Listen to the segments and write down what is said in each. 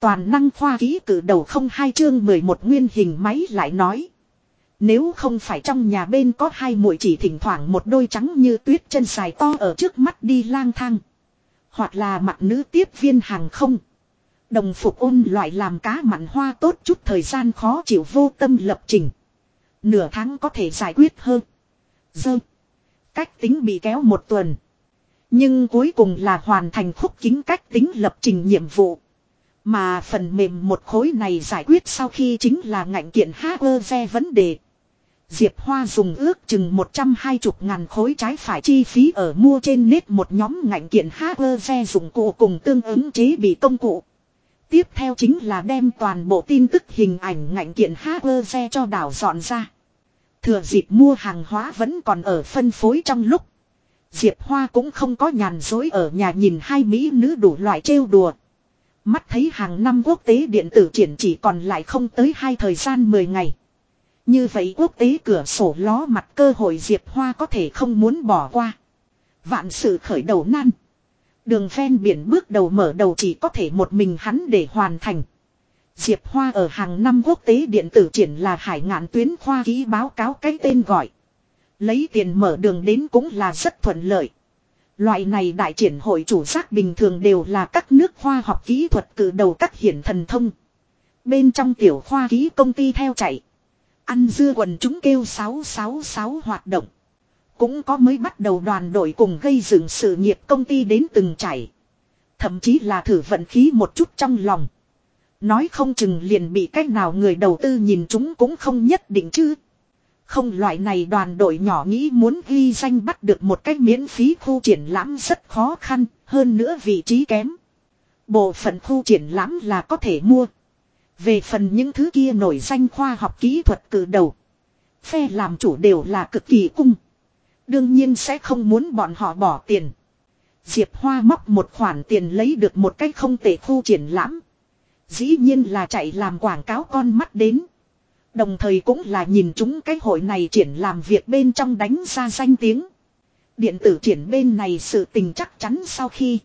Toàn năng khoa ký cử đầu không hai chương 11 nguyên hình máy lại nói. Nếu không phải trong nhà bên có hai muội chỉ thỉnh thoảng một đôi trắng như tuyết chân dài to ở trước mắt đi lang thang. Hoặc là mặt nữ tiếp viên hàng không. Đồng phục ôn loại làm cá mặn hoa tốt chút thời gian khó chịu vô tâm lập trình. Nửa tháng có thể giải quyết hơn. Dơ. Cách tính bị kéo một tuần. Nhưng cuối cùng là hoàn thành khúc kính cách tính lập trình nhiệm vụ. Mà phần mềm một khối này giải quyết sau khi chính là ngạnh kiện HRV vấn đề. Diệp Hoa dùng ước chừng 120 ngàn khối trái phải chi phí ở mua trên nét một nhóm ngạnh kiện HRV dụng cụ cùng tương ứng chế bị công cụ. Tiếp theo chính là đem toàn bộ tin tức hình ảnh ngạnh kiện HRV cho đảo dọn ra. Thừa dịp mua hàng hóa vẫn còn ở phân phối trong lúc. Diệp Hoa cũng không có nhàn dối ở nhà nhìn hai mỹ nữ đủ loại trêu đùa. Mắt thấy hàng năm quốc tế điện tử triển chỉ còn lại không tới hai thời gian 10 ngày. Như vậy quốc tế cửa sổ ló mặt cơ hội Diệp Hoa có thể không muốn bỏ qua. Vạn sự khởi đầu nan. Đường ven biển bước đầu mở đầu chỉ có thể một mình hắn để hoàn thành. Diệp Hoa ở hàng năm quốc tế điện tử triển là hải ngạn tuyến khoa ký báo cáo cái tên gọi. Lấy tiền mở đường đến cũng là rất thuận lợi. Loại này đại triển hội chủ giác bình thường đều là các nước khoa học kỹ thuật cử đầu các hiển thần thông. Bên trong tiểu khoa ký công ty theo chạy. Ăn dưa quần chúng kêu 666 hoạt động. Cũng có mới bắt đầu đoàn đội cùng gây dựng sự nghiệp công ty đến từng chảy. Thậm chí là thử vận khí một chút trong lòng. Nói không chừng liền bị cách nào người đầu tư nhìn chúng cũng không nhất định chứ. Không loại này đoàn đội nhỏ nghĩ muốn ghi danh bắt được một cách miễn phí khu triển lãm rất khó khăn, hơn nữa vị trí kém. Bộ phận khu triển lãm là có thể mua. Về phần những thứ kia nổi danh khoa học kỹ thuật từ đầu. Phe làm chủ đều là cực kỳ cung. Đương nhiên sẽ không muốn bọn họ bỏ tiền. Diệp Hoa móc một khoản tiền lấy được một cách không tệ khu triển lãm. Dĩ nhiên là chạy làm quảng cáo con mắt đến. Đồng thời cũng là nhìn chúng cái hội này triển làm việc bên trong đánh ra danh tiếng. Điện tử triển bên này sự tình chắc chắn sau khi.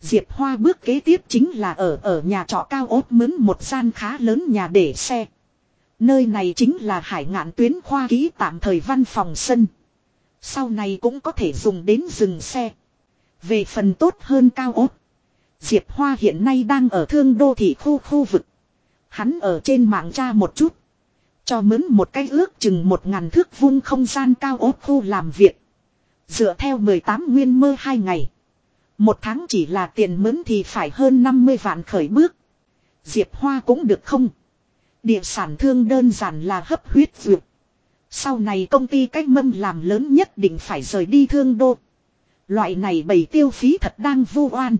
Diệp Hoa bước kế tiếp chính là ở ở nhà trọ cao ốt mướn một gian khá lớn nhà để xe. Nơi này chính là hải ngạn tuyến khoa ký tạm thời văn phòng sân. Sau này cũng có thể dùng đến dừng xe. Về phần tốt hơn cao ốt. Diệp Hoa hiện nay đang ở thương đô thị khu khu vực. Hắn ở trên mạng tra một chút. Cho mướn một cái ước chừng một ngàn thước vuông không gian cao ốt khu làm việc. Dựa theo 18 nguyên mơ hai ngày. Một tháng chỉ là tiền mướn thì phải hơn 50 vạn khởi bước. Diệp Hoa cũng được không? Địa sản thương đơn giản là hấp huyết dược. Sau này công ty cách mâm làm lớn nhất định phải rời đi thương đô. Loại này bày tiêu phí thật đang vu oan.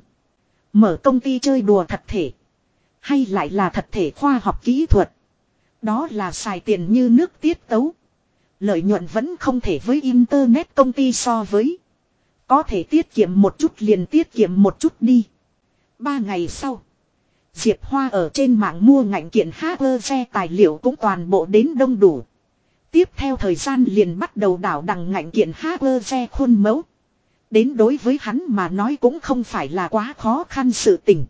Mở công ty chơi đùa thật thể. Hay lại là thật thể khoa học kỹ thuật. Đó là xài tiền như nước tiết tấu. Lợi nhuận vẫn không thể với Internet công ty so với. Có thể tiết kiệm một chút liền tiết kiệm một chút đi. Ba ngày sau. Diệp Hoa ở trên mạng mua ngạnh kiện xe tài liệu cũng toàn bộ đến đông đủ. Tiếp theo thời gian liền bắt đầu đảo đằng ngạnh kiện xe khuôn mẫu. Đến đối với hắn mà nói cũng không phải là quá khó khăn sự tình.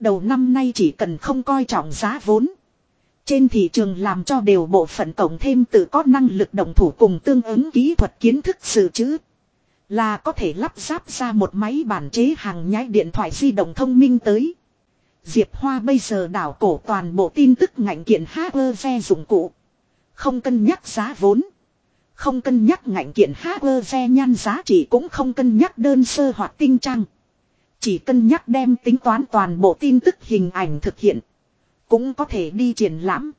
Đầu năm nay chỉ cần không coi trọng giá vốn. Trên thị trường làm cho đều bộ phận tổng thêm tự có năng lực đồng thủ cùng tương ứng kỹ thuật kiến thức sự chữ. Là có thể lắp ráp ra một máy bản chế hàng nhái điện thoại di động thông minh tới. Diệp Hoa bây giờ đảo cổ toàn bộ tin tức ngạnh kiện HR dụng cụ. Không cân nhắc giá vốn. Không cân nhắc ngạnh kiện HR nhan giá trị cũng không cân nhắc đơn sơ hoặc tinh trang. Chỉ cân nhắc đem tính toán toàn bộ tin tức hình ảnh thực hiện. Cũng có thể đi triển lãm.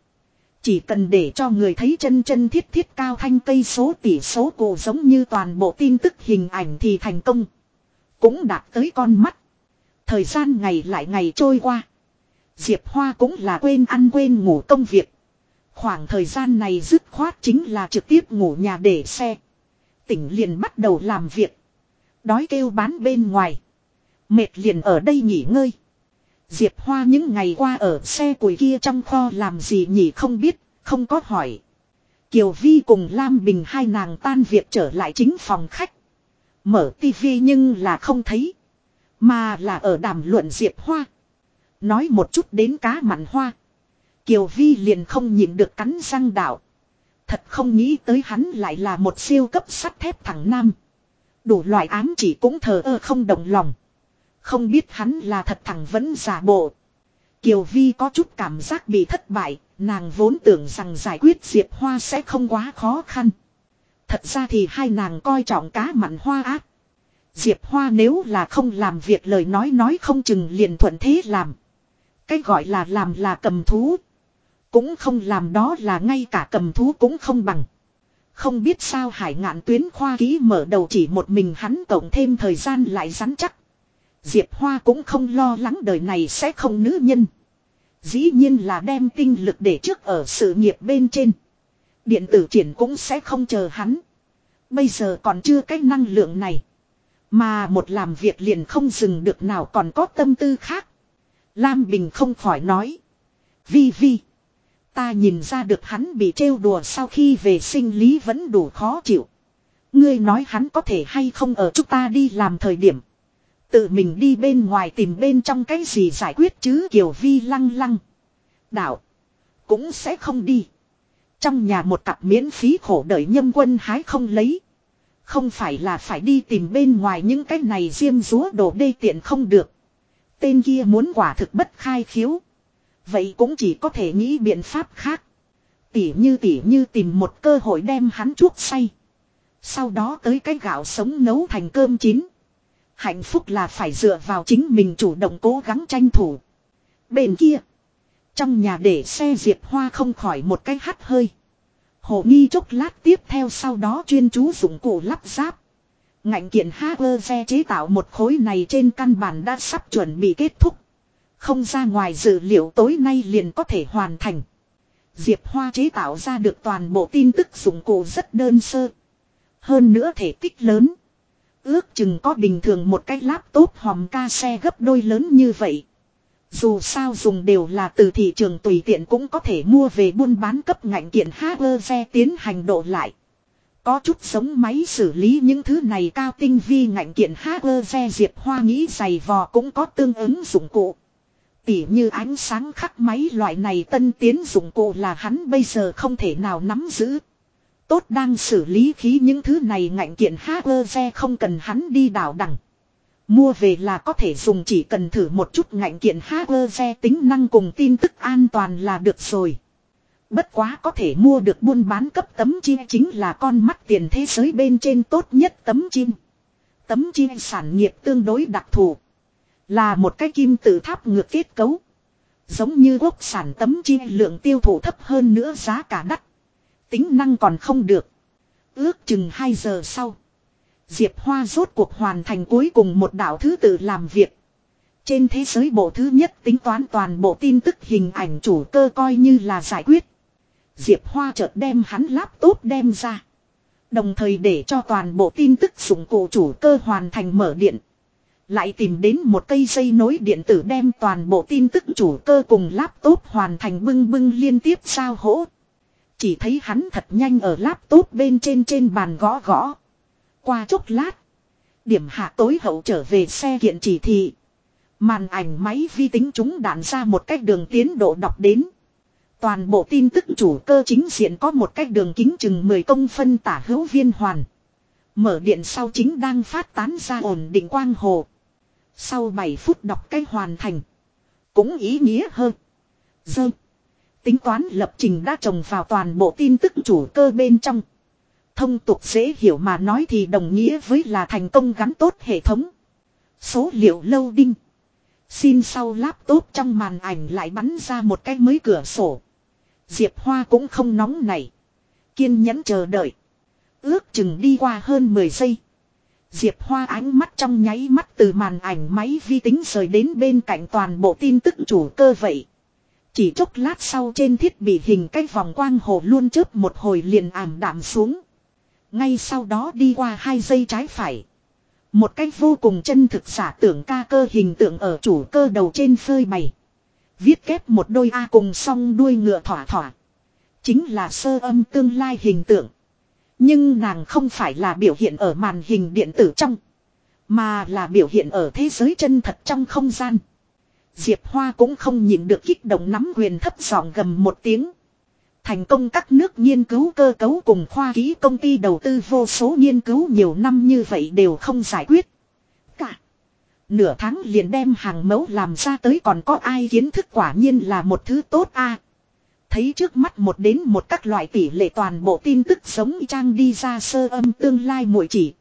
Chỉ cần để cho người thấy chân chân thiết thiết cao thanh cây số tỷ số cổ giống như toàn bộ tin tức hình ảnh thì thành công. Cũng đạt tới con mắt. Thời gian ngày lại ngày trôi qua. Diệp Hoa cũng là quên ăn quên ngủ công việc. Khoảng thời gian này dứt khoát chính là trực tiếp ngủ nhà để xe. Tỉnh liền bắt đầu làm việc. Đói kêu bán bên ngoài. Mệt liền ở đây nghỉ ngơi. Diệp Hoa những ngày qua ở xe củi kia trong kho làm gì nhỉ không biết, không có hỏi. Kiều Vi cùng Lam Bình hai nàng tan việc trở lại chính phòng khách. Mở tivi nhưng là không thấy. Mà là ở đàm luận Diệp Hoa. Nói một chút đến cá mặn hoa. Kiều Vi liền không nhịn được cắn răng đạo. Thật không nghĩ tới hắn lại là một siêu cấp sắt thép thẳng nam. Đủ loại ám chỉ cũng thờ ơ không động lòng. Không biết hắn là thật thẳng vẫn giả bộ. Kiều Vi có chút cảm giác bị thất bại, nàng vốn tưởng rằng giải quyết Diệp Hoa sẽ không quá khó khăn. Thật ra thì hai nàng coi trọng cá mặn hoa ác. Diệp Hoa nếu là không làm việc lời nói nói không chừng liền thuận thế làm. Cái gọi là làm là cầm thú. Cũng không làm đó là ngay cả cầm thú cũng không bằng. Không biết sao hải ngạn tuyến khoa ký mở đầu chỉ một mình hắn tổng thêm thời gian lại rắn chắc. Diệp Hoa cũng không lo lắng đời này sẽ không nữ nhân. Dĩ nhiên là đem tinh lực để trước ở sự nghiệp bên trên. Điện tử triển cũng sẽ không chờ hắn. Bây giờ còn chưa cái năng lượng này. Mà một làm việc liền không dừng được nào còn có tâm tư khác. Lam Bình không khỏi nói. Vi Vi. Ta nhìn ra được hắn bị trêu đùa sau khi về sinh lý vẫn đủ khó chịu. Ngươi nói hắn có thể hay không ở chúng ta đi làm thời điểm. Tự mình đi bên ngoài tìm bên trong cái gì giải quyết chứ Kiều Vi lăng lăng. Đạo. Cũng sẽ không đi. Trong nhà một cặp miễn phí khổ đợi nhâm quân hái không lấy. Không phải là phải đi tìm bên ngoài những cái này diêm rúa đồ đê tiện không được. Tên kia muốn quả thực bất khai khiếu. Vậy cũng chỉ có thể nghĩ biện pháp khác. Tỉ như tỉ như tìm một cơ hội đem hắn chuốc say. Sau đó tới cái gạo sống nấu thành cơm chín. Hạnh phúc là phải dựa vào chính mình chủ động cố gắng tranh thủ. Bên kia. Trong nhà để xe Diệp Hoa không khỏi một cái hắt hơi. Hồ nghi chốc lát tiếp theo sau đó chuyên chú dụng cụ lắp ráp. Ngạnh kiện xe chế tạo một khối này trên căn bản đã sắp chuẩn bị kết thúc. Không ra ngoài dự liệu tối nay liền có thể hoàn thành. Diệp Hoa chế tạo ra được toàn bộ tin tức dụng cụ rất đơn sơ. Hơn nữa thể tích lớn. Ước chừng có bình thường một cái laptop hòm ca xe gấp đôi lớn như vậy. Dù sao dùng đều là từ thị trường tùy tiện cũng có thể mua về buôn bán cấp ngạnh kiện xe tiến hành độ lại. Có chút giống máy xử lý những thứ này cao tinh vi ngạnh kiện xe Diệp Hoa nghĩ giày vò cũng có tương ứng dụng cụ. Tỉ như ánh sáng khắc máy loại này tân tiến dụng cụ là hắn bây giờ không thể nào nắm giữ. Tốt đang xử lý khí những thứ này ngạnh kiện xe không cần hắn đi đảo đẳng. Mua về là có thể dùng, chỉ cần thử một chút ngạnh kiện xe tính năng cùng tin tức an toàn là được rồi. Bất quá có thể mua được buôn bán cấp tấm chi chính là con mắt tiền thế giới bên trên tốt nhất tấm chim. Tấm chim sản nghiệp tương đối đặc thù. Là một cái kim tự tháp ngược kết cấu. Giống như quốc sản tấm chim lượng tiêu thụ thấp hơn nữa giá cả đắt. Tính năng còn không được. Ước chừng 2 giờ sau. Diệp Hoa rốt cuộc hoàn thành cuối cùng một đạo thứ tự làm việc. Trên thế giới bộ thứ nhất tính toán toàn bộ tin tức hình ảnh chủ cơ coi như là giải quyết. Diệp Hoa chợt đem hắn laptop đem ra. Đồng thời để cho toàn bộ tin tức dụng cụ chủ cơ hoàn thành mở điện. Lại tìm đến một cây dây nối điện tử đem toàn bộ tin tức chủ cơ cùng laptop hoàn thành bưng bưng liên tiếp sao hỗ. Chỉ thấy hắn thật nhanh ở laptop bên trên trên bàn gõ gõ. Qua chốc lát. Điểm hạ tối hậu trở về xe kiện chỉ thị. Màn ảnh máy vi tính chúng đạn ra một cách đường tiến độ đọc đến. Toàn bộ tin tức chủ cơ chính diện có một cách đường kính chừng 10 công phân tả hữu viên hoàn. Mở điện sau chính đang phát tán ra ổn định quang hồ. Sau 7 phút đọc cách hoàn thành. Cũng ý nghĩa hơn. Dơ. Tính toán lập trình đã trồng vào toàn bộ tin tức chủ cơ bên trong. Thông tục dễ hiểu mà nói thì đồng nghĩa với là thành công gắn tốt hệ thống. Số liệu lâu đinh. Xin sau laptop trong màn ảnh lại bắn ra một cái mới cửa sổ. Diệp Hoa cũng không nóng này. Kiên nhẫn chờ đợi. Ước chừng đi qua hơn 10 giây. Diệp Hoa ánh mắt trong nháy mắt từ màn ảnh máy vi tính rời đến bên cạnh toàn bộ tin tức chủ cơ vậy. Chỉ chốc lát sau trên thiết bị hình cái vòng quang hồ luôn chớp một hồi liền ảm đạm xuống. Ngay sau đó đi qua hai giây trái phải. Một cách vô cùng chân thực giả tưởng ca cơ hình tượng ở chủ cơ đầu trên phơi bày. Viết kép một đôi A cùng song đuôi ngựa thỏa thỏa. Chính là sơ âm tương lai hình tượng. Nhưng nàng không phải là biểu hiện ở màn hình điện tử trong. Mà là biểu hiện ở thế giới chân thật trong không gian. Diệp Hoa cũng không nhịn được kích động nắm quyền thấp giọng gầm một tiếng. Thành công các nước nghiên cứu cơ cấu cùng khoa ký công ty đầu tư vô số nghiên cứu nhiều năm như vậy đều không giải quyết. Cả. Nửa tháng liền đem hàng mẫu làm ra tới còn có ai kiến thức quả nhiên là một thứ tốt a Thấy trước mắt một đến một các loại tỷ lệ toàn bộ tin tức giống trang đi ra sơ âm tương lai muội chỉ.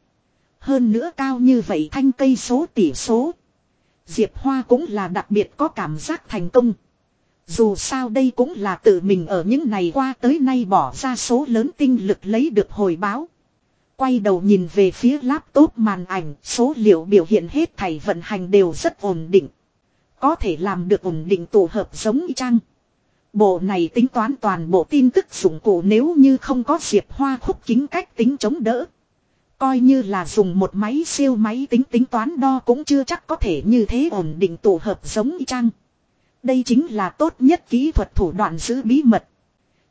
Hơn nữa cao như vậy thanh cây số tỷ số. Diệp Hoa cũng là đặc biệt có cảm giác thành công. Dù sao đây cũng là tự mình ở những ngày qua tới nay bỏ ra số lớn tinh lực lấy được hồi báo. Quay đầu nhìn về phía laptop màn ảnh, số liệu biểu hiện hết thảy vận hành đều rất ổn định. Có thể làm được ổn định tổ hợp giống trang. Bộ này tính toán toàn bộ tin tức dụng cụ nếu như không có diệp hoa khúc kính cách tính chống đỡ. Coi như là dùng một máy siêu máy tính tính toán đo cũng chưa chắc có thể như thế ổn định tổ hợp giống y chang. Đây chính là tốt nhất kỹ thuật thủ đoạn giữ bí mật.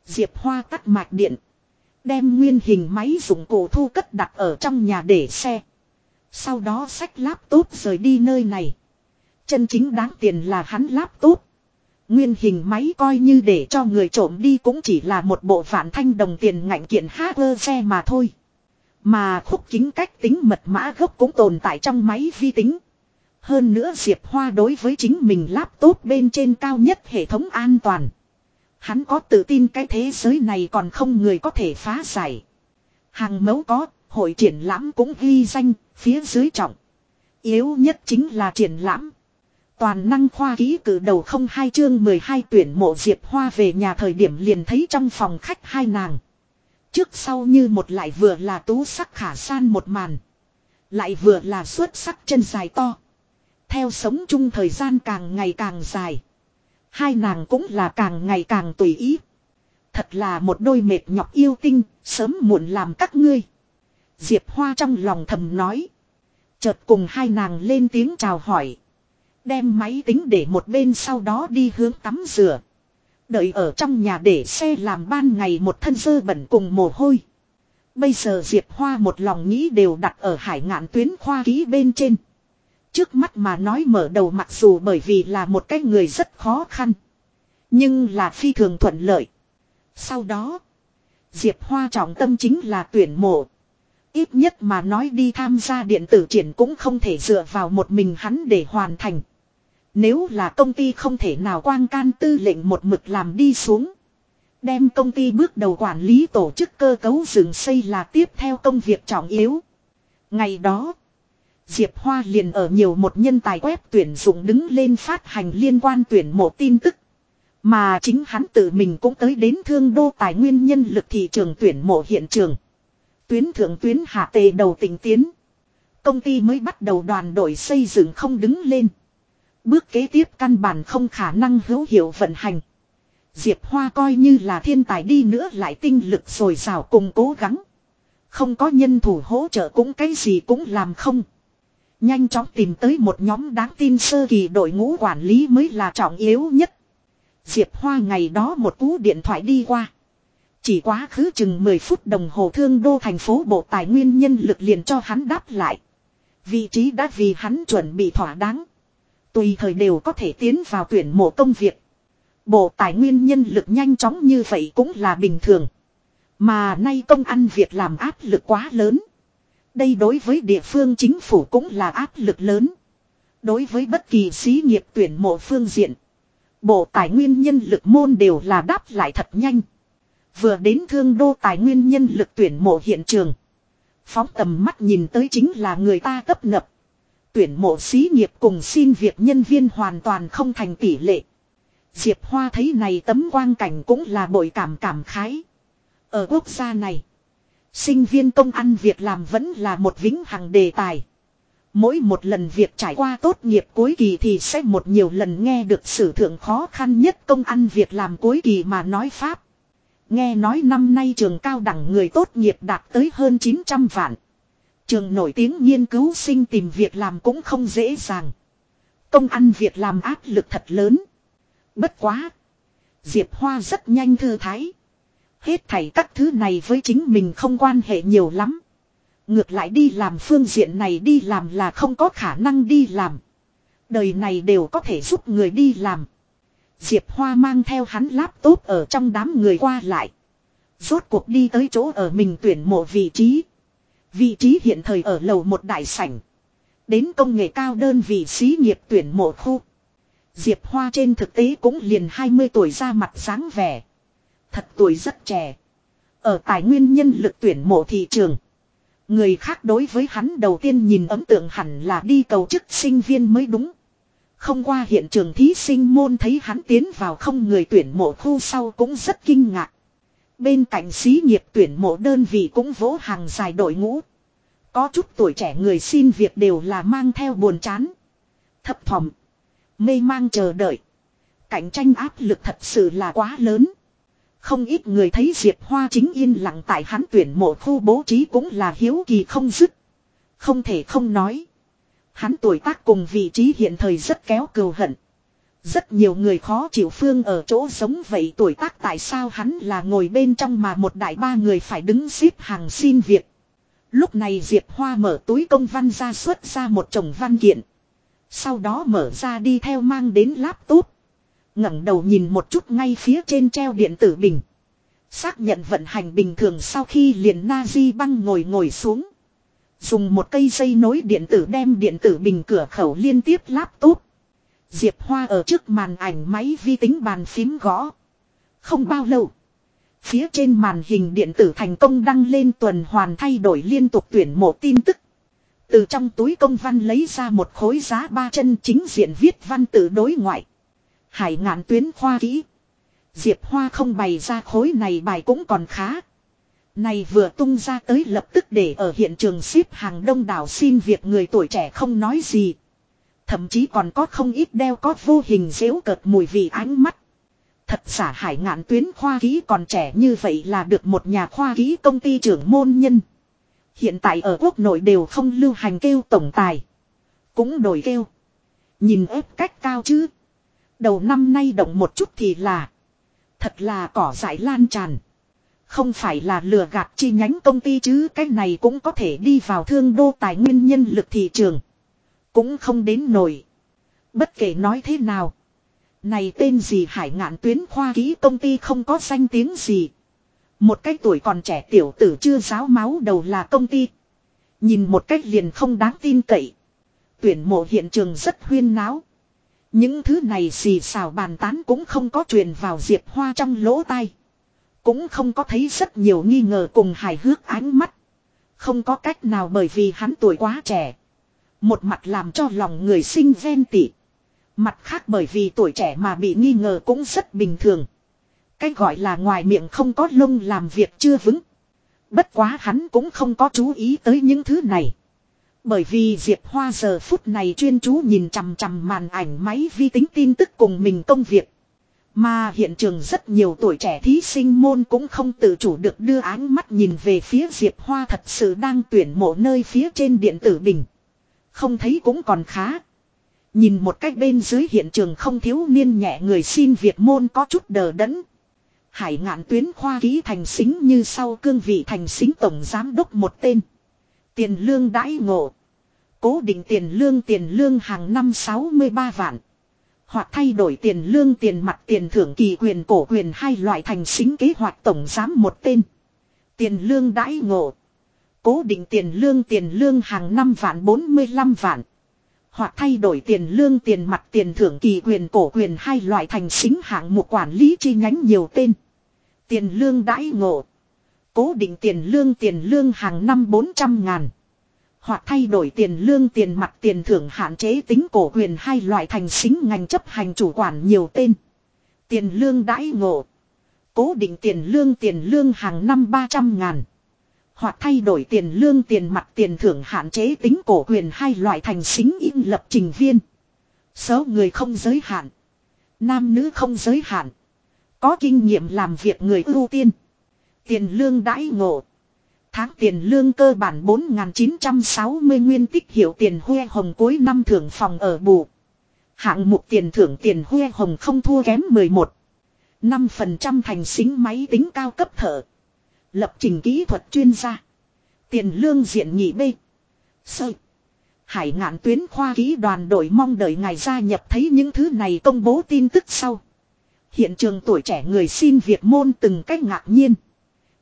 Diệp Hoa tắt mạch điện. Đem nguyên hình máy dụng cụ thu cất đặt ở trong nhà để xe. Sau đó xách laptop rời đi nơi này. Chân chính đáng tiền là hắn laptop. Nguyên hình máy coi như để cho người trộm đi cũng chỉ là một bộ phản thanh đồng tiền ngạnh kiện hacker xe mà thôi. Mà khúc kính cách tính mật mã gốc cũng tồn tại trong máy vi tính. Hơn nữa Diệp Hoa đối với chính mình laptop bên trên cao nhất hệ thống an toàn. Hắn có tự tin cái thế giới này còn không người có thể phá giải. Hàng mẫu có, hội triển lãm cũng ghi danh, phía dưới trọng. Yếu nhất chính là triển lãm. Toàn năng khoa ký cử đầu không hai chương 12 tuyển mộ Diệp Hoa về nhà thời điểm liền thấy trong phòng khách hai nàng. Trước sau như một lại vừa là tú sắc khả san một màn. Lại vừa là xuất sắc chân dài to. Theo sống chung thời gian càng ngày càng dài. Hai nàng cũng là càng ngày càng tùy ý. Thật là một đôi mệt nhọc yêu tinh, sớm muộn làm các ngươi. Diệp Hoa trong lòng thầm nói. Chợt cùng hai nàng lên tiếng chào hỏi. Đem máy tính để một bên sau đó đi hướng tắm rửa. Đợi ở trong nhà để xe làm ban ngày một thân sơ bẩn cùng mồ hôi. Bây giờ Diệp Hoa một lòng nghĩ đều đặt ở hải ngạn tuyến khoa ký bên trên. Trước mắt mà nói mở đầu mặc dù bởi vì là một cái người rất khó khăn. Nhưng là phi thường thuận lợi. Sau đó, Diệp Hoa trọng tâm chính là tuyển mộ. Ít nhất mà nói đi tham gia điện tử triển cũng không thể dựa vào một mình hắn để hoàn thành. Nếu là công ty không thể nào quang can tư lệnh một mực làm đi xuống. Đem công ty bước đầu quản lý tổ chức cơ cấu rừng xây là tiếp theo công việc trọng yếu. Ngày đó, Diệp Hoa liền ở nhiều một nhân tài web tuyển dụng đứng lên phát hành liên quan tuyển mộ tin tức. Mà chính hắn tự mình cũng tới đến thương đô tài nguyên nhân lực thị trường tuyển mộ hiện trường. Tuyến thượng tuyến hạ tề đầu tỉnh tiến. Công ty mới bắt đầu đoàn đội xây dựng không đứng lên. Bước kế tiếp căn bản không khả năng hữu hiệu vận hành. Diệp Hoa coi như là thiên tài đi nữa lại tinh lực rồi rào cùng cố gắng. Không có nhân thủ hỗ trợ cũng cái gì cũng làm không. Nhanh chóng tìm tới một nhóm đáng tin sơ kỳ đội ngũ quản lý mới là trọng yếu nhất. Diệp Hoa ngày đó một cú điện thoại đi qua. Chỉ quá khứ chừng 10 phút đồng hồ thương đô thành phố bộ tài nguyên nhân lực liền cho hắn đáp lại. Vị trí đã vì hắn chuẩn bị thỏa đáng. Tùy thời đều có thể tiến vào tuyển mộ công việc. Bộ tài nguyên nhân lực nhanh chóng như vậy cũng là bình thường. Mà nay công ăn việc làm áp lực quá lớn. Đây đối với địa phương chính phủ cũng là áp lực lớn. Đối với bất kỳ xí nghiệp tuyển mộ phương diện. Bộ tài nguyên nhân lực môn đều là đáp lại thật nhanh. Vừa đến thương đô tài nguyên nhân lực tuyển mộ hiện trường. Phóng tầm mắt nhìn tới chính là người ta tấp nập. Tuyển mộ xí nghiệp cùng xin việc nhân viên hoàn toàn không thành tỷ lệ. Diệp Hoa thấy này tấm quang cảnh cũng là bội cảm cảm khái. Ở quốc gia này. Sinh viên công ăn việc làm vẫn là một vĩnh hằng đề tài. Mỗi một lần việc trải qua tốt nghiệp cuối kỳ thì sẽ một nhiều lần nghe được sử thượng khó khăn nhất công ăn việc làm cuối kỳ mà nói Pháp. Nghe nói năm nay trường cao đẳng người tốt nghiệp đạt tới hơn 900 vạn. Trường nổi tiếng nghiên cứu sinh tìm việc làm cũng không dễ dàng. Công ăn việc làm áp lực thật lớn. Bất quá. Diệp Hoa rất nhanh thư thái. Hết thảy các thứ này với chính mình không quan hệ nhiều lắm. Ngược lại đi làm phương diện này đi làm là không có khả năng đi làm. Đời này đều có thể giúp người đi làm. Diệp Hoa mang theo hắn laptop ở trong đám người qua lại. Rốt cuộc đi tới chỗ ở mình tuyển mộ vị trí. Vị trí hiện thời ở lầu một đại sảnh. Đến công nghệ cao đơn vị xí nghiệp tuyển mộ khu. Diệp Hoa trên thực tế cũng liền 20 tuổi ra mặt sáng vẻ. Thật tuổi rất trẻ. Ở tài nguyên nhân lực tuyển mộ thị trường. Người khác đối với hắn đầu tiên nhìn ấn tượng hẳn là đi cầu chức sinh viên mới đúng. Không qua hiện trường thí sinh môn thấy hắn tiến vào không người tuyển mộ khu sau cũng rất kinh ngạc. Bên cạnh xí nghiệp tuyển mộ đơn vị cũng vỗ hàng dài đội ngũ. Có chút tuổi trẻ người xin việc đều là mang theo buồn chán. Thấp thỏm. Mê mang chờ đợi. Cạnh tranh áp lực thật sự là quá lớn. Không ít người thấy Diệp Hoa chính yên lặng tại hắn tuyển mộ khu bố trí cũng là hiếu kỳ không dứt. Không thể không nói. Hắn tuổi tác cùng vị trí hiện thời rất kéo cừu hận. Rất nhiều người khó chịu phương ở chỗ sống vậy tuổi tác tại sao hắn là ngồi bên trong mà một đại ba người phải đứng xếp hàng xin việc. Lúc này Diệp Hoa mở túi công văn ra xuất ra một chồng văn kiện. Sau đó mở ra đi theo mang đến laptop ngẩng đầu nhìn một chút ngay phía trên treo điện tử bình. Xác nhận vận hành bình thường sau khi liền na di băng ngồi ngồi xuống. Dùng một cây dây nối điện tử đem điện tử bình cửa khẩu liên tiếp laptop. Diệp Hoa ở trước màn ảnh máy vi tính bàn phím gõ. Không bao lâu. Phía trên màn hình điện tử thành công đăng lên tuần hoàn thay đổi liên tục tuyển mộ tin tức. Từ trong túi công văn lấy ra một khối giá ba chân chính diện viết văn tự đối ngoại. Hải ngạn tuyến khoa kỹ. Diệp Hoa không bày ra khối này bài cũng còn khá. Này vừa tung ra tới lập tức để ở hiện trường xếp hàng đông đảo xin việc người tuổi trẻ không nói gì. Thậm chí còn có không ít đeo có vô hình dễu cợt mùi vị ánh mắt. Thật giả hải ngạn tuyến khoa kỹ còn trẻ như vậy là được một nhà khoa kỹ công ty trưởng môn nhân. Hiện tại ở quốc nội đều không lưu hành kêu tổng tài. Cũng đổi kêu. Nhìn ép cách cao chứ. Đầu năm nay động một chút thì là. Thật là cỏ dại lan tràn. Không phải là lừa gạt chi nhánh công ty chứ, cái này cũng có thể đi vào thương đô tài nguyên nhân lực thị trường. Cũng không đến nổi. Bất kể nói thế nào. Này tên gì hải ngạn tuyến khoa ký công ty không có danh tiếng gì. Một cái tuổi còn trẻ tiểu tử chưa giáo máu đầu là công ty. Nhìn một cách liền không đáng tin cậy. Tuyển mộ hiện trường rất huyên náo. Những thứ này xì xào bàn tán cũng không có truyền vào Diệp Hoa trong lỗ tai. Cũng không có thấy rất nhiều nghi ngờ cùng hài hước ánh mắt. Không có cách nào bởi vì hắn tuổi quá trẻ. Một mặt làm cho lòng người sinh ven tị. Mặt khác bởi vì tuổi trẻ mà bị nghi ngờ cũng rất bình thường. Cái gọi là ngoài miệng không có lông làm việc chưa vững. Bất quá hắn cũng không có chú ý tới những thứ này. Bởi vì Diệp Hoa giờ phút này chuyên chú nhìn chằm chằm màn ảnh máy vi tính tin tức cùng mình công việc. Mà hiện trường rất nhiều tuổi trẻ thí sinh môn cũng không tự chủ được đưa ánh mắt nhìn về phía Diệp Hoa thật sự đang tuyển mộ nơi phía trên điện tử bình. Không thấy cũng còn khá. Nhìn một cách bên dưới hiện trường không thiếu niên nhẹ người xin Việt môn có chút đờ đẫn. Hải ngạn tuyến khoa ký thành xính như sau cương vị thành xính tổng giám đốc một tên. Tiền lương đãi ngộ. Cố định tiền lương tiền lương hàng năm 63 vạn. Hoặc thay đổi tiền lương tiền mặt tiền thưởng kỳ quyền cổ quyền hai loại thành xính kế hoạch tổng giám một tên. Tiền lương đãi ngộ. Cố định tiền lương tiền lương hàng năm vạn 45 vạn. Hoặc thay đổi tiền lương tiền mặt, tiền thưởng kỳ quyền, cổ quyền hai loại thành xính hạng mục quản lý chi nhánh nhiều tên. Tiền lương đãi ngộ. Cố định tiền lương tiền lương hàng năm 400 ngàn. Hoặc thay đổi tiền lương tiền mặt, tiền thưởng hạn chế tính cổ quyền hai loại thành xính ngành chấp hành chủ quản nhiều tên. Tiền lương đãi ngộ. Cố định tiền lương tiền lương hàng năm 300 ngàn. Hoặc thay đổi tiền lương, tiền mặt, tiền thưởng, hạn chế tính cổ quyền hai loại thành xính in lập trình viên. Số người không giới hạn. Nam nữ không giới hạn. Có kinh nghiệm làm việc người ưu tiên. Tiền lương đãi ngộ. Tháng tiền lương cơ bản 4.960 nguyên tích hiệu tiền huê hồng cuối năm thưởng phòng ở bù. Hạng mục tiền thưởng tiền huê hồng không thua kém 11. 5% thành xính máy tính cao cấp thợ. Lập trình kỹ thuật chuyên gia. Tiền lương diện nhị B. Sơ. Hải ngạn tuyến khoa ký đoàn đội mong đợi ngài gia nhập thấy những thứ này công bố tin tức sau. Hiện trường tuổi trẻ người xin việc môn từng cách ngạc nhiên.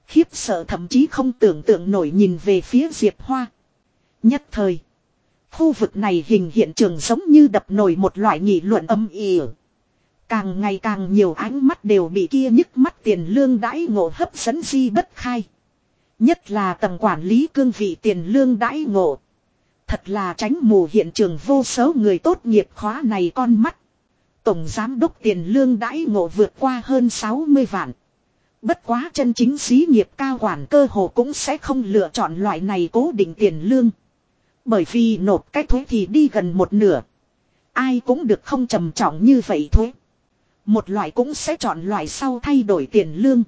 Khiếp sợ thậm chí không tưởng tượng nổi nhìn về phía Diệp Hoa. Nhất thời. Khu vực này hình hiện trường giống như đập nổi một loại nghị luận âm ỉ. Càng ngày càng nhiều ánh mắt đều bị kia nhức mắt tiền lương đãi ngộ hấp dẫn di bất khai. Nhất là tầng quản lý cương vị tiền lương đãi ngộ. Thật là tránh mù hiện trường vô số người tốt nghiệp khóa này con mắt. Tổng giám đốc tiền lương đãi ngộ vượt qua hơn 60 vạn. Bất quá chân chính xí nghiệp cao quản cơ hồ cũng sẽ không lựa chọn loại này cố định tiền lương. Bởi vì nộp cái thuế thì đi gần một nửa. Ai cũng được không trầm trọng như vậy thuế. Một loại cũng sẽ chọn loại sau thay đổi tiền lương.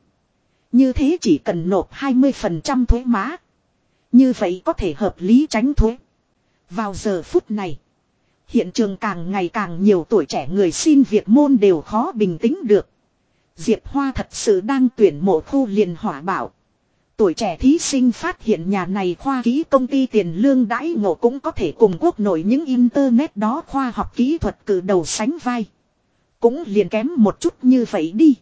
Như thế chỉ cần nộp 20% thuế má. Như vậy có thể hợp lý tránh thuế. Vào giờ phút này. Hiện trường càng ngày càng nhiều tuổi trẻ người xin việc môn đều khó bình tĩnh được. Diệp Hoa thật sự đang tuyển mộ khu liền hỏa bảo. Tuổi trẻ thí sinh phát hiện nhà này khoa ký công ty tiền lương đãi ngộ cũng có thể cùng quốc nội những internet đó khoa học kỹ thuật cử đầu sánh vai. Cũng liền kém một chút như vậy đi.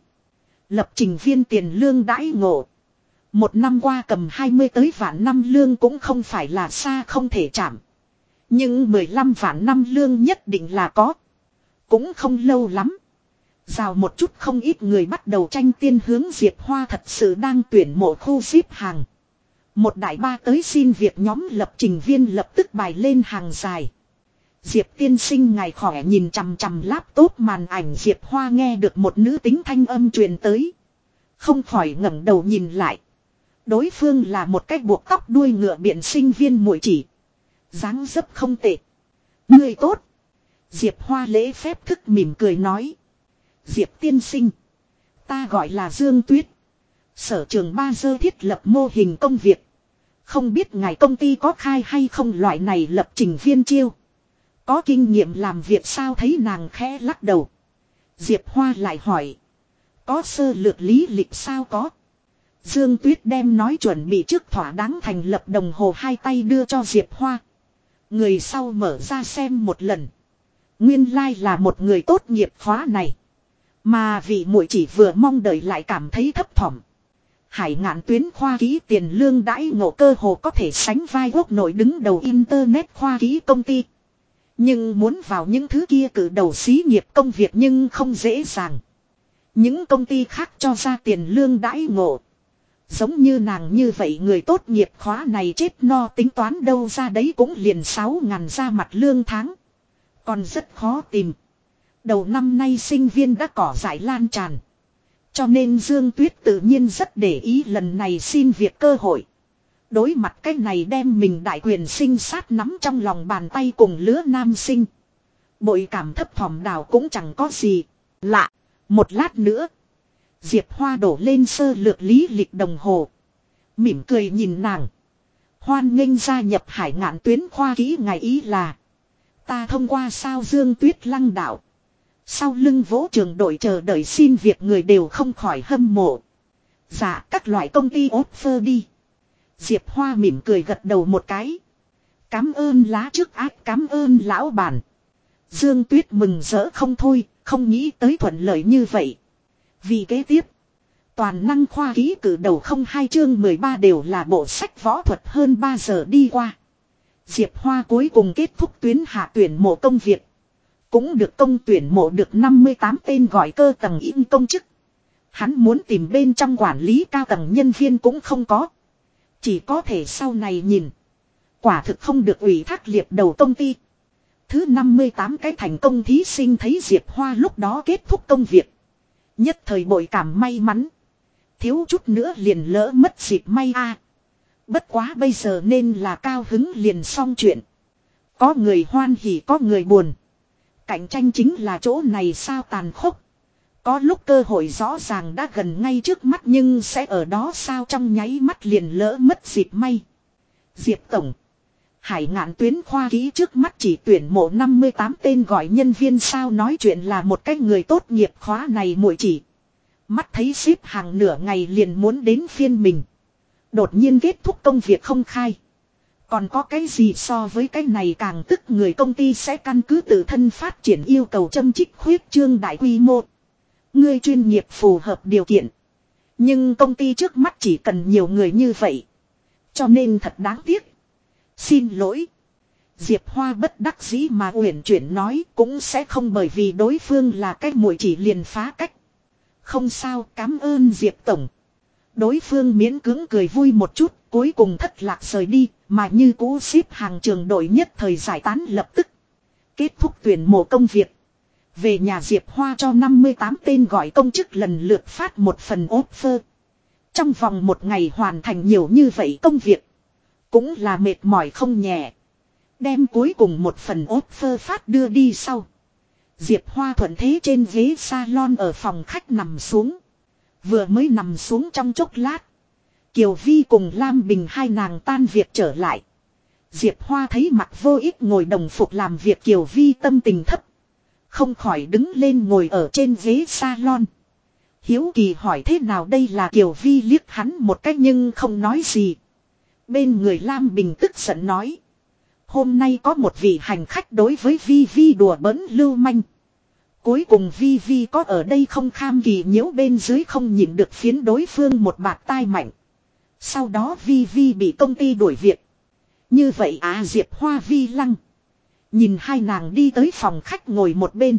Lập trình viên tiền lương đãi ngộ. Một năm qua cầm 20 tới vạn năm lương cũng không phải là xa không thể chạm. Nhưng 15 vạn năm lương nhất định là có. Cũng không lâu lắm. Rào một chút không ít người bắt đầu tranh tiên hướng Diệp Hoa thật sự đang tuyển mộ khu ship hàng. Một đại ba tới xin việc nhóm lập trình viên lập tức bài lên hàng dài. Diệp tiên sinh ngài khỏe nhìn chằm chằm laptop màn ảnh Diệp Hoa nghe được một nữ tính thanh âm truyền tới. Không khỏi ngẩng đầu nhìn lại. Đối phương là một cách buộc tóc đuôi ngựa biện sinh viên mũi chỉ dáng dấp không tệ. Người tốt. Diệp Hoa lễ phép thức mỉm cười nói. Diệp tiên sinh. Ta gọi là Dương Tuyết. Sở trường ba dơ thiết lập mô hình công việc. Không biết ngài công ty có khai hay không, loại này lập trình viên chiêu. Có kinh nghiệm làm việc sao thấy nàng khẽ lắc đầu. Diệp Hoa lại hỏi. Có sơ lược lý lịch sao có. Dương Tuyết đem nói chuẩn bị trước thỏa đáng thành lập đồng hồ hai tay đưa cho Diệp Hoa. Người sau mở ra xem một lần. Nguyên lai là một người tốt nghiệp khóa này. Mà vị muội chỉ vừa mong đợi lại cảm thấy thấp thỏm. Hải ngạn tuyến khoa ký tiền lương đãi ngộ cơ hồ có thể sánh vai quốc nội đứng đầu internet khoa ký công ty. Nhưng muốn vào những thứ kia cử đầu xí nghiệp công việc nhưng không dễ dàng. Những công ty khác cho ra tiền lương đãi ngộ. Giống như nàng như vậy người tốt nghiệp khóa này chết no tính toán đâu ra đấy cũng liền sáu ngàn ra mặt lương tháng. Còn rất khó tìm. Đầu năm nay sinh viên đã cỏ giải lan tràn. Cho nên Dương Tuyết tự nhiên rất để ý lần này xin việc cơ hội. Đối mặt cái này đem mình đại quyền sinh sát nắm trong lòng bàn tay cùng lứa nam sinh. Bội cảm thấp thỏm đào cũng chẳng có gì. Lạ. Một lát nữa. Diệp Hoa đổ lên sơ lược lý lịch đồng hồ. Mỉm cười nhìn nàng. Hoan nghênh gia nhập hải ngạn tuyến khoa kỹ ngài ý là. Ta thông qua sao dương tuyết lăng đạo. Sau lưng vỗ trường đội chờ đợi xin việc người đều không khỏi hâm mộ. Dạ các loại công ty offer đi. Diệp Hoa mỉm cười gật đầu một cái. Cám ơn lá trước ác cám ơn lão bản. Dương Tuyết mừng rỡ không thôi, không nghĩ tới thuận lợi như vậy. Vì kế tiếp, toàn năng khoa ký cử đầu không hai chương 13 đều là bộ sách võ thuật hơn 3 giờ đi qua. Diệp Hoa cuối cùng kết thúc tuyến hạ tuyển mộ công việc. Cũng được công tuyển mộ được 58 tên gọi cơ tầng in công chức. Hắn muốn tìm bên trong quản lý cao tầng nhân viên cũng không có. Chỉ có thể sau này nhìn. Quả thực không được ủy thác liệp đầu công ty. Thứ 58 cái thành công thí sinh thấy Diệp Hoa lúc đó kết thúc công việc. Nhất thời bội cảm may mắn. Thiếu chút nữa liền lỡ mất dịp may a. Bất quá bây giờ nên là cao hứng liền xong chuyện. Có người hoan hỉ, có người buồn. Cạnh tranh chính là chỗ này sao tàn khốc. Có lúc cơ hội rõ ràng đã gần ngay trước mắt nhưng sẽ ở đó sao trong nháy mắt liền lỡ mất dịp may. Diệp Tổng. Hải ngạn tuyến khoa ký trước mắt chỉ tuyển mộ 58 tên gọi nhân viên sao nói chuyện là một cái người tốt nghiệp khóa này muội chỉ. Mắt thấy ship hàng nửa ngày liền muốn đến phiên mình. Đột nhiên kết thúc công việc không khai. Còn có cái gì so với cái này càng tức người công ty sẽ căn cứ tự thân phát triển yêu cầu châm trích khuyết trương đại quy mô. Ngươi chuyên nghiệp phù hợp điều kiện. Nhưng công ty trước mắt chỉ cần nhiều người như vậy. Cho nên thật đáng tiếc. Xin lỗi. Diệp Hoa bất đắc dĩ mà uyển chuyển nói cũng sẽ không bởi vì đối phương là cách mũi chỉ liền phá cách. Không sao, cảm ơn Diệp Tổng. Đối phương miễn cưỡng cười vui một chút, cuối cùng thất lạc rời đi, mà như cũ xếp hàng trường đội nhất thời giải tán lập tức. Kết thúc tuyển mộ công việc. Về nhà Diệp Hoa cho 58 tên gọi công chức lần lượt phát một phần offer. Trong vòng một ngày hoàn thành nhiều như vậy công việc. Cũng là mệt mỏi không nhẹ. Đem cuối cùng một phần offer phát đưa đi sau. Diệp Hoa thuận thế trên ghế salon ở phòng khách nằm xuống. Vừa mới nằm xuống trong chốc lát. Kiều Vi cùng Lam Bình hai nàng tan việc trở lại. Diệp Hoa thấy mặt vô ích ngồi đồng phục làm việc Kiều Vi tâm tình thấp. Không khỏi đứng lên ngồi ở trên ghế salon. Hiếu kỳ hỏi thế nào đây là Kiều Vi liếc hắn một cách nhưng không nói gì. Bên người Lam Bình tức giận nói. Hôm nay có một vị hành khách đối với Vi Vi đùa bỡn lưu manh. Cuối cùng Vi Vi có ở đây không kham kỳ nhiễu bên dưới không nhìn được phiến đối phương một bạt tai mạnh. Sau đó Vi Vi bị công ty đuổi việc. Như vậy à Diệp Hoa Vi lăng. Nhìn hai nàng đi tới phòng khách ngồi một bên.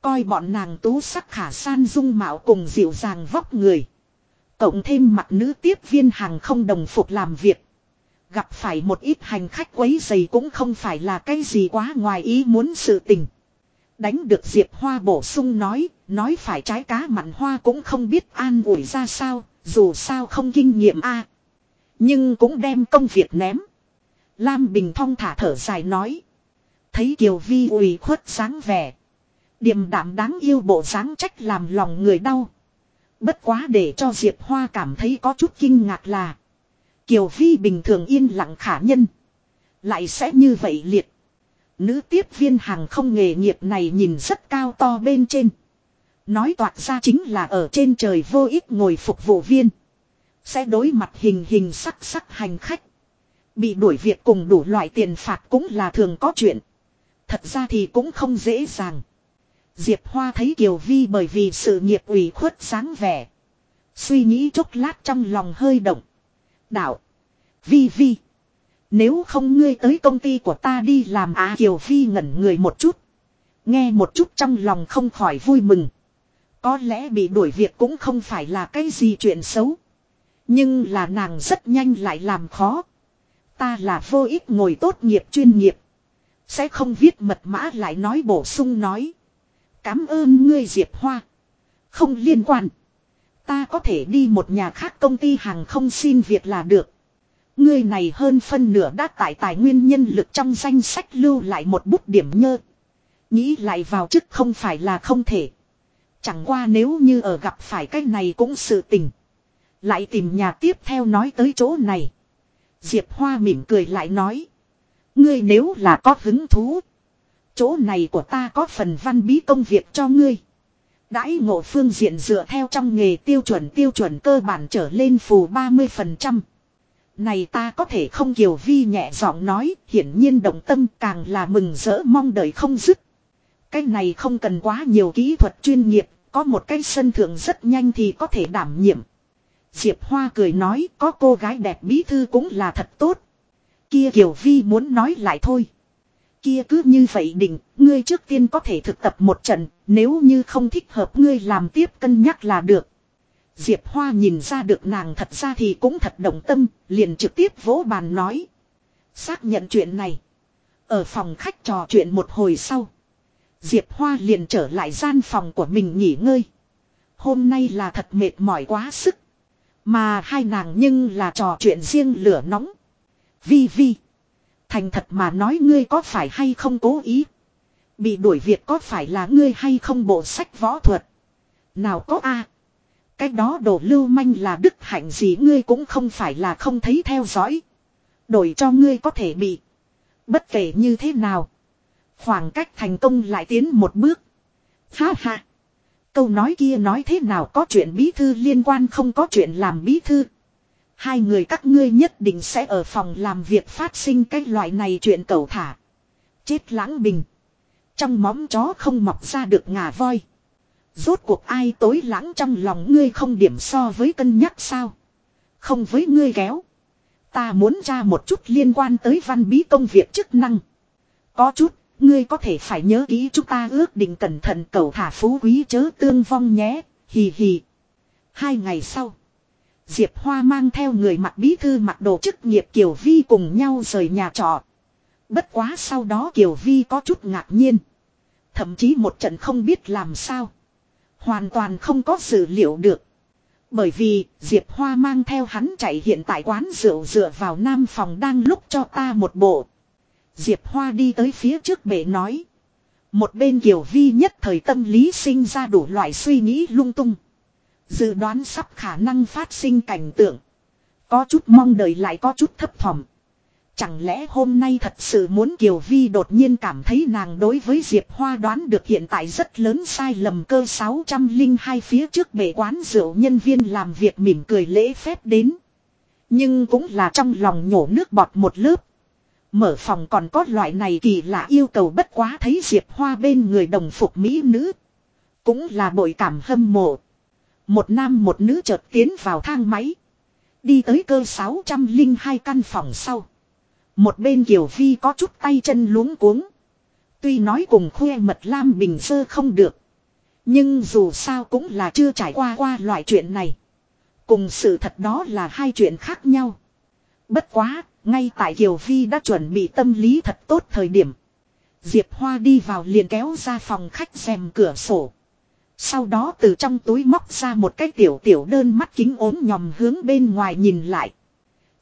Coi bọn nàng tú sắc khả san dung mạo cùng dịu dàng vóc người. Cộng thêm mặt nữ tiếp viên hàng không đồng phục làm việc. Gặp phải một ít hành khách quấy dày cũng không phải là cái gì quá ngoài ý muốn sự tình. Đánh được Diệp Hoa bổ sung nói, nói phải trái cá mặn hoa cũng không biết an ủi ra sao, dù sao không kinh nghiệm a Nhưng cũng đem công việc ném. Lam Bình thong thả thở dài nói. Thấy Kiều Vi ủy khuất sáng vẻ. Điềm đạm đáng yêu bộ dáng trách làm lòng người đau. Bất quá để cho Diệp Hoa cảm thấy có chút kinh ngạc là. Kiều Vi bình thường yên lặng khả nhân. Lại sẽ như vậy liệt. Nữ tiếp viên hàng không nghề nghiệp này nhìn rất cao to bên trên. Nói toạc ra chính là ở trên trời vô ích ngồi phục vụ viên. Sẽ đối mặt hình hình sắc sắc hành khách. Bị đuổi việc cùng đủ loại tiền phạt cũng là thường có chuyện. Thật ra thì cũng không dễ dàng. Diệp Hoa thấy Kiều Vi bởi vì sự nghiệp ủy khuất sáng vẻ. Suy nghĩ chốc lát trong lòng hơi động. Đạo. Vi Vi. Nếu không ngươi tới công ty của ta đi làm á, Kiều Vi ngẩn người một chút. Nghe một chút trong lòng không khỏi vui mừng. Có lẽ bị đuổi việc cũng không phải là cái gì chuyện xấu. Nhưng là nàng rất nhanh lại làm khó. Ta là vô ích ngồi tốt nghiệp chuyên nghiệp. Sẽ không viết mật mã lại nói bổ sung nói. Cám ơn ngươi Diệp Hoa. Không liên quan. Ta có thể đi một nhà khác công ty hàng không xin việc là được. Ngươi này hơn phân nửa đã tại tài nguyên nhân lực trong danh sách lưu lại một bút điểm nhơ. Nghĩ lại vào chức không phải là không thể. Chẳng qua nếu như ở gặp phải cái này cũng sự tình. Lại tìm nhà tiếp theo nói tới chỗ này. Diệp Hoa mỉm cười lại nói. Ngươi nếu là có hứng thú. Chỗ này của ta có phần văn bí công việc cho ngươi. Đãi ngộ phương diện dựa theo trong nghề tiêu chuẩn tiêu chuẩn cơ bản trở lên phù 30%. Này ta có thể không kiều vi nhẹ giọng nói, hiển nhiên động tâm càng là mừng rỡ mong đợi không dứt. Cái này không cần quá nhiều kỹ thuật chuyên nghiệp, có một cái sân thượng rất nhanh thì có thể đảm nhiệm. Diệp Hoa cười nói có cô gái đẹp bí thư cũng là thật tốt. Kia Kiều Vi muốn nói lại thôi. Kia cứ như vậy định, ngươi trước tiên có thể thực tập một trận, nếu như không thích hợp ngươi làm tiếp cân nhắc là được. Diệp Hoa nhìn ra được nàng thật ra thì cũng thật động tâm, liền trực tiếp vỗ bàn nói. Xác nhận chuyện này. Ở phòng khách trò chuyện một hồi sau. Diệp Hoa liền trở lại gian phòng của mình nghỉ ngơi. Hôm nay là thật mệt mỏi quá sức. Mà hai nàng nhưng là trò chuyện riêng lửa nóng. Vi Vi. Thành thật mà nói ngươi có phải hay không cố ý. Bị đuổi việc có phải là ngươi hay không bộ sách võ thuật. Nào có a Cái đó đồ lưu manh là đức hạnh gì ngươi cũng không phải là không thấy theo dõi. Đổi cho ngươi có thể bị. Bất kể như thế nào. Khoảng cách thành công lại tiến một bước. Ha ha. Câu nói kia nói thế nào có chuyện bí thư liên quan không có chuyện làm bí thư. Hai người các ngươi nhất định sẽ ở phòng làm việc phát sinh cái loại này chuyện cầu thả. Chết lãng bình. Trong móng chó không mọc ra được ngà voi. Rốt cuộc ai tối lãng trong lòng ngươi không điểm so với cân nhắc sao. Không với ngươi kéo. Ta muốn ra một chút liên quan tới văn bí công việc chức năng. Có chút, ngươi có thể phải nhớ kỹ chúng ta ước định cẩn thận cầu thả phú quý chớ tương vong nhé, hì hì. Hai ngày sau, Diệp Hoa mang theo người mặc bí thư mặc đồ chức nghiệp Kiều Vi cùng nhau rời nhà trọ. Bất quá sau đó Kiều Vi có chút ngạc nhiên. Thậm chí một trận không biết làm sao. Hoàn toàn không có sự liệu được. Bởi vì Diệp Hoa mang theo hắn chạy hiện tại quán rượu dựa vào nam phòng đang lúc cho ta một bộ. Diệp Hoa đi tới phía trước bể nói. Một bên Kiều Vi nhất thời tâm lý sinh ra đủ loại suy nghĩ lung tung. Dự đoán sắp khả năng phát sinh cảnh tượng. Có chút mong đợi lại có chút thấp thỏm. Chẳng lẽ hôm nay thật sự muốn Kiều Vi đột nhiên cảm thấy nàng đối với Diệp Hoa đoán được hiện tại rất lớn sai lầm cơ 602 phía trước bể quán rượu nhân viên làm việc mỉm cười lễ phép đến. Nhưng cũng là trong lòng nhổ nước bọt một lớp. Mở phòng còn có loại này kỳ lạ yêu cầu bất quá thấy Diệp Hoa bên người đồng phục mỹ nữ. Cũng là bội cảm hâm mộ. Một nam một nữ chợt tiến vào thang máy. Đi tới cơ 602 căn phòng sau. Một bên Kiều Vi có chút tay chân luống cuống. Tuy nói cùng khuê mật lam bình sơ không được. Nhưng dù sao cũng là chưa trải qua qua loại chuyện này. Cùng sự thật đó là hai chuyện khác nhau. Bất quá, ngay tại Kiều Vi đã chuẩn bị tâm lý thật tốt thời điểm. Diệp Hoa đi vào liền kéo ra phòng khách xem cửa sổ. Sau đó từ trong túi móc ra một cái tiểu tiểu đơn mắt kính ốm nhòm hướng bên ngoài nhìn lại.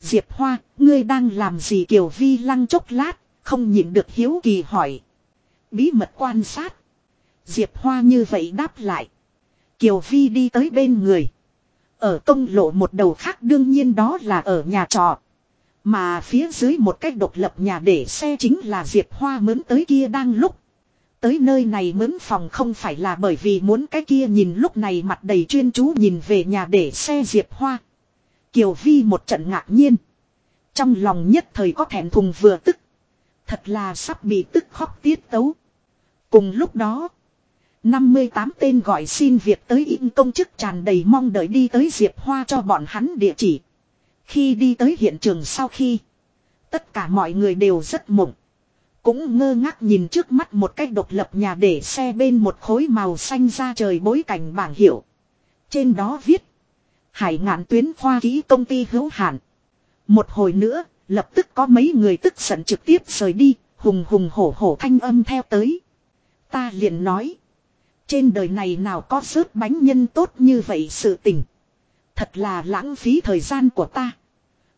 Diệp Hoa, ngươi đang làm gì Kiều Vi lăng chốc lát, không nhịn được hiếu kỳ hỏi. Bí mật quan sát. Diệp Hoa như vậy đáp lại. Kiều Vi đi tới bên người. Ở công lộ một đầu khác đương nhiên đó là ở nhà trọ. Mà phía dưới một cách độc lập nhà để xe chính là Diệp Hoa mướn tới kia đang lúc. Tới nơi này mướn phòng không phải là bởi vì muốn cái kia nhìn lúc này mặt đầy chuyên chú nhìn về nhà để xe Diệp Hoa. Kiều Vi một trận ngạc nhiên. Trong lòng nhất thời có thẹn thùng vừa tức. Thật là sắp bị tức khóc tiết tấu. Cùng lúc đó. 58 tên gọi xin việc tới in công chức tràn đầy mong đợi đi tới Diệp Hoa cho bọn hắn địa chỉ. Khi đi tới hiện trường sau khi. Tất cả mọi người đều rất mộng. Cũng ngơ ngác nhìn trước mắt một cái độc lập nhà để xe bên một khối màu xanh ra trời bối cảnh bảng hiệu. Trên đó viết. Hải ngạn tuyến khoa ký công ty hữu hạn. Một hồi nữa, lập tức có mấy người tức giận trực tiếp rời đi, hùng hùng hổ hổ thanh âm theo tới. Ta liền nói. Trên đời này nào có rớt bánh nhân tốt như vậy sự tình. Thật là lãng phí thời gian của ta.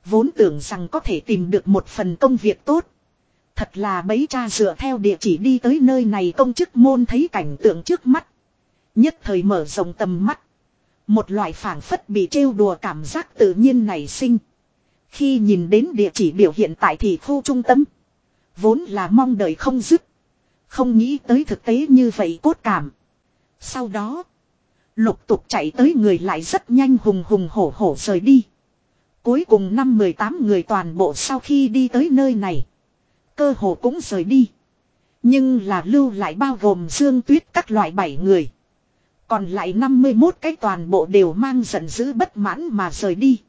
Vốn tưởng rằng có thể tìm được một phần công việc tốt. Thật là bấy cha dựa theo địa chỉ đi tới nơi này công chức môn thấy cảnh tượng trước mắt. Nhất thời mở rộng tầm mắt. Một loại phảng phất bị trêu đùa cảm giác tự nhiên nảy sinh. Khi nhìn đến địa chỉ biểu hiện tại thị khu trung tâm. Vốn là mong đợi không dứt. Không nghĩ tới thực tế như vậy cốt cảm. Sau đó. Lục tục chạy tới người lại rất nhanh hùng hùng hổ hổ rời đi. Cuối cùng năm 18 người toàn bộ sau khi đi tới nơi này. Cơ hồ cũng rời đi. Nhưng là lưu lại bao gồm dương tuyết các loại bảy người. Còn lại 51 cái toàn bộ đều mang giận dữ bất mãn mà rời đi.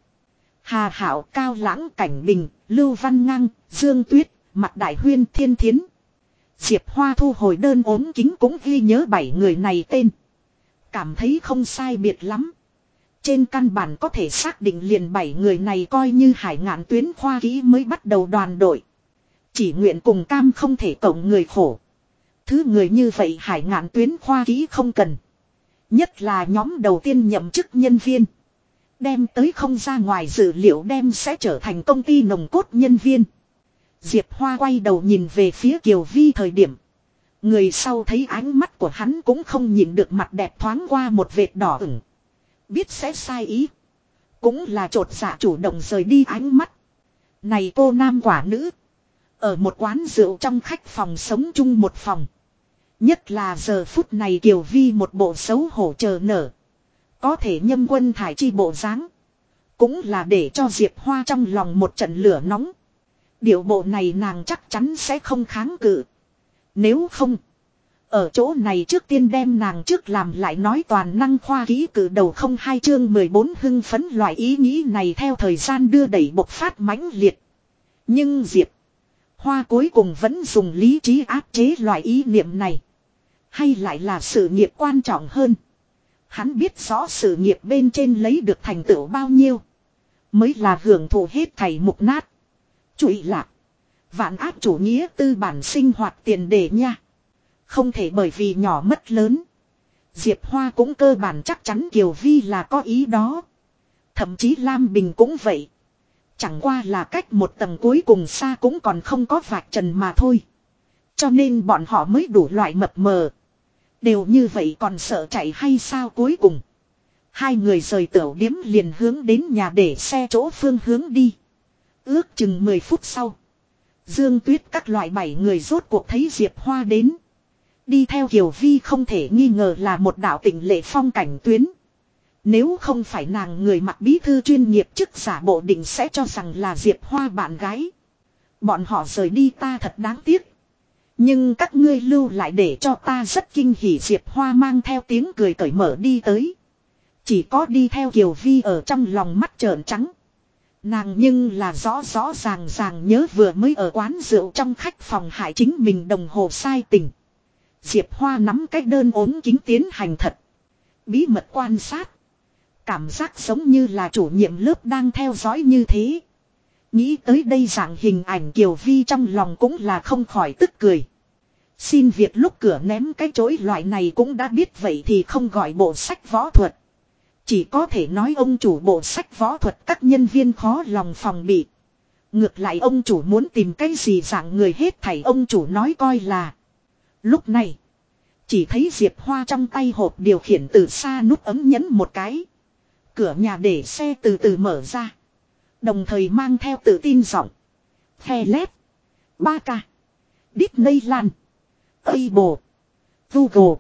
Hà Hảo, Cao Lãng, Cảnh Bình, Lưu Văn Ngang, Dương Tuyết, Mặt Đại Huyên, Thiên Thiến. Diệp Hoa thu hồi đơn ốm kính cũng ghi nhớ bảy người này tên. Cảm thấy không sai biệt lắm. Trên căn bản có thể xác định liền bảy người này coi như hải ngạn tuyến khoa kỹ mới bắt đầu đoàn đội. Chỉ nguyện cùng cam không thể cộng người khổ. Thứ người như vậy hải ngạn tuyến khoa kỹ không cần. Nhất là nhóm đầu tiên nhậm chức nhân viên. Đem tới không ra ngoài dự liệu đem sẽ trở thành công ty nồng cốt nhân viên. Diệp Hoa quay đầu nhìn về phía Kiều Vi thời điểm. Người sau thấy ánh mắt của hắn cũng không nhìn được mặt đẹp thoáng qua một vệt đỏ ửng. Biết sẽ sai ý. Cũng là trột dạ chủ động rời đi ánh mắt. Này cô nam quả nữ. Ở một quán rượu trong khách phòng sống chung một phòng. Nhất là giờ phút này Kiều Vi một bộ xấu hổ chờ nở. Có thể nhâm quân thải chi bộ dáng Cũng là để cho Diệp Hoa trong lòng một trận lửa nóng. Điều bộ này nàng chắc chắn sẽ không kháng cự. Nếu không. Ở chỗ này trước tiên đem nàng trước làm lại nói toàn năng khoa ký cử đầu không hai chương 14 hưng phấn loại ý nghĩ này theo thời gian đưa đẩy bộc phát mãnh liệt. Nhưng Diệp Hoa cuối cùng vẫn dùng lý trí áp chế loại ý niệm này. Hay lại là sự nghiệp quan trọng hơn. Hắn biết rõ sự nghiệp bên trên lấy được thành tựu bao nhiêu. Mới là hưởng thụ hết thầy mục nát. Chụy lạc. Vạn áp chủ nghĩa tư bản sinh hoạt tiền đề nha. Không thể bởi vì nhỏ mất lớn. Diệp Hoa cũng cơ bản chắc chắn Kiều Vi là có ý đó. Thậm chí Lam Bình cũng vậy. Chẳng qua là cách một tầng cuối cùng xa cũng còn không có vạch trần mà thôi. Cho nên bọn họ mới đủ loại mập mờ. Đều như vậy còn sợ chạy hay sao cuối cùng. Hai người rời tiểu điếm liền hướng đến nhà để xe chỗ phương hướng đi. Ước chừng 10 phút sau. Dương Tuyết các loại bảy người rốt cuộc thấy Diệp Hoa đến. Đi theo Kiều Vi không thể nghi ngờ là một đạo tỉnh lệ phong cảnh tuyến. Nếu không phải nàng người mặc bí thư chuyên nghiệp chức giả bộ định sẽ cho rằng là Diệp Hoa bạn gái. Bọn họ rời đi ta thật đáng tiếc. Nhưng các ngươi lưu lại để cho ta rất kinh hỉ Diệp Hoa mang theo tiếng cười cởi mở đi tới. Chỉ có đi theo Kiều Vi ở trong lòng mắt trợn trắng. Nàng nhưng là rõ rõ ràng ràng nhớ vừa mới ở quán rượu trong khách phòng hại chính mình đồng hồ sai tình. Diệp Hoa nắm cái đơn ốm kính tiến hành thật. Bí mật quan sát. Cảm giác giống như là chủ nhiệm lớp đang theo dõi như thế. Nghĩ tới đây dạng hình ảnh Kiều Vi trong lòng cũng là không khỏi tức cười. Xin việc lúc cửa ném cái chối loại này cũng đã biết vậy thì không gọi bộ sách võ thuật. Chỉ có thể nói ông chủ bộ sách võ thuật các nhân viên khó lòng phòng bị. Ngược lại ông chủ muốn tìm cái gì dạng người hết thảy ông chủ nói coi là. Lúc này, chỉ thấy Diệp Hoa trong tay hộp điều khiển từ xa nút ấm nhấn một cái. Cửa nhà để xe từ từ mở ra. Đồng thời mang theo tự tin giọng. Khe lép. Ba ca. Disneyland. Able. Google.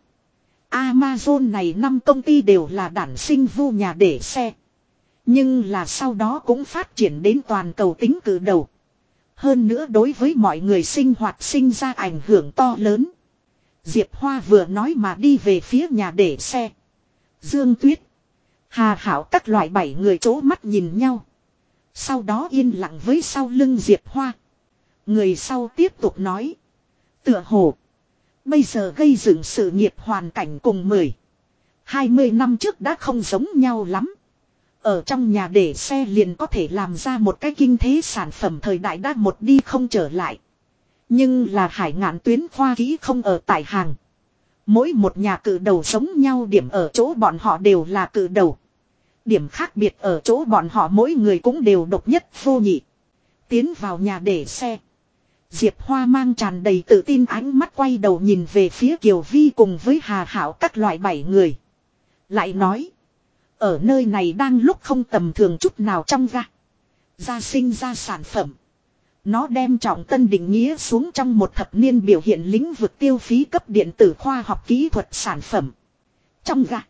Amazon này năm công ty đều là đản sinh vu nhà để xe. Nhưng là sau đó cũng phát triển đến toàn cầu tính cử đầu. Hơn nữa đối với mọi người sinh hoạt sinh ra ảnh hưởng to lớn. Diệp Hoa vừa nói mà đi về phía nhà để xe. Dương Tuyết. Hà Hảo các loại bảy người chố mắt nhìn nhau. Sau đó yên lặng với sau lưng Diệp Hoa. Người sau tiếp tục nói. Tựa hồ. Bây giờ gây dựng sự nghiệp hoàn cảnh cùng mười. hai mươi năm trước đã không giống nhau lắm. Ở trong nhà để xe liền có thể làm ra một cái kinh thế sản phẩm thời đại đã một đi không trở lại. Nhưng là hải ngạn tuyến khoa kỹ không ở tại hàng. Mỗi một nhà cử đầu sống nhau, điểm ở chỗ bọn họ đều là cử đầu. Điểm khác biệt ở chỗ bọn họ mỗi người cũng đều độc nhất, vô nhị. Tiến vào nhà để xe. Diệp Hoa mang tràn đầy tự tin ánh mắt quay đầu nhìn về phía Kiều Vi cùng với Hà Hảo các loại bảy người. Lại nói. Ở nơi này đang lúc không tầm thường chút nào trong ra. Ra sinh ra sản phẩm. Nó đem trọng tân định nghĩa xuống trong một thập niên biểu hiện lĩnh vực tiêu phí cấp điện tử khoa học kỹ thuật sản phẩm. Trong gạ.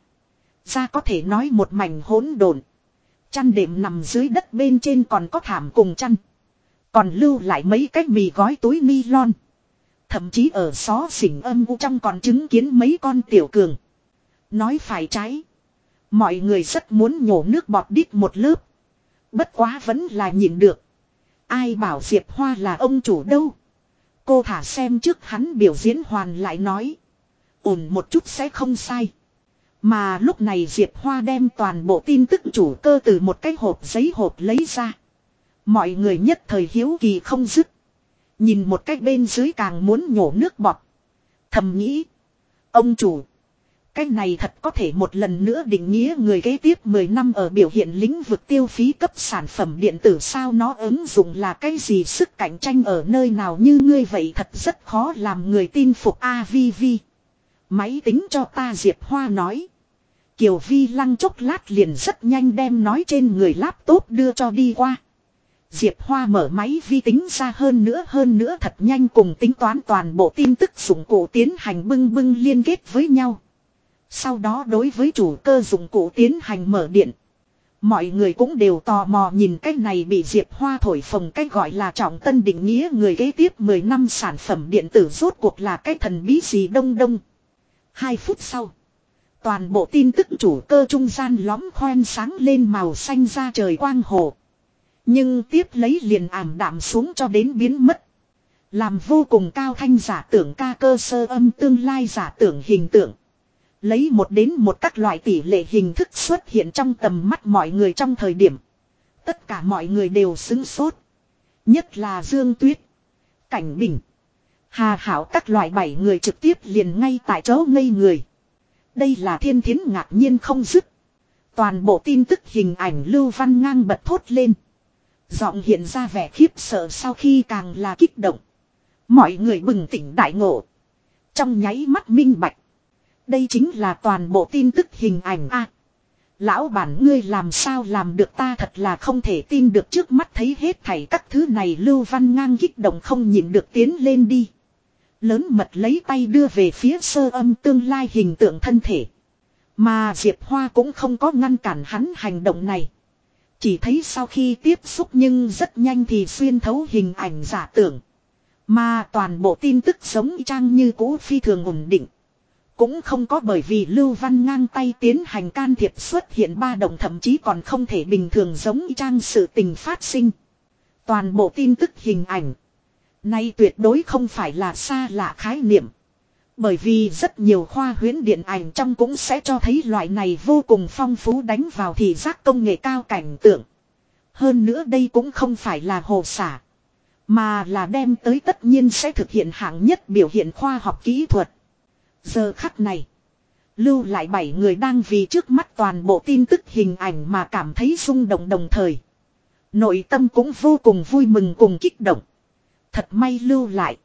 Ra có thể nói một mảnh hỗn độn. Chăn đệm nằm dưới đất bên trên còn có thảm cùng chăn. Còn lưu lại mấy cái mì gói túi ni lon. Thậm chí ở xó xỉnh âm u trong còn chứng kiến mấy con tiểu cường. Nói phải trái. Mọi người rất muốn nhổ nước bọt đít một lớp. Bất quá vẫn là nhịn được. Ai bảo Diệp Hoa là ông chủ đâu. Cô thả xem trước hắn biểu diễn hoàn lại nói. Ổn một chút sẽ không sai. Mà lúc này Diệp Hoa đem toàn bộ tin tức chủ cơ từ một cái hộp giấy hộp lấy ra. Mọi người nhất thời hiếu kỳ không dứt. Nhìn một cách bên dưới càng muốn nhổ nước bọt. Thầm nghĩ. Ông chủ. Cái này thật có thể một lần nữa định nghĩa người kế tiếp 10 năm ở biểu hiện lĩnh vực tiêu phí cấp sản phẩm điện tử sao nó ứng dụng là cái gì, sức cạnh tranh ở nơi nào, như ngươi vậy thật rất khó làm người tin phục AVV. Máy tính cho ta Diệp Hoa nói. Kiều Vi lăng chốc lát liền rất nhanh đem nói trên người laptop đưa cho đi qua. Diệp Hoa mở máy vi tính ra hơn nữa hơn nữa thật nhanh cùng tính toán toàn bộ tin tức dụng cụ tiến hành bưng bưng liên kết với nhau. Sau đó đối với chủ cơ dụng cụ tiến hành mở điện. Mọi người cũng đều tò mò nhìn cái này bị Diệp Hoa thổi phồng cái gọi là trọng tân định nghĩa người kế tiếp 10 năm sản phẩm điện tử rốt cuộc là cái thần bí gì đông đông. Hai phút sau. Toàn bộ tin tức chủ cơ trung gian lõm khoen sáng lên màu xanh ra trời quang hồ. Nhưng tiếp lấy liền ảm đạm xuống cho đến biến mất. Làm vô cùng cao thanh giả tưởng ca cơ sơ âm tương lai giả tưởng hình tượng. Lấy một đến một các loại tỷ lệ hình thức xuất hiện trong tầm mắt mọi người trong thời điểm. Tất cả mọi người đều xứng sốt. Nhất là Dương Tuyết. Cảnh Bình. Hà Hảo các loại bảy người trực tiếp liền ngay tại chỗ ngây người. Đây là thiên thiến ngạc nhiên không dứt. Toàn bộ tin tức hình ảnh lưu văn ngang bật thốt lên. Giọng hiện ra vẻ khiếp sợ sau khi càng là kích động. Mọi người bừng tỉnh đại ngộ. Trong nháy mắt minh bạch. Đây chính là toàn bộ tin tức hình ảnh a. lão bản ngươi làm sao làm được ta thật là không thể tin được trước mắt thấy hết thảy các thứ này lưu văn ngang kích động không nhìn được tiến lên đi. Lớn mật lấy tay đưa về phía sơ âm tương lai hình tượng thân thể. Mà Diệp Hoa cũng không có ngăn cản hắn hành động này. Chỉ thấy sau khi tiếp xúc nhưng rất nhanh thì xuyên thấu hình ảnh giả tưởng. Mà toàn bộ tin tức giống trang như cũ phi thường ổn định. Cũng không có bởi vì Lưu Văn ngang tay tiến hành can thiệp xuất hiện ba động thậm chí còn không thể bình thường giống trang sự tình phát sinh. Toàn bộ tin tức hình ảnh. Nay tuyệt đối không phải là xa lạ khái niệm. Bởi vì rất nhiều khoa huyễn điện ảnh trong cũng sẽ cho thấy loại này vô cùng phong phú đánh vào thị giác công nghệ cao cảnh tượng. Hơn nữa đây cũng không phải là hồ xả. Mà là đem tới tất nhiên sẽ thực hiện hạng nhất biểu hiện khoa học kỹ thuật. Giờ khắc này. Lưu lại bảy người đang vì trước mắt toàn bộ tin tức hình ảnh mà cảm thấy rung động đồng thời. Nội tâm cũng vô cùng vui mừng cùng kích động. Thật may lưu lại.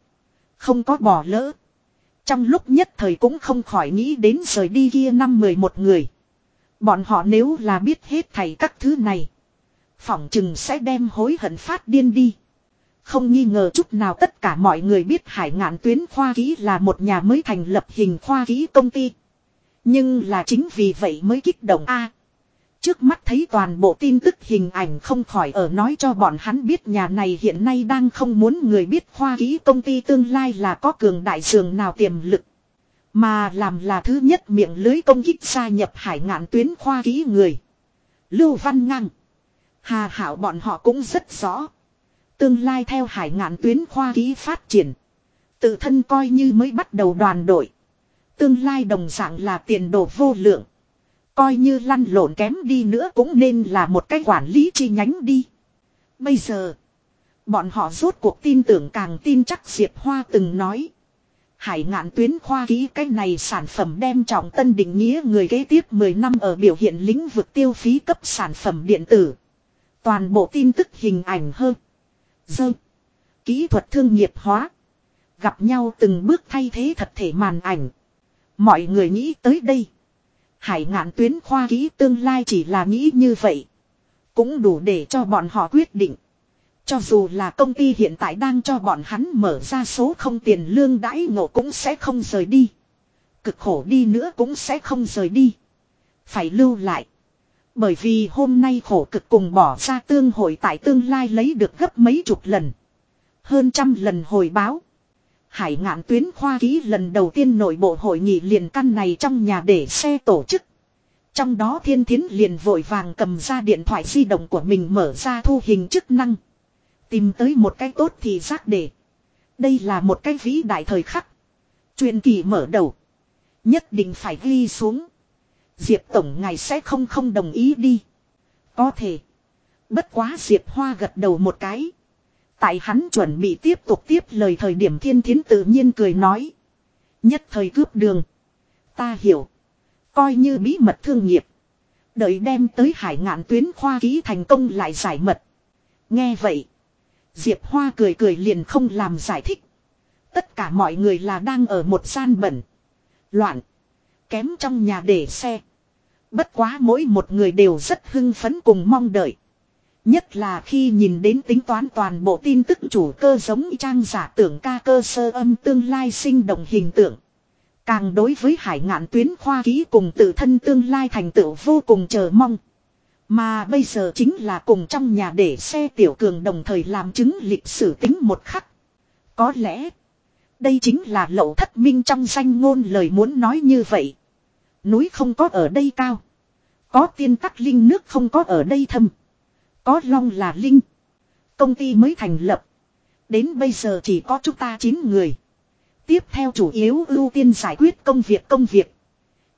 Không có bỏ lỡ. Trong lúc nhất thời cũng không khỏi nghĩ đến rời đi kia năm mười một người. Bọn họ nếu là biết hết thầy các thứ này. Phỏng chừng sẽ đem hối hận phát điên đi. Không nghi ngờ chút nào tất cả mọi người biết hải ngạn tuyến khoa ký là một nhà mới thành lập hình khoa ký công ty. Nhưng là chính vì vậy mới kích động A. trước mắt thấy toàn bộ tin tức hình ảnh không khỏi ở nói cho bọn hắn biết nhà này hiện nay đang không muốn người biết khoa ký công ty tương lai là có cường đại dường nào tiềm lực. Mà làm là thứ nhất miệng lưới công kích gia nhập hải ngạn tuyến khoa ký người. Lưu Văn Ngang. Hà Hảo bọn họ cũng rất rõ. Tương lai theo hải ngạn tuyến khoa ký phát triển. Tự thân coi như mới bắt đầu đoàn đội. Tương lai đồng dạng là tiền đồ vô lượng. Coi như lăn lộn kém đi nữa cũng nên là một cái quản lý chi nhánh đi. Bây giờ. Bọn họ rốt cuộc tin tưởng càng tin chắc Diệp Hoa từng nói. Hải ngạn tuyến khoa ký cái này sản phẩm đem trọng tân định nghĩa người kế tiếp 10 năm ở biểu hiện lĩnh vực tiêu phí cấp sản phẩm điện tử. Toàn bộ tin tức hình ảnh hơn. Dơ. Kỹ thuật thương nghiệp hóa. Gặp nhau từng bước thay thế thật thể màn ảnh. Mọi người nghĩ tới đây. Hải ngạn tuyến khoa kỹ tương lai chỉ là nghĩ như vậy. Cũng đủ để cho bọn họ quyết định. Cho dù là công ty hiện tại đang cho bọn hắn mở ra số không tiền lương đãi ngộ cũng sẽ không rời đi. Cực khổ đi nữa cũng sẽ không rời đi. Phải lưu lại. Bởi vì hôm nay khổ cực cùng bỏ ra tương hội tại tương lai lấy được gấp mấy chục lần. Hơn trăm lần hồi báo. Hải ngạn tuyến khoa ký lần đầu tiên nội bộ hội nghị liền căn này trong nhà để xe tổ chức. Trong đó thiên thiến liền vội vàng cầm ra điện thoại di động của mình mở ra thu hình chức năng. Tìm tới một cái tốt thì giác để. Đây là một cái vĩ đại thời khắc. Truyền kỳ mở đầu. Nhất định phải ghi xuống. Diệp Tổng ngài sẽ không không đồng ý đi. Có thể. Bất quá Diệp Hoa gật đầu một cái. Tại hắn chuẩn bị tiếp tục tiếp lời thời điểm thiên thiến tự nhiên cười nói. Nhất thời cướp đường. Ta hiểu. Coi như bí mật thương nghiệp. Đợi đem tới hải ngạn tuyến khoa ký thành công lại giải mật. Nghe vậy. Diệp Hoa cười cười liền không làm giải thích. Tất cả mọi người là đang ở một gian bẩn. Loạn. Kém trong nhà để xe. Bất quá mỗi một người đều rất hưng phấn cùng mong đợi. Nhất là khi nhìn đến tính toán toàn bộ tin tức chủ cơ giống trang giả tưởng ca cơ sơ âm tương lai sinh động hình tượng. Càng đối với hải ngạn tuyến khoa ký cùng tự thân tương lai thành tựu vô cùng chờ mong. Mà bây giờ chính là cùng trong nhà để xe tiểu cường đồng thời làm chứng lịch sử tính một khắc. Có lẽ, đây chính là lậu thất minh trong danh ngôn lời muốn nói như vậy. Núi không có ở đây cao. Có tiên tắc linh nước không có ở đây thâm. Có long là linh. Công ty mới thành lập. Đến bây giờ chỉ có chúng ta 9 người. Tiếp theo chủ yếu ưu tiên giải quyết công việc công việc.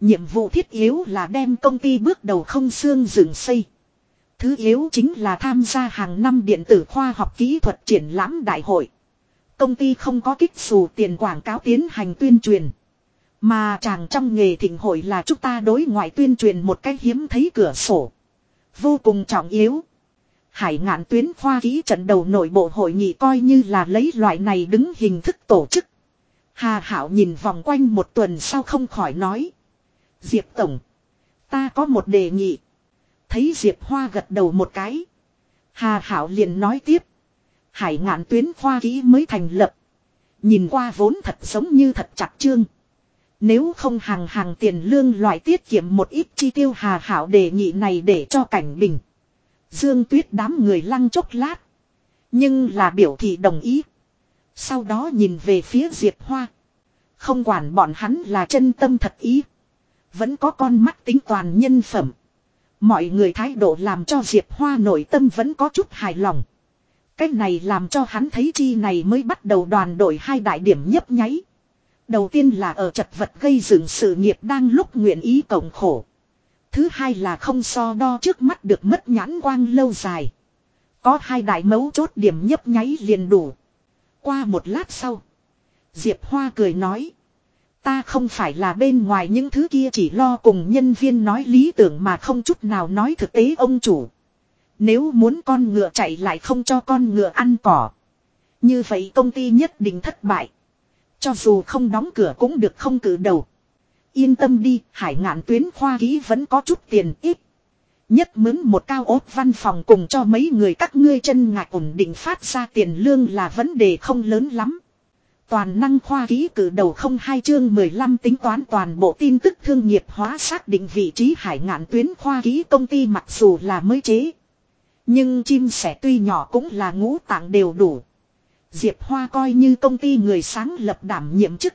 Nhiệm vụ thiết yếu là đem công ty bước đầu không xương dựng xây. Thứ yếu chính là tham gia hàng năm điện tử khoa học kỹ thuật triển lãm đại hội. Công ty không có kích xù tiền quảng cáo tiến hành tuyên truyền. Mà chàng trong nghề thịnh hội là chúng ta đối ngoại tuyên truyền một cách hiếm thấy cửa sổ. Vô cùng trọng yếu. Hải ngạn tuyến khoa ký trận đầu nội bộ hội nghị coi như là lấy loại này đứng hình thức tổ chức. Hà Hảo nhìn vòng quanh một tuần sau không khỏi nói. Diệp Tổng. Ta có một đề nghị. Thấy Diệp Hoa gật đầu một cái. Hà Hảo liền nói tiếp. Hải ngạn tuyến khoa ký mới thành lập. Nhìn qua vốn thật giống như thật chặt chương. Nếu không hàng hàng tiền lương loại tiết kiệm một ít chi tiêu Hà Hảo đề nghị này để cho cảnh bình. Dương Tuyết đám người lăng chốc lát. Nhưng là biểu thị đồng ý. Sau đó nhìn về phía Diệp Hoa. Không quản bọn hắn là chân tâm thật ý. Vẫn có con mắt tính toàn nhân phẩm. Mọi người thái độ làm cho Diệp Hoa nội tâm vẫn có chút hài lòng. cách này làm cho hắn thấy chi này mới bắt đầu đoàn đội hai đại điểm nhấp nháy. Đầu tiên là ở chật vật gây dựng sự nghiệp đang lúc nguyện ý cộng khổ. Thứ hai là không so đo trước mắt được mất nhãn quang lâu dài. Có hai đại mấu chốt điểm nhấp nháy liền đủ. Qua một lát sau. Diệp Hoa cười nói. Ta không phải là bên ngoài những thứ kia chỉ lo cùng nhân viên nói lý tưởng mà không chút nào nói thực tế ông chủ. Nếu muốn con ngựa chạy lại không cho con ngựa ăn cỏ. Như vậy công ty nhất định thất bại. Cho dù không đóng cửa cũng được không cử đầu. Yên tâm đi, hải ngạn tuyến khoa ký vẫn có chút tiền ít. Nhất mướn một cao ốt văn phòng cùng cho mấy người các ngươi chân ngạc ổn định phát ra tiền lương là vấn đề không lớn lắm. Toàn năng khoa ký cử đầu không hai chương 15 tính toán toàn bộ tin tức thương nghiệp hóa xác định vị trí hải ngạn tuyến khoa ký công ty mặc dù là mới chế. Nhưng chim sẻ tuy nhỏ cũng là ngũ tạng đều đủ. Diệp Hoa coi như công ty người sáng lập đảm nhiệm chức.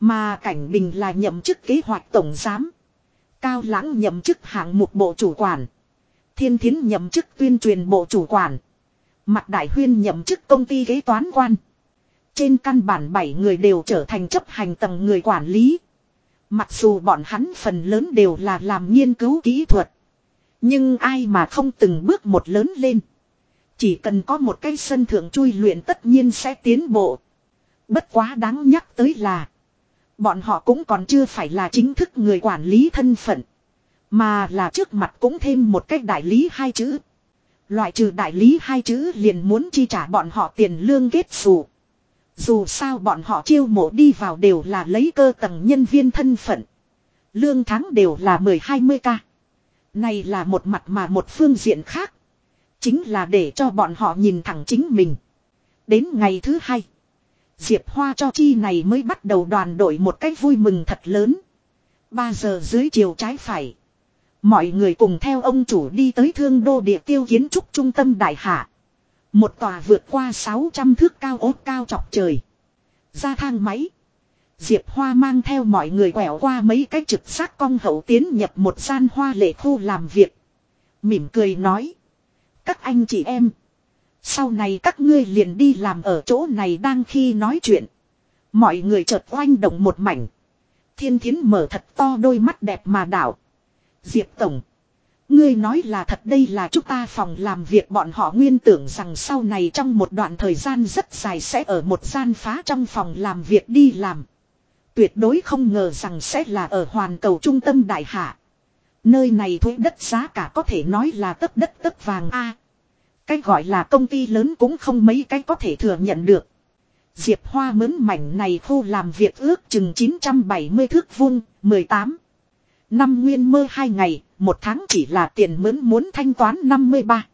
Mà Cảnh Bình là nhậm chức kế hoạch tổng giám. Cao Lãng nhậm chức hạng mục bộ chủ quản. Thiên Thiến nhậm chức tuyên truyền bộ chủ quản. Mặt Đại Huyên nhậm chức công ty kế toán quan. Trên căn bản 7 người đều trở thành chấp hành tầng người quản lý. Mặc dù bọn hắn phần lớn đều là làm nghiên cứu kỹ thuật. Nhưng ai mà không từng bước một lớn lên. Chỉ cần có một cái sân thượng chui luyện tất nhiên sẽ tiến bộ. Bất quá đáng nhắc tới là. Bọn họ cũng còn chưa phải là chính thức người quản lý thân phận. Mà là trước mặt cũng thêm một cách đại lý hai chữ. Loại trừ đại lý hai chữ liền muốn chi trả bọn họ tiền lương kết xù. Dù sao bọn họ chiêu mộ đi vào đều là lấy cơ tầng nhân viên thân phận. Lương tháng đều là 10-20k. Này là một mặt mà một phương diện khác. Chính là để cho bọn họ nhìn thẳng chính mình. Đến ngày thứ hai. Diệp Hoa cho chi này mới bắt đầu đoàn đội một cách vui mừng thật lớn. 3 giờ dưới chiều trái phải. Mọi người cùng theo ông chủ đi tới thương đô địa tiêu kiến trúc trung tâm đại hạ. Một tòa vượt qua 600 thước cao ốt cao chọc trời. Ra thang máy. Diệp Hoa mang theo mọi người quẹo qua mấy cái trực xác cong hậu tiến nhập một gian hoa lệ khu làm việc. Mỉm cười nói. Các anh chị em. Sau này các ngươi liền đi làm ở chỗ này đang khi nói chuyện. Mọi người chợt oanh động một mảnh. Thiên thiến mở thật to đôi mắt đẹp mà đảo. Diệp Tổng. Ngươi nói là thật đây là chúng ta phòng làm việc bọn họ nguyên tưởng rằng sau này trong một đoạn thời gian rất dài sẽ ở một gian phá trong phòng làm việc đi làm. Tuyệt đối không ngờ rằng sẽ là ở hoàn cầu trung tâm đại hạ. Nơi này thuế đất giá cả có thể nói là tấp đất tấp vàng A. cái gọi là công ty lớn cũng không mấy cái có thể thừa nhận được. Diệp Hoa mướn mảnh này khu làm việc ước chừng 970 thước vuông, 18. Năm nguyên mơ hai ngày, một tháng chỉ là tiền mướn muốn thanh toán 53.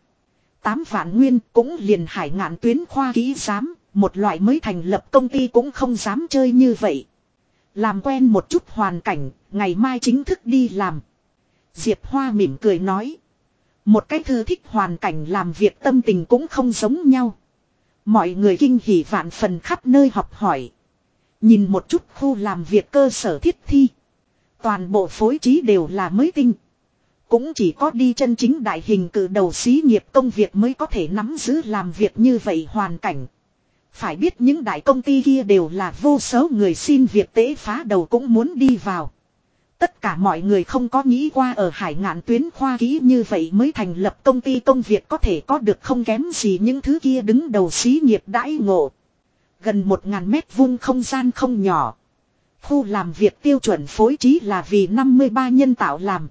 8 vạn nguyên cũng liền hải ngạn tuyến khoa ký giám, một loại mới thành lập công ty cũng không dám chơi như vậy. Làm quen một chút hoàn cảnh, ngày mai chính thức đi làm. Diệp Hoa mỉm cười nói. Một cái thư thích hoàn cảnh làm việc tâm tình cũng không giống nhau. Mọi người kinh hỉ vạn phần khắp nơi học hỏi. Nhìn một chút khu làm việc cơ sở thiết thi. Toàn bộ phối trí đều là mới tinh. Cũng chỉ có đi chân chính đại hình cử đầu xí nghiệp công việc mới có thể nắm giữ làm việc như vậy hoàn cảnh. Phải biết những đại công ty kia đều là vô số người xin việc tế phá đầu cũng muốn đi vào. Tất cả mọi người không có nghĩ qua ở hải ngạn tuyến khoa ký như vậy mới thành lập công ty công việc có thể có được không kém gì những thứ kia đứng đầu xí nghiệp đãi ngộ. Gần một ngàn mét vuông không gian không nhỏ. Khu làm việc tiêu chuẩn phối trí là vì 53 nhân tạo làm.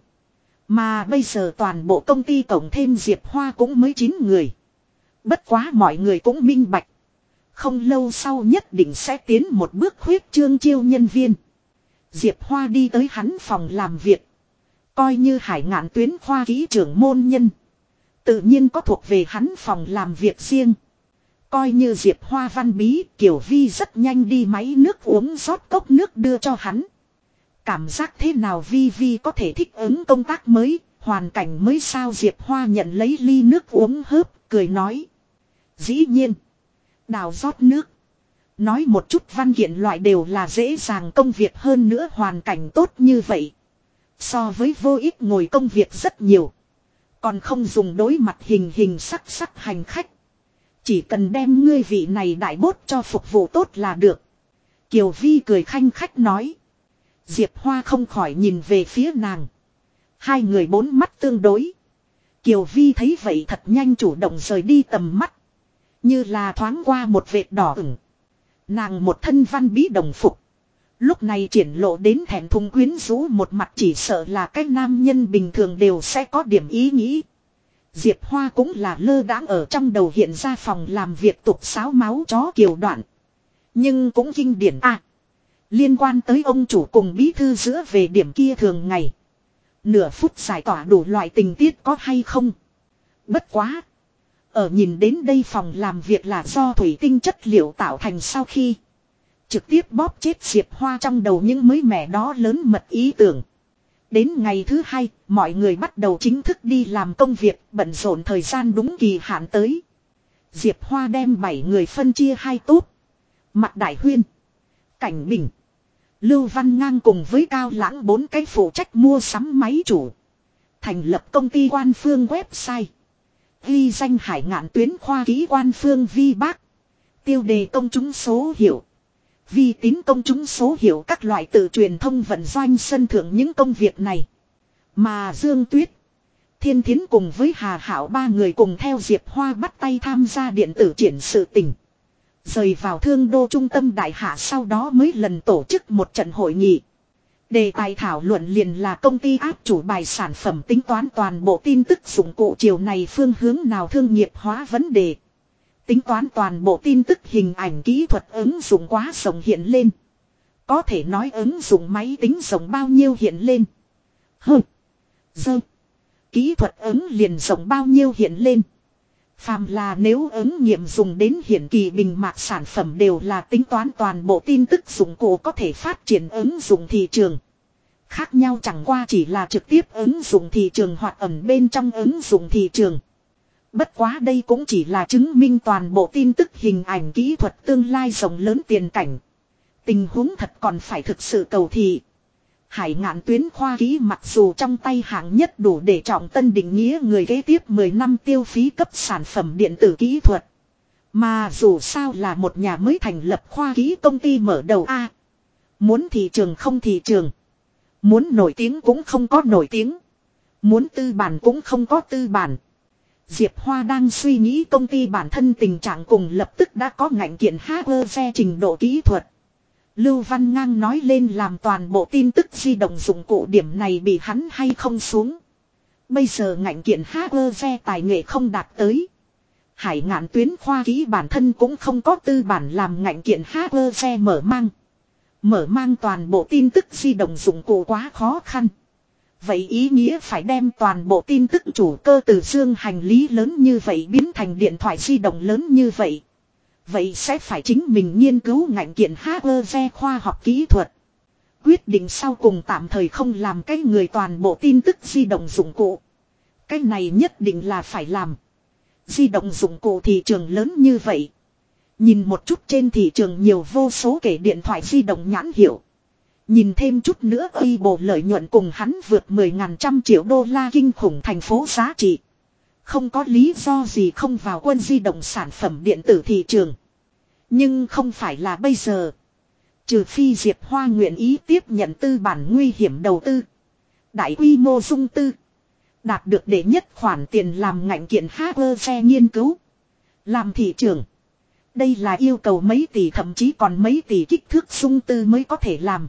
Mà bây giờ toàn bộ công ty tổng thêm Diệp Hoa cũng mới 9 người. Bất quá mọi người cũng minh bạch. Không lâu sau nhất định sẽ tiến một bước khuyết trương chiêu nhân viên. Diệp Hoa đi tới hắn phòng làm việc. Coi như hải ngạn tuyến khoa ký trưởng môn nhân. Tự nhiên có thuộc về hắn phòng làm việc riêng. Coi như Diệp Hoa văn bí, Kiều Vi rất nhanh đi máy nước uống rót cốc nước đưa cho hắn. Cảm giác thế nào Vi Vi có thể thích ứng công tác mới, hoàn cảnh mới sao Diệp Hoa nhận lấy ly nước uống hớp, cười nói. Dĩ nhiên, đào rót nước. Nói một chút văn kiện loại đều là dễ dàng công việc hơn nữa hoàn cảnh tốt như vậy. So với vô ích ngồi công việc rất nhiều. Còn không dùng đối mặt hình hình sắc sắc hành khách. Chỉ cần đem ngươi vị này đại bốt cho phục vụ tốt là được. Kiều Vi cười khanh khách nói. Diệp Hoa không khỏi nhìn về phía nàng. Hai người bốn mắt tương đối. Kiều Vi thấy vậy thật nhanh chủ động rời đi tầm mắt. Như là thoáng qua một vệt đỏ ửng. Nàng một thân văn bí đồng phục. Lúc này triển lộ đến thẹn thùng quyến rũ một mặt chỉ sợ là cái nam nhân bình thường đều sẽ có điểm ý nghĩ. Diệp Hoa cũng là lơ đãng ở trong đầu hiện ra phòng làm việc tục sáo máu chó kiều đoạn. Nhưng cũng kinh điển à. Liên quan tới ông chủ cùng bí thư giữa về điểm kia thường ngày. Nửa phút giải tỏa đủ loại tình tiết có hay không. Bất quá. Ở nhìn đến đây phòng làm việc là do thủy tinh chất liệu tạo thành sau khi. Trực tiếp bóp chết Diệp Hoa trong đầu những mới mẻ đó lớn mật ý tưởng. Đến ngày thứ hai, mọi người bắt đầu chính thức đi làm công việc, bận rộn thời gian đúng kỳ hạn tới. Diệp Hoa đem 7 người phân chia hai tốt. Mặt Đại Huyên, Cảnh Bình, Lưu Văn Ngang cùng với Cao Lãng bốn cái phụ trách mua sắm máy chủ. Thành lập công ty quan phương website. Ghi danh hải ngạn tuyến khoa ký quan phương vi bác. Tiêu đề công chúng số hiệu. Vi tín công chúng số hiệu các loại tự truyền thông vận doanh sân thượng những công việc này. Mà Dương Tuyết. Thiên Thiến cùng với Hà Hảo ba người cùng theo Diệp Hoa bắt tay tham gia điện tử triển sự tình. Rời vào thương đô trung tâm đại hạ sau đó mới lần tổ chức một trận hội nghị. Đề tài thảo luận liền là công ty áp chủ bài sản phẩm tính toán toàn bộ tin tức dụng cụ chiều này phương hướng nào thương nghiệp hóa vấn đề. Tính toán toàn bộ tin tức hình ảnh kỹ thuật ứng dụng quá rộng hiện lên. Có thể nói ứng dụng máy tính rộng bao nhiêu hiện lên. Hừ. Dơ. Kỹ thuật ứng liền rộng bao nhiêu hiện lên. Phàm là nếu ứng nghiệm dùng đến hiển kỳ bình mạc sản phẩm đều là tính toán toàn bộ tin tức dụng cụ có thể phát triển ứng dụng thị trường. Khác nhau chẳng qua chỉ là trực tiếp ứng dụng thị trường hoặc ẩn bên trong ứng dụng thị trường. Bất quá đây cũng chỉ là chứng minh toàn bộ tin tức hình ảnh kỹ thuật tương lai rộng lớn tiền cảnh. Tình huống thật còn phải thực sự cầu thị. Hải ngạn tuyến khoa ký mặc dù trong tay hạng nhất đủ để trọng tân định nghĩa người kế tiếp 10 năm tiêu phí cấp sản phẩm điện tử kỹ thuật. Mà dù sao là một nhà mới thành lập khoa ký công ty mở đầu A. Muốn thị trường không thị trường. Muốn nổi tiếng cũng không có nổi tiếng. Muốn tư bản cũng không có tư bản. Diệp Hoa đang suy nghĩ công ty bản thân tình trạng cùng lập tức đã có ngạnh kiện hacker trình độ kỹ thuật. Lưu Văn Ngang nói lên làm toàn bộ tin tức di động dụng cụ điểm này bị hắn hay không xuống. Bây giờ ngạnh kiện hacker tài nghệ không đạt tới. Hải ngạn tuyến khoa ký bản thân cũng không có tư bản làm ngạnh kiện hacker mở mang. Mở mang toàn bộ tin tức di động dụng cụ quá khó khăn. Vậy ý nghĩa phải đem toàn bộ tin tức chủ cơ từ xương hành lý lớn như vậy biến thành điện thoại di động lớn như vậy. Vậy sẽ phải chính mình nghiên cứu ngành kiện hacker khoa học kỹ thuật. Quyết định sau cùng tạm thời không làm cái người toàn bộ tin tức di động dụng cụ. Cái này nhất định là phải làm. Di động dụng cụ thị trường lớn như vậy. Nhìn một chút trên thị trường nhiều vô số kể điện thoại di động nhãn hiệu. Nhìn thêm chút nữa uy bộ lợi nhuận cùng hắn vượt 10 ngàn trăm triệu đô la kinh khủng thành phố giá trị. Không có lý do gì không vào quân di động sản phẩm điện tử thị trường. Nhưng không phải là bây giờ. Trừ phi Diệp Hoa nguyện ý tiếp nhận tư bản nguy hiểm đầu tư. Đại quy mô dung tư. Đạt được để nhất khoản tiền làm ngạnh kiện hacker xe nghiên cứu. Làm thị trường. Đây là yêu cầu mấy tỷ thậm chí còn mấy tỷ kích thước sung tư mới có thể làm.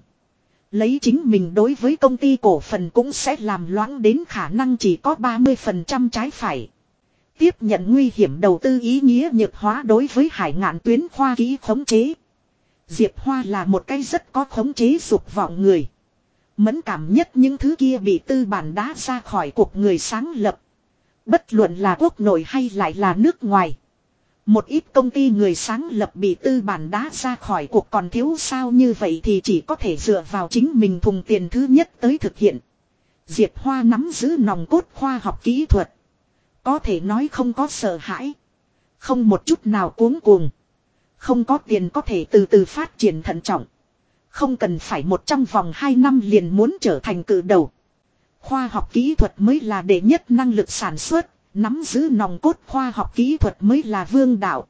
Lấy chính mình đối với công ty cổ phần cũng sẽ làm loãng đến khả năng chỉ có 30% trái phải. Tiếp nhận nguy hiểm đầu tư ý nghĩa nhược hóa đối với hải ngạn tuyến khoa kỹ khống chế. Diệp Hoa là một cái rất có khống chế dục vọng người. Mẫn cảm nhất những thứ kia bị tư bản đá ra khỏi cuộc người sáng lập. Bất luận là quốc nội hay lại là nước ngoài. Một ít công ty người sáng lập bị tư bản đá ra khỏi cuộc còn thiếu sao như vậy thì chỉ có thể dựa vào chính mình thùng tiền thứ nhất tới thực hiện. Diệp Hoa nắm giữ nòng cốt khoa học kỹ thuật. Có thể nói không có sợ hãi. Không một chút nào cuống cuồng. Không có tiền có thể từ từ phát triển thận trọng. Không cần phải một trong vòng 2 năm liền muốn trở thành cự đầu. Khoa học kỹ thuật mới là đệ nhất năng lực sản xuất, nắm giữ nòng cốt khoa học kỹ thuật mới là vương đạo.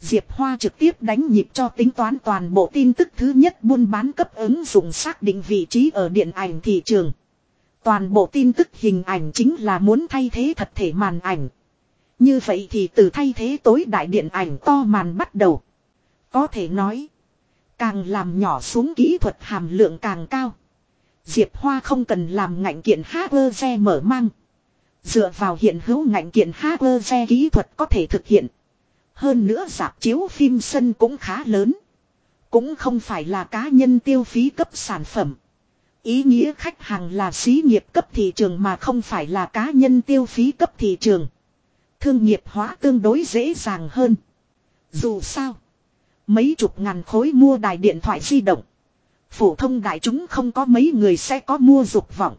Diệp Hoa trực tiếp đánh nhịp cho tính toán toàn bộ tin tức thứ nhất buôn bán cấp ứng dụng xác định vị trí ở điện ảnh thị trường. Toàn bộ tin tức hình ảnh chính là muốn thay thế thật thể màn ảnh. Như vậy thì từ thay thế tối đại điện ảnh to màn bắt đầu. Có thể nói. Càng làm nhỏ xuống kỹ thuật hàm lượng càng cao. Diệp Hoa không cần làm ngạnh kiện hardware mở mang. Dựa vào hiện hữu ngành kiện hardware kỹ thuật có thể thực hiện. Hơn nữa dạp chiếu phim sân cũng khá lớn. Cũng không phải là cá nhân tiêu phí cấp sản phẩm. Ý nghĩa khách hàng là xí nghiệp cấp thị trường mà không phải là cá nhân tiêu phí cấp thị trường. Thương nghiệp hóa tương đối dễ dàng hơn. Dù sao. Mấy chục ngàn khối mua đài điện thoại di động. Phổ thông đại chúng không có mấy người sẽ có mua dục vọng.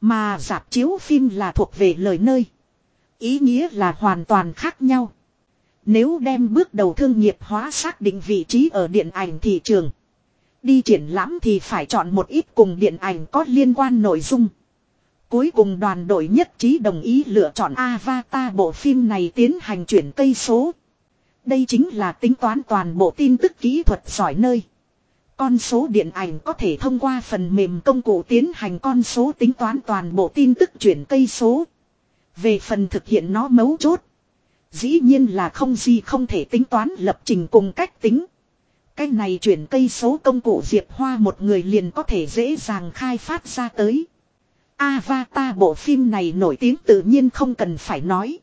Mà dạp chiếu phim là thuộc về lời nơi. Ý nghĩa là hoàn toàn khác nhau. Nếu đem bước đầu thương nghiệp hóa xác định vị trí ở điện ảnh thị trường. Đi triển lãm thì phải chọn một ít cùng điện ảnh có liên quan nội dung. Cuối cùng đoàn đội nhất trí đồng ý lựa chọn Avatar bộ phim này tiến hành chuyển cây số. Đây chính là tính toán toàn bộ tin tức kỹ thuật giỏi nơi. Con số điện ảnh có thể thông qua phần mềm công cụ tiến hành con số tính toán toàn bộ tin tức chuyển cây số. Về phần thực hiện nó mấu chốt. Dĩ nhiên là không gì không thể tính toán lập trình cùng cách tính. Cái này chuyển cây số công cụ Diệp Hoa một người liền có thể dễ dàng khai phát ra tới. Avatar bộ phim này nổi tiếng tự nhiên không cần phải nói.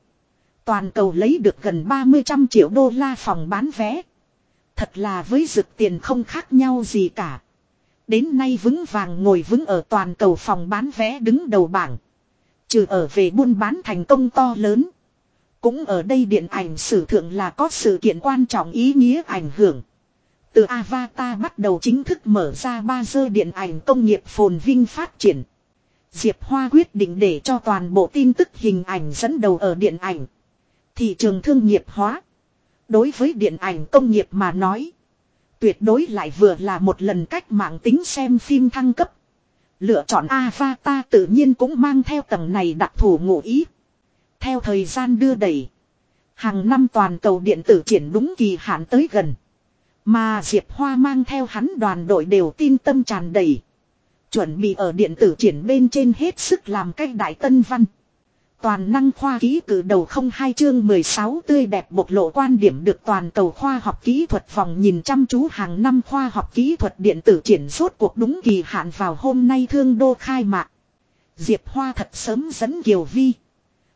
Toàn cầu lấy được gần 30 trăm triệu đô la phòng bán vé. Thật là với dực tiền không khác nhau gì cả. Đến nay vững vàng ngồi vững ở toàn cầu phòng bán vé đứng đầu bảng. Trừ ở về buôn bán thành công to lớn. Cũng ở đây điện ảnh sử thượng là có sự kiện quan trọng ý nghĩa ảnh hưởng. Từ Avatar bắt đầu chính thức mở ra ba dơ điện ảnh công nghiệp phồn vinh phát triển. Diệp Hoa quyết định để cho toàn bộ tin tức hình ảnh dẫn đầu ở điện ảnh. Thị trường thương nghiệp hóa. Đối với điện ảnh công nghiệp mà nói. Tuyệt đối lại vừa là một lần cách mạng tính xem phim thăng cấp. Lựa chọn Avatar tự nhiên cũng mang theo tầng này đặc thù ngụ ý. Theo thời gian đưa đẩy. Hàng năm toàn cầu điện tử triển đúng kỳ hạn tới gần. Mà Diệp Hoa mang theo hắn đoàn đội đều tin tâm tràn đầy. Chuẩn bị ở điện tử triển bên trên hết sức làm cách đại tân văn. Toàn năng khoa ký cử đầu không hai chương 16 tươi đẹp bộc lộ quan điểm được toàn cầu khoa học kỹ thuật vòng nhìn chăm chú hàng năm khoa học kỹ thuật điện tử triển suốt cuộc đúng kỳ hạn vào hôm nay thương đô khai mạc. Diệp Hoa thật sớm dẫn Kiều Vi.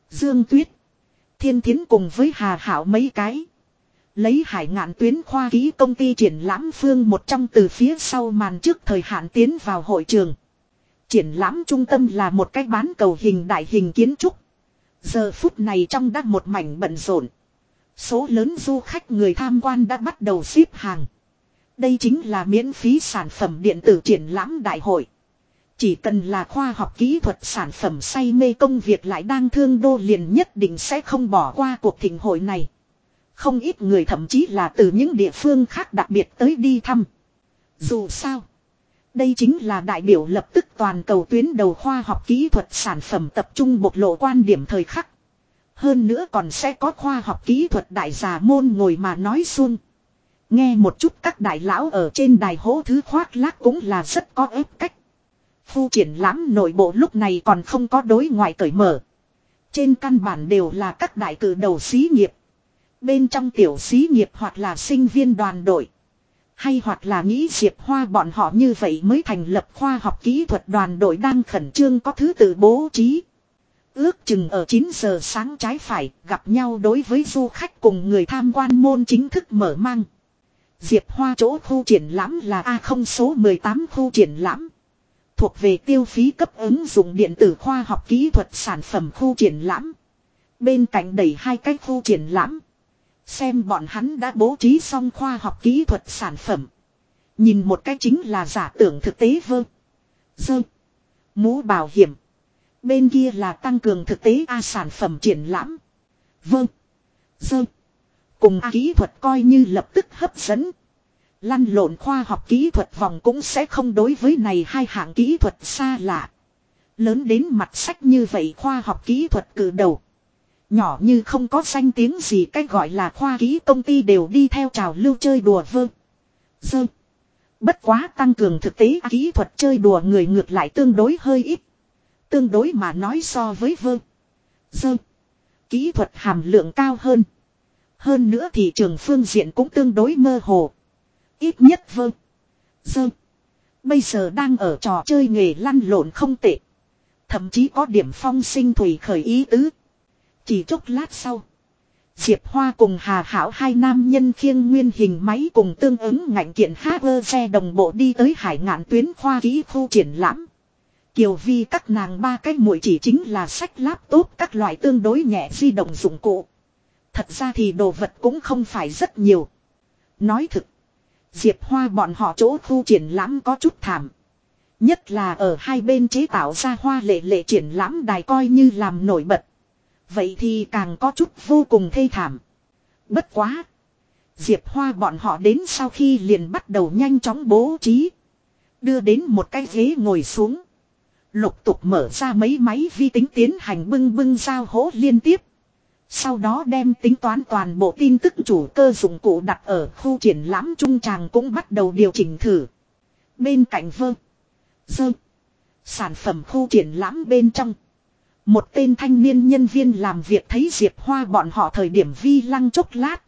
Dương Tuyết. Thiên Thiến cùng với Hà Hảo mấy cái. Lấy hải ngạn tuyến khoa ký công ty triển lãm phương một trong từ phía sau màn trước thời hạn tiến vào hội trường. Triển lãm trung tâm là một cái bán cầu hình đại hình kiến trúc. Giờ phút này trong đang một mảnh bận rộn. Số lớn du khách người tham quan đã bắt đầu xếp hàng. Đây chính là miễn phí sản phẩm điện tử triển lãm đại hội. Chỉ cần là khoa học kỹ thuật sản phẩm say mê công việc lại đang thương đô liền nhất định sẽ không bỏ qua cuộc thịnh hội này. Không ít người thậm chí là từ những địa phương khác đặc biệt tới đi thăm. Dù sao, đây chính là đại biểu lập tức toàn cầu tuyến đầu khoa học kỹ thuật sản phẩm tập trung bộc lộ quan điểm thời khắc. Hơn nữa còn sẽ có khoa học kỹ thuật đại giả môn ngồi mà nói xuông. Nghe một chút các đại lão ở trên đài hố thứ khoác lác cũng là rất có ép cách. Phu triển lãm nội bộ lúc này còn không có đối ngoại cởi mở. Trên căn bản đều là các đại cử đầu xí nghiệp. Bên trong tiểu xí nghiệp hoặc là sinh viên đoàn đội. Hay hoặc là nghĩ Diệp Hoa bọn họ như vậy mới thành lập khoa học kỹ thuật đoàn đội đang khẩn trương có thứ tự bố trí. Ước chừng ở 9 giờ sáng trái phải, gặp nhau đối với du khách cùng người tham quan môn chính thức mở mang. Diệp Hoa chỗ khu triển lãm là A0 số 18 khu triển lãm. Thuộc về tiêu phí cấp ứng dụng điện tử khoa học kỹ thuật sản phẩm khu triển lãm. Bên cạnh đẩy hai cái khu triển lãm. Xem bọn hắn đã bố trí xong khoa học kỹ thuật sản phẩm. Nhìn một cái chính là giả tưởng thực tế vơ. Dơ. Mũ bảo hiểm. Bên kia là tăng cường thực tế A sản phẩm triển lãm. Vâng. Dơ. Cùng A kỹ thuật coi như lập tức hấp dẫn. Lăn lộn khoa học kỹ thuật vòng cũng sẽ không đối với này hai hạng kỹ thuật xa lạ. Lớn đến mặt sách như vậy khoa học kỹ thuật cử đầu. Nhỏ như không có danh tiếng gì cách gọi là khoa ký công ty đều đi theo trào lưu chơi đùa vơ. Dơ. Bất quá tăng cường thực tế kỹ thuật chơi đùa người ngược lại tương đối hơi ít. Tương đối mà nói so với vơ. Dơ. Kỹ thuật hàm lượng cao hơn. Hơn nữa thị trường phương diện cũng tương đối mơ hồ. Ít nhất vơ. Dơ. Bây giờ đang ở trò chơi nghề lăn lộn không tệ. Thậm chí có điểm phong sinh thủy khởi ý tứ. Chỉ chốc lát sau. Diệp Hoa cùng Hà Hảo hai nam nhân khiêng nguyên hình máy cùng tương ứng ngạnh kiện hacker xe đồng bộ đi tới hải ngạn tuyến khoa kỹ khu triển lãm. Kiều Vi các nàng ba cái mũi chỉ chính là sách laptop các loại tương đối nhẹ di động dụng cụ. Thật ra thì đồ vật cũng không phải rất nhiều. Nói thực. Diệp Hoa bọn họ chỗ khu triển lãm có chút thảm. Nhất là ở hai bên chế tạo ra hoa lệ lệ triển lãm đài coi như làm nổi bật. Vậy thì càng có chút vô cùng thê thảm. Bất quá. Diệp Hoa bọn họ đến sau khi liền bắt đầu nhanh chóng bố trí. Đưa đến một cái ghế ngồi xuống. Lục tục mở ra mấy máy vi tính tiến hành bưng bưng giao hỗ liên tiếp. Sau đó đem tính toán toàn bộ tin tức chủ cơ dụng cụ đặt ở khu triển lãm trung tràng cũng bắt đầu điều chỉnh thử. Bên cạnh vơ. Dơ. Sản phẩm khu triển lãm bên trong. Một tên thanh niên nhân viên làm việc thấy Diệp Hoa bọn họ thời điểm vi lăng chốc lát.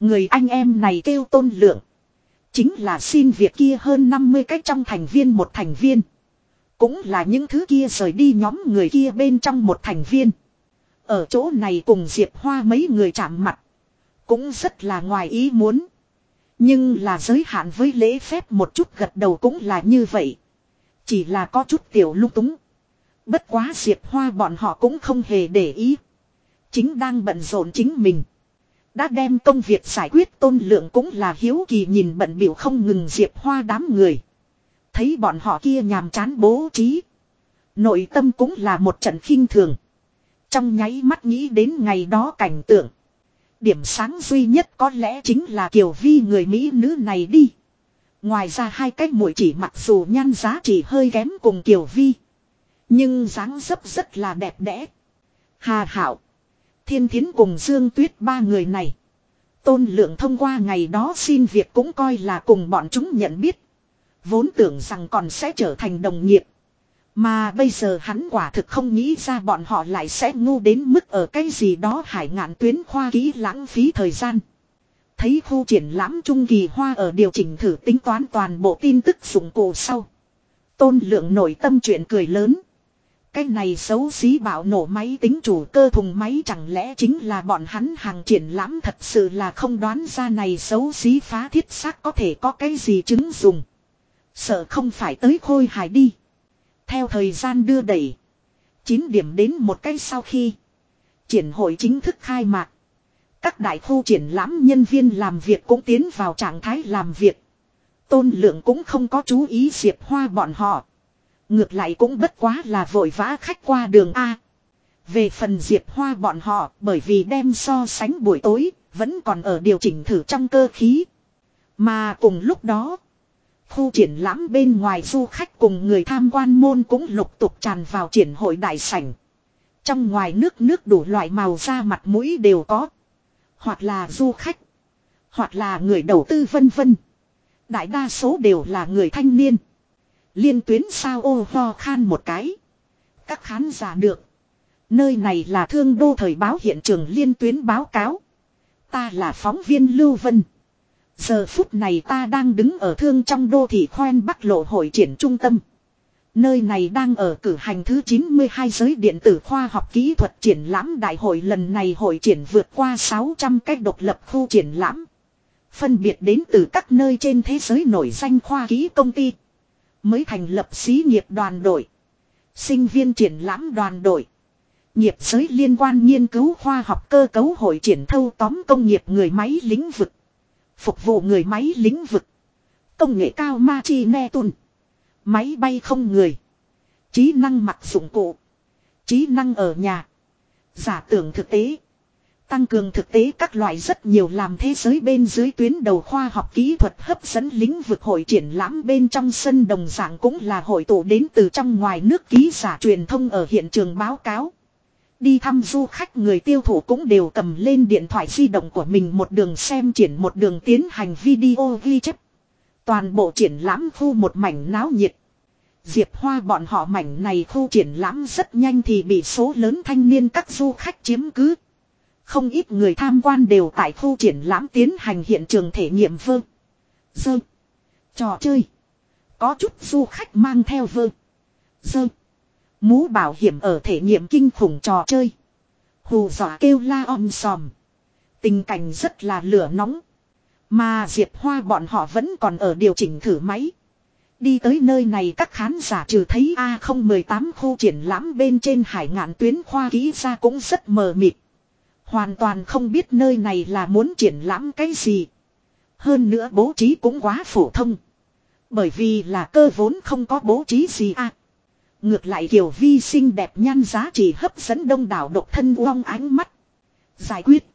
Người anh em này kêu tôn lượng. Chính là xin việc kia hơn 50 cách trong thành viên một thành viên. Cũng là những thứ kia rời đi nhóm người kia bên trong một thành viên. Ở chỗ này cùng Diệp Hoa mấy người chạm mặt. Cũng rất là ngoài ý muốn. Nhưng là giới hạn với lễ phép một chút gật đầu cũng là như vậy. Chỉ là có chút tiểu lung túng. Bất quá Diệp Hoa bọn họ cũng không hề để ý. Chính đang bận rộn chính mình. Đã đem công việc giải quyết tôn lượng cũng là hiếu kỳ nhìn bận biểu không ngừng Diệp Hoa đám người. Thấy bọn họ kia nhàm chán bố trí. Nội tâm cũng là một trận khinh thường. Trong nháy mắt nghĩ đến ngày đó cảnh tượng. Điểm sáng duy nhất có lẽ chính là Kiều Vi người Mỹ nữ này đi. Ngoài ra hai cái mũi chỉ mặc dù nhan giá trị hơi kém cùng Kiều Vi. Nhưng dáng dấp rất là đẹp đẽ. Hà Hảo. Thiên Thiến cùng Dương Tuyết ba người này. Tôn lượng thông qua ngày đó xin việc cũng coi là cùng bọn chúng nhận biết. Vốn tưởng rằng còn sẽ trở thành đồng nghiệp. Mà bây giờ hắn quả thực không nghĩ ra bọn họ lại sẽ ngu đến mức ở cái gì đó hải ngạn tuyến khoa kỹ lãng phí thời gian. Thấy khu triển lãm trung kỳ hoa ở điều chỉnh thử tính toán toàn bộ tin tức dụng cụ sau. Tôn lượng nổi tâm chuyện cười lớn. Cái này xấu xí bảo nổ máy tính chủ cơ thùng máy chẳng lẽ chính là bọn hắn hàng triển lãm thật sự là không đoán ra này xấu xí phá thiết xác có thể có cái gì chứng dùng. Sợ không phải tới khôi hài đi. Theo thời gian đưa đẩy. 9 điểm đến một cái sau khi. Triển hội chính thức khai mạc. Các đại khu triển lãm nhân viên làm việc cũng tiến vào trạng thái làm việc. Tôn lượng cũng không có chú ý Diệp Hoa bọn họ. Ngược lại cũng bất quá là vội vã khách qua đường A. Về phần Diệp Hoa bọn họ, bởi vì đem so sánh buổi tối, vẫn còn ở điều chỉnh thử trong cơ khí. Mà cùng lúc đó, Khu triển lãm bên ngoài du khách cùng người tham quan môn cũng lục tục tràn vào triển hội đại sảnh. Trong ngoài nước nước đủ loại màu da mặt mũi đều có. Hoặc là du khách. Hoặc là người đầu tư vân vân. Đại đa số đều là người thanh niên. Liên tuyến sao ô ho khan một cái. Các khán giả được. Nơi này là thương đô thời báo hiện trường liên tuyến báo cáo. Ta là phóng viên Lưu Vân. Giờ phút này ta đang đứng ở thương trong đô thị khoen Bắc Lộ hội triển trung tâm. Nơi này đang ở cử hành thứ 92 giới điện tử khoa học kỹ thuật triển lãm đại hội lần này hội triển vượt qua 600 cách độc lập khu triển lãm. Phân biệt đến từ các nơi trên thế giới nổi danh khoa kỹ công ty. Mới thành lập xí nghiệp đoàn đội. Sinh viên triển lãm đoàn đội. Nghiệp giới liên quan nghiên cứu khoa học cơ cấu hội triển thâu tóm công nghiệp người máy lĩnh vực. Phục vụ người máy lĩnh vực. Công nghệ cao ma chi ne tùn. Máy bay không người. Trí năng mặc dụng cụ. Trí năng ở nhà. Giả tưởng thực tế. Tăng cường thực tế các loại rất nhiều làm thế giới bên dưới tuyến đầu khoa học kỹ thuật hấp dẫn lĩnh vực hội triển lãm bên trong sân đồng dạng cũng là hội tụ đến từ trong ngoài nước ký giả truyền thông ở hiện trường báo cáo. Đi thăm du khách người tiêu thụ cũng đều cầm lên điện thoại di động của mình một đường xem triển một đường tiến hành video ghi chép. Toàn bộ triển lãm khu một mảnh náo nhiệt. Diệp Hoa bọn họ mảnh này khu triển lãm rất nhanh thì bị số lớn thanh niên các du khách chiếm cứ. Không ít người tham quan đều tại khu triển lãm tiến hành hiện trường thể nghiệm vơ. Dơ. Trò chơi. Có chút du khách mang theo vơ. Dơ. Mũ bảo hiểm ở thể nghiệm kinh khủng trò chơi. Hù dọa kêu la om sòm. Tình cảnh rất là lửa nóng. Mà Diệp Hoa bọn họ vẫn còn ở điều chỉnh thử máy. Đi tới nơi này các khán giả trừ thấy A018 khu triển lãm bên trên hải ngạn tuyến khoa kỹ ra cũng rất mờ mịt. Hoàn toàn không biết nơi này là muốn triển lãm cái gì. Hơn nữa bố trí cũng quá phổ thông. Bởi vì là cơ vốn không có bố trí gì à. Ngược lại kiểu vi xinh đẹp nhan giá trị hấp dẫn đông đảo độc thân uong ánh mắt. Giải quyết.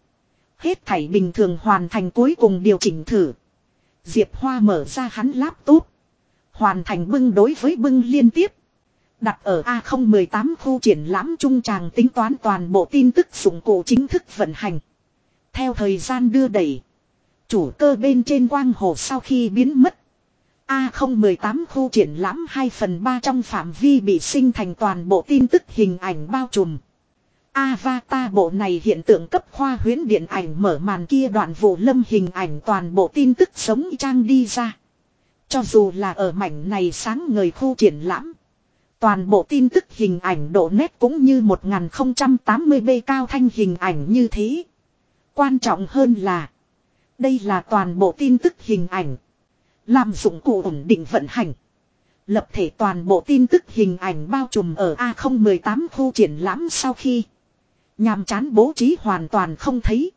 Hết thảy bình thường hoàn thành cuối cùng điều chỉnh thử. Diệp Hoa mở ra hắn laptop. Hoàn thành bưng đối với bưng liên tiếp. Đặt ở A018 khu triển lãm trung tràng tính toán toàn bộ tin tức dụng cụ chính thức vận hành. Theo thời gian đưa đẩy. Chủ cơ bên trên quang hồ sau khi biến mất. A018 khu triển lãm 2 phần 3 trong phạm vi bị sinh thành toàn bộ tin tức hình ảnh bao trùm. Avatar bộ này hiện tượng cấp khoa huyến điện ảnh mở màn kia đoạn vụ lâm hình ảnh toàn bộ tin tức sống trang đi ra. Cho dù là ở mảnh này sáng ngời khu triển lãm. Toàn bộ tin tức hình ảnh độ nét cũng như 1080p cao thanh hình ảnh như thế. Quan trọng hơn là. Đây là toàn bộ tin tức hình ảnh. Làm dụng cụ ổn định vận hành. Lập thể toàn bộ tin tức hình ảnh bao trùm ở A018 khu triển lãm sau khi. Nhàm chán bố trí hoàn toàn không thấy.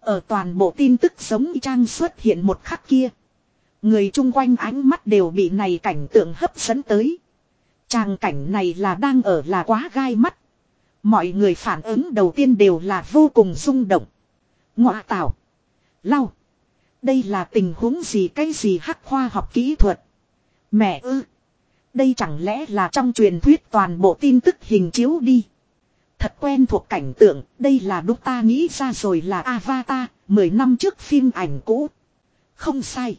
Ở toàn bộ tin tức giống trang xuất hiện một khắc kia. Người chung quanh ánh mắt đều bị này cảnh tượng hấp dẫn tới. Tràng cảnh này là đang ở là quá gai mắt. Mọi người phản ứng đầu tiên đều là vô cùng rung động. Ngọa tạo. Lau. Đây là tình huống gì cái gì hắc khoa học kỹ thuật. Mẹ ư. Đây chẳng lẽ là trong truyền thuyết toàn bộ tin tức hình chiếu đi. Thật quen thuộc cảnh tượng, đây là đúc ta nghĩ ra rồi là Avatar, 10 năm trước phim ảnh cũ. Không sai.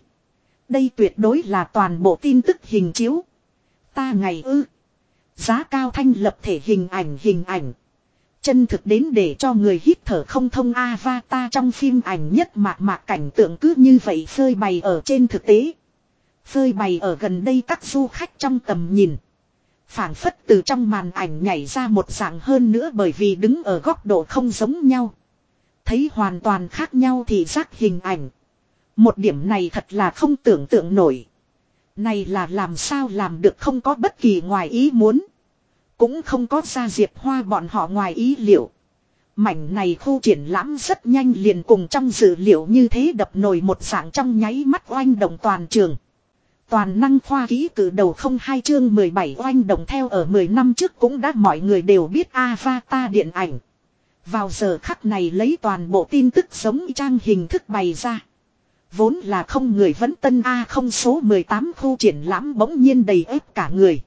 Đây tuyệt đối là toàn bộ tin tức hình chiếu. Ta ngày ư. Giá cao thanh lập thể hình ảnh hình ảnh. Chân thực đến để cho người hít thở không thông avatar trong phim ảnh nhất mạc mạc cảnh tượng cứ như vậy phơi bày ở trên thực tế. Phơi bày ở gần đây các du khách trong tầm nhìn. phảng phất từ trong màn ảnh nhảy ra một dạng hơn nữa bởi vì đứng ở góc độ không giống nhau. Thấy hoàn toàn khác nhau thì giác hình ảnh. Một điểm này thật là không tưởng tượng nổi. Này là làm sao làm được không có bất kỳ ngoài ý muốn. Cũng không có ra diệp hoa bọn họ ngoài ý liệu. Mảnh này khu triển lãm rất nhanh liền cùng trong dữ liệu như thế đập nổi một dạng trong nháy mắt oanh động toàn trường. Toàn năng khoa ký cử đầu không hai chương 17 oanh động theo ở 10 năm trước cũng đã mọi người đều biết Avatar điện ảnh. Vào giờ khắc này lấy toàn bộ tin tức sống trang hình thức bày ra. Vốn là không người vẫn tân A không số 18 khu triển lãm bỗng nhiên đầy ếp cả người.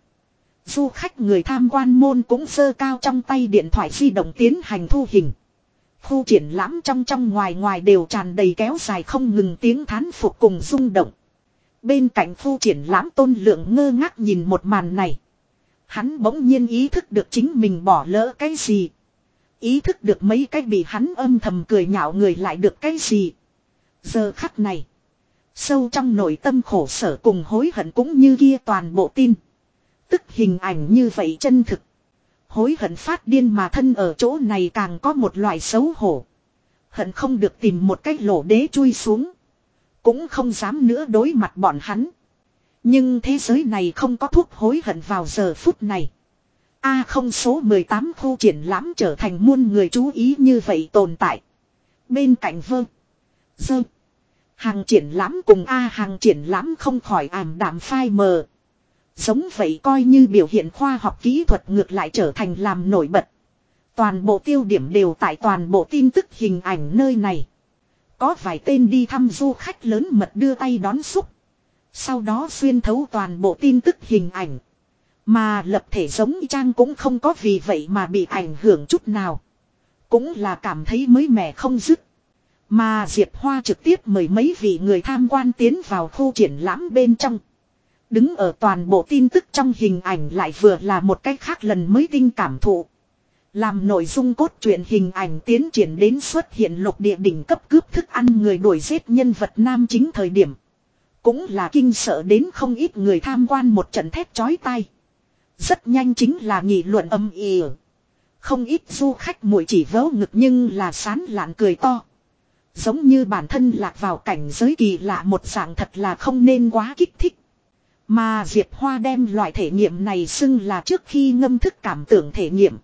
Du khách người tham quan môn cũng sơ cao trong tay điện thoại di động tiến hành thu hình. Khu triển lãm trong trong ngoài ngoài đều tràn đầy kéo dài không ngừng tiếng thán phục cùng rung động. Bên cạnh khu triển lãm tôn lượng ngơ ngác nhìn một màn này. Hắn bỗng nhiên ý thức được chính mình bỏ lỡ cái gì. Ý thức được mấy cái bị hắn âm thầm cười nhạo người lại được cái gì. Giờ khắc này. Sâu trong nội tâm khổ sở cùng hối hận cũng như kia toàn bộ tin. Tức hình ảnh như vậy chân thực. Hối hận phát điên mà thân ở chỗ này càng có một loại xấu hổ. Hận không được tìm một cái lỗ đế chui xuống. Cũng không dám nữa đối mặt bọn hắn. Nhưng thế giới này không có thuốc hối hận vào giờ phút này. A không số 18 khu triển lãm trở thành muôn người chú ý như vậy tồn tại. Bên cạnh vơ. Dơ. Hàng triển lãm cùng A hàng triển lãm không khỏi ảm đạm phai mờ. Giống vậy coi như biểu hiện khoa học kỹ thuật ngược lại trở thành làm nổi bật. Toàn bộ tiêu điểm đều tại toàn bộ tin tức hình ảnh nơi này. Có vài tên đi thăm du khách lớn mật đưa tay đón xúc. Sau đó xuyên thấu toàn bộ tin tức hình ảnh. Mà lập thể giống trang cũng không có vì vậy mà bị ảnh hưởng chút nào. Cũng là cảm thấy mới mẻ không dứt. Mà Diệp Hoa trực tiếp mời mấy vị người tham quan tiến vào khu triển lãm bên trong. Đứng ở toàn bộ tin tức trong hình ảnh lại vừa là một cách khác lần mới tinh cảm thụ. Làm nội dung cốt truyện hình ảnh tiến triển đến xuất hiện lục địa đỉnh cấp cướp thức ăn người đuổi giết nhân vật nam chính thời điểm. Cũng là kinh sợ đến không ít người tham quan một trận thép chói tai. Rất nhanh chính là nghị luận âm ỉ. Không ít du khách mũi chỉ vớ ngực nhưng là sán lạn cười to. Giống như bản thân lạc vào cảnh giới kỳ lạ một dạng thật là không nên quá kích thích. Mà Diệp Hoa đem loại thể nghiệm này xưng là trước khi ngâm thức cảm tưởng thể nghiệm.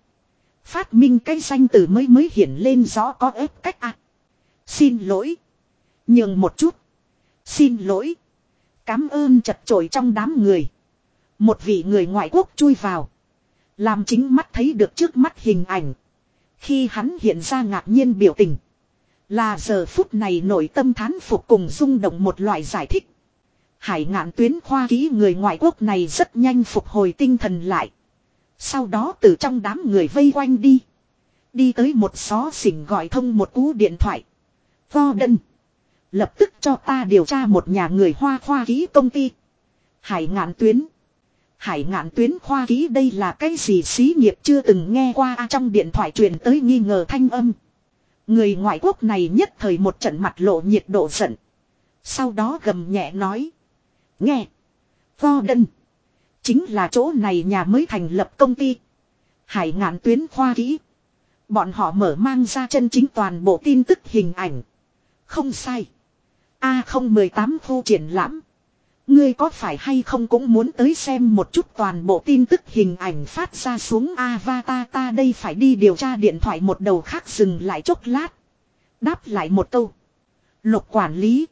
Phát minh cái danh từ mới mới hiển lên rõ có ép cách ạ. Xin lỗi. Nhường một chút. Xin lỗi. Cám ơn chật chội trong đám người. Một vị người ngoại quốc chui vào. Làm chính mắt thấy được trước mắt hình ảnh. Khi hắn hiện ra ngạc nhiên biểu tình. Là giờ phút này nội tâm thán phục cùng rung động một loại giải thích. Hải ngạn tuyến khoa ký người ngoại quốc này rất nhanh phục hồi tinh thần lại. Sau đó từ trong đám người vây quanh đi. Đi tới một xó xỉnh gọi thông một cú điện thoại. Vo đân. Lập tức cho ta điều tra một nhà người hoa khoa ký công ty. Hải ngạn tuyến. Hải ngạn tuyến khoa ký đây là cái gì xí nghiệp chưa từng nghe qua trong điện thoại truyền tới nghi ngờ thanh âm. Người ngoại quốc này nhất thời một trận mặt lộ nhiệt độ giận. Sau đó gầm nhẹ nói. Nghe. Vo đân. Chính là chỗ này nhà mới thành lập công ty. Hải ngạn tuyến khoa kỹ. Bọn họ mở mang ra chân chính toàn bộ tin tức hình ảnh. Không sai. A018 khu triển lãm. Ngươi có phải hay không cũng muốn tới xem một chút toàn bộ tin tức hình ảnh phát ra xuống avatar ta đây phải đi điều tra điện thoại một đầu khác dừng lại chốc lát. Đáp lại một câu. Lục quản lý.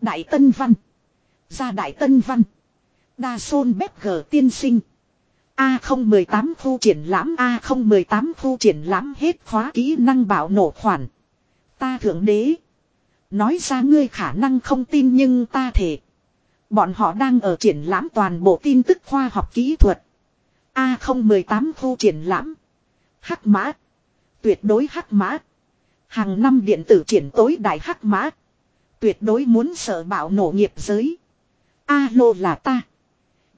Đại Tân Văn. Ra Đại Tân Văn. Đa Sôn Bếp Gờ Tiên Sinh. A018 khu triển lãm A018 khu triển lãm hết khóa kỹ năng bảo nổ khoản. Ta thượng đế. Nói ra ngươi khả năng không tin nhưng ta thể. Bọn họ đang ở triển lãm toàn bộ tin tức khoa học kỹ thuật. A018 khu triển lãm. Hắc mã. Tuyệt đối hắc mã. Hàng năm điện tử triển tối đại hắc mã. Tuyệt đối muốn sợ bạo nổ nghiệp giới. Alo là ta.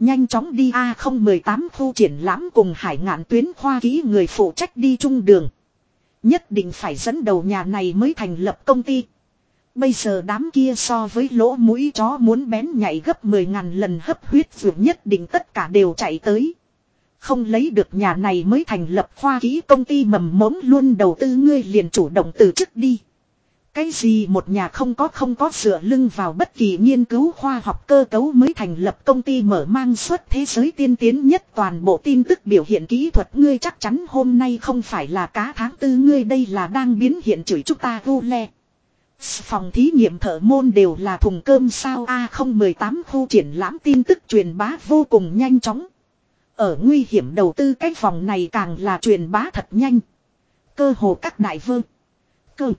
Nhanh chóng đi A018 khu triển lãm cùng hải ngạn tuyến khoa ký người phụ trách đi trung đường. Nhất định phải dẫn đầu nhà này mới thành lập công ty. Bây giờ đám kia so với lỗ mũi chó muốn bén nhảy gấp 10 ngàn lần hấp huyết vượt nhất định tất cả đều chạy tới. Không lấy được nhà này mới thành lập khoa ký công ty mầm mống luôn đầu tư ngươi liền chủ động từ chức đi. Cái gì một nhà không có không có dựa lưng vào bất kỳ nghiên cứu khoa học cơ cấu mới thành lập công ty mở mang suốt thế giới tiên tiến nhất toàn bộ tin tức biểu hiện kỹ thuật ngươi chắc chắn hôm nay không phải là cá tháng tư ngươi đây là đang biến hiện chửi chúng ta vô le. Phòng thí nghiệm thợ môn đều là thùng cơm sao A018 khu triển lãm tin tức truyền bá vô cùng nhanh chóng. Ở nguy hiểm đầu tư cái phòng này càng là truyền bá thật nhanh. Cơ hồ các đại vương. Cơ.